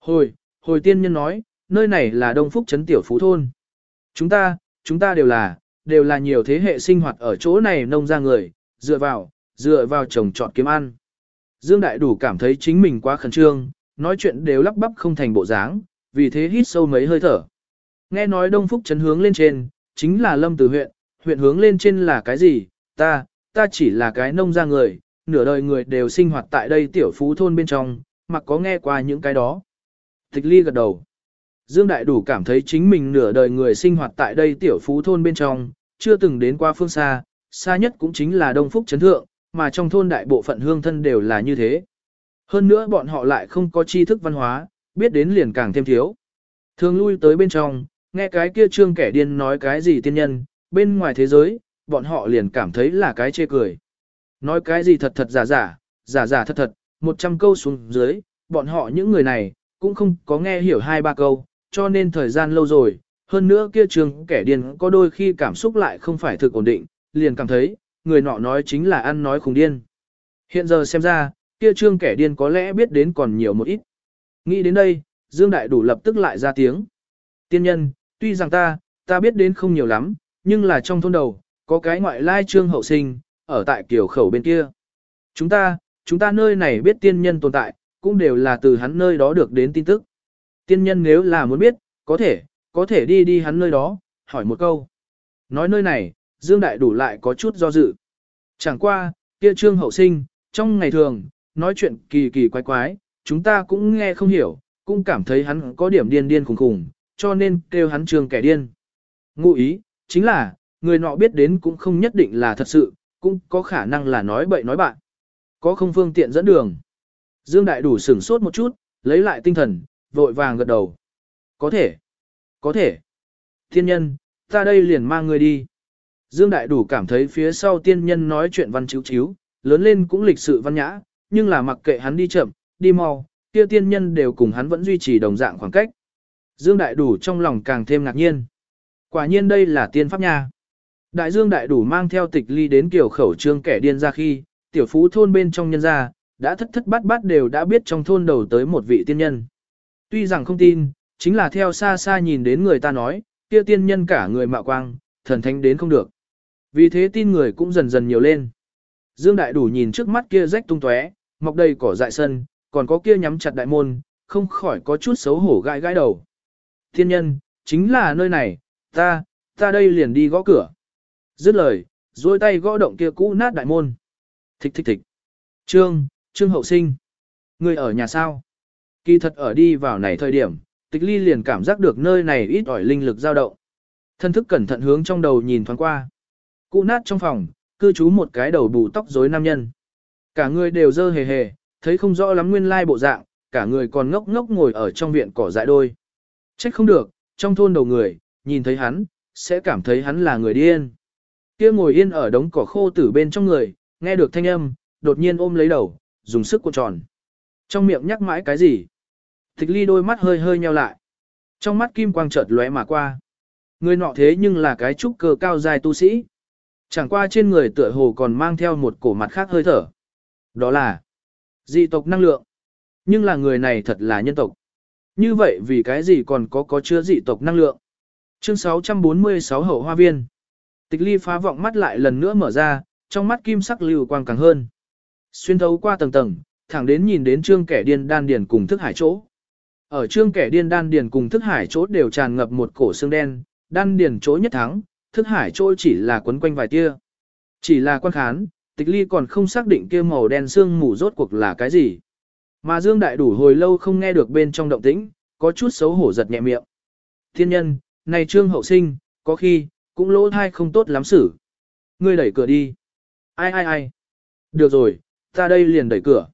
Hồi, hồi tiên nhân nói, nơi này là Đông Phúc Trấn Tiểu Phú Thôn. Chúng ta, chúng ta đều là, đều là nhiều thế hệ sinh hoạt ở chỗ này nông ra người, dựa vào, dựa vào trồng trọt kiếm ăn. Dương Đại Đủ cảm thấy chính mình quá khẩn trương, nói chuyện đều lắp bắp không thành bộ dáng, vì thế hít sâu mấy hơi thở. Nghe nói Đông Phúc Trấn hướng lên trên, chính là Lâm Từ huyện, huyện hướng lên trên là cái gì, ta, ta chỉ là cái nông ra người, nửa đời người đều sinh hoạt tại đây tiểu phú thôn bên trong, mặc có nghe qua những cái đó. Tịch ly gật đầu. Dương Đại Đủ cảm thấy chính mình nửa đời người sinh hoạt tại đây tiểu phú thôn bên trong, chưa từng đến qua phương xa, xa nhất cũng chính là Đông Phúc Trấn Thượng, mà trong thôn đại bộ phận hương thân đều là như thế. Hơn nữa bọn họ lại không có tri thức văn hóa, biết đến liền càng thêm thiếu. Thường lui tới bên trong, nghe cái kia trương kẻ điên nói cái gì tiên nhân, bên ngoài thế giới, bọn họ liền cảm thấy là cái chê cười. Nói cái gì thật thật giả giả, giả giả thật thật, một trăm câu xuống dưới, bọn họ những người này, cũng không có nghe hiểu hai ba câu, cho nên thời gian lâu rồi, hơn nữa kia trường kẻ điên có đôi khi cảm xúc lại không phải thực ổn định, liền cảm thấy, người nọ nói chính là ăn nói khùng điên. Hiện giờ xem ra, kia trương kẻ điên có lẽ biết đến còn nhiều một ít. Nghĩ đến đây, Dương Đại Đủ lập tức lại ra tiếng. Tiên nhân, tuy rằng ta, ta biết đến không nhiều lắm, nhưng là trong thôn đầu, có cái ngoại lai trương hậu sinh, ở tại kiểu khẩu bên kia. Chúng ta, chúng ta nơi này biết tiên nhân tồn tại, cũng đều là từ hắn nơi đó được đến tin tức. Tiên nhân nếu là muốn biết, có thể, có thể đi đi hắn nơi đó, hỏi một câu. Nói nơi này, Dương Đại đủ lại có chút do dự. Chẳng qua, kia trương hậu sinh, trong ngày thường, nói chuyện kỳ kỳ quái quái, chúng ta cũng nghe không hiểu, cũng cảm thấy hắn có điểm điên điên khủng khủng, cho nên kêu hắn trương kẻ điên. Ngụ ý, chính là, người nọ biết đến cũng không nhất định là thật sự, cũng có khả năng là nói bậy nói bạn. Có không phương tiện dẫn đường. Dương Đại đủ sửng sốt một chút, lấy lại tinh thần, vội vàng gật đầu. Có thể. Có thể. Thiên nhân, ta đây liền mang người đi. Dương Đại đủ cảm thấy phía sau tiên nhân nói chuyện văn chiếu chiếu, lớn lên cũng lịch sự văn nhã, nhưng là mặc kệ hắn đi chậm, đi mau, kia tiên nhân đều cùng hắn vẫn duy trì đồng dạng khoảng cách. Dương Đại đủ trong lòng càng thêm ngạc nhiên. Quả nhiên đây là tiên pháp nha. Đại Dương Đại đủ mang theo tịch ly đến kiểu khẩu trương kẻ điên ra khi, tiểu phú thôn bên trong nhân gia, đã thất thất bát bát đều đã biết trong thôn đầu tới một vị tiên nhân. Tuy rằng không tin, chính là theo xa xa nhìn đến người ta nói, kia tiên nhân cả người mạo quang, thần thánh đến không được. Vì thế tin người cũng dần dần nhiều lên. Dương Đại đủ nhìn trước mắt kia rách tung tóe, mọc đầy cỏ dại sân, còn có kia nhắm chặt đại môn, không khỏi có chút xấu hổ gãi gãi đầu. Tiên nhân, chính là nơi này, ta, ta đây liền đi gõ cửa. Dứt lời, duỗi tay gõ động kia cũ nát đại môn. Thích thích thích. Trương, Trương hậu sinh. Người ở nhà sao? Kỳ thật ở đi vào này thời điểm, tịch ly liền cảm giác được nơi này ít ỏi linh lực dao động. Thân thức cẩn thận hướng trong đầu nhìn thoáng qua. Cụ nát trong phòng, cư trú một cái đầu bù tóc rối nam nhân. Cả người đều dơ hề hề, thấy không rõ lắm nguyên lai bộ dạng, cả người còn ngốc ngốc ngồi ở trong viện cỏ dại đôi. Trách không được, trong thôn đầu người, nhìn thấy hắn, sẽ cảm thấy hắn là người điên. Kia ngồi yên ở đống cỏ khô tử bên trong người, nghe được thanh âm, đột nhiên ôm lấy đầu, dùng sức cuộn tròn. Trong miệng nhắc mãi cái gì? Tịch ly đôi mắt hơi hơi nheo lại. Trong mắt kim quang chợt lóe mà qua. Người nọ thế nhưng là cái trúc cơ cao dài tu sĩ. Chẳng qua trên người tựa hồ còn mang theo một cổ mặt khác hơi thở. Đó là dị tộc năng lượng. Nhưng là người này thật là nhân tộc. Như vậy vì cái gì còn có có chứa dị tộc năng lượng? Chương 646 Hậu Hoa Viên Tịch ly phá vọng mắt lại lần nữa mở ra, trong mắt kim sắc lưu quang càng hơn. Xuyên thấu qua tầng tầng, thẳng đến nhìn đến trương kẻ điên đan điền cùng thức hải chỗ. Ở trương kẻ điên đan điền cùng thức hải chỗ đều tràn ngập một cổ xương đen, đan điền chỗ nhất thắng, thức hải chỗ chỉ là quấn quanh vài tia. Chỉ là quan khán, tịch ly còn không xác định kia màu đen xương mù rốt cuộc là cái gì. Mà Dương Đại đủ hồi lâu không nghe được bên trong động tĩnh, có chút xấu hổ giật nhẹ miệng. Thiên nhân, này trương hậu sinh, có khi, cũng lỗ thai không tốt lắm xử. Ngươi đẩy cửa đi. Ai ai ai. Được rồi, ta đây liền đẩy cửa.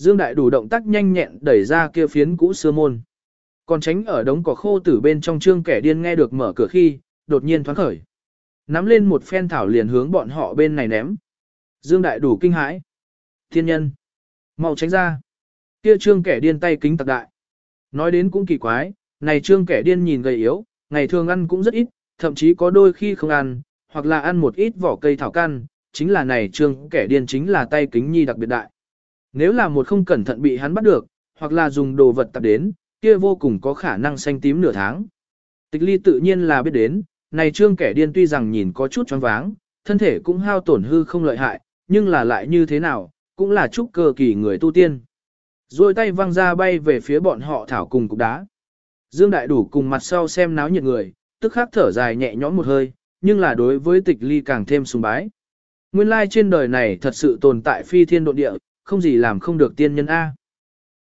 Dương Đại đủ động tác nhanh nhẹn đẩy ra kia phiến cũ xưa môn. Còn tránh ở đống cỏ khô tử bên trong trương kẻ điên nghe được mở cửa khi, đột nhiên thoáng khởi. Nắm lên một phen thảo liền hướng bọn họ bên này ném. Dương Đại đủ kinh hãi. Thiên nhân. mau tránh ra. Kia trương kẻ điên tay kính tặc đại. Nói đến cũng kỳ quái, này trương kẻ điên nhìn gầy yếu, ngày thường ăn cũng rất ít, thậm chí có đôi khi không ăn, hoặc là ăn một ít vỏ cây thảo căn, chính là này trương kẻ điên chính là tay kính nhi đặc biệt đại. Nếu là một không cẩn thận bị hắn bắt được, hoặc là dùng đồ vật tập đến, kia vô cùng có khả năng xanh tím nửa tháng. Tịch ly tự nhiên là biết đến, này trương kẻ điên tuy rằng nhìn có chút choáng váng, thân thể cũng hao tổn hư không lợi hại, nhưng là lại như thế nào, cũng là chút cơ kỳ người tu tiên. Rồi tay văng ra bay về phía bọn họ thảo cùng cục đá. Dương Đại Đủ cùng mặt sau xem náo nhiệt người, tức khắc thở dài nhẹ nhõm một hơi, nhưng là đối với tịch ly càng thêm sùng bái. Nguyên lai trên đời này thật sự tồn tại phi thiên độ địa, không gì làm không được tiên nhân A.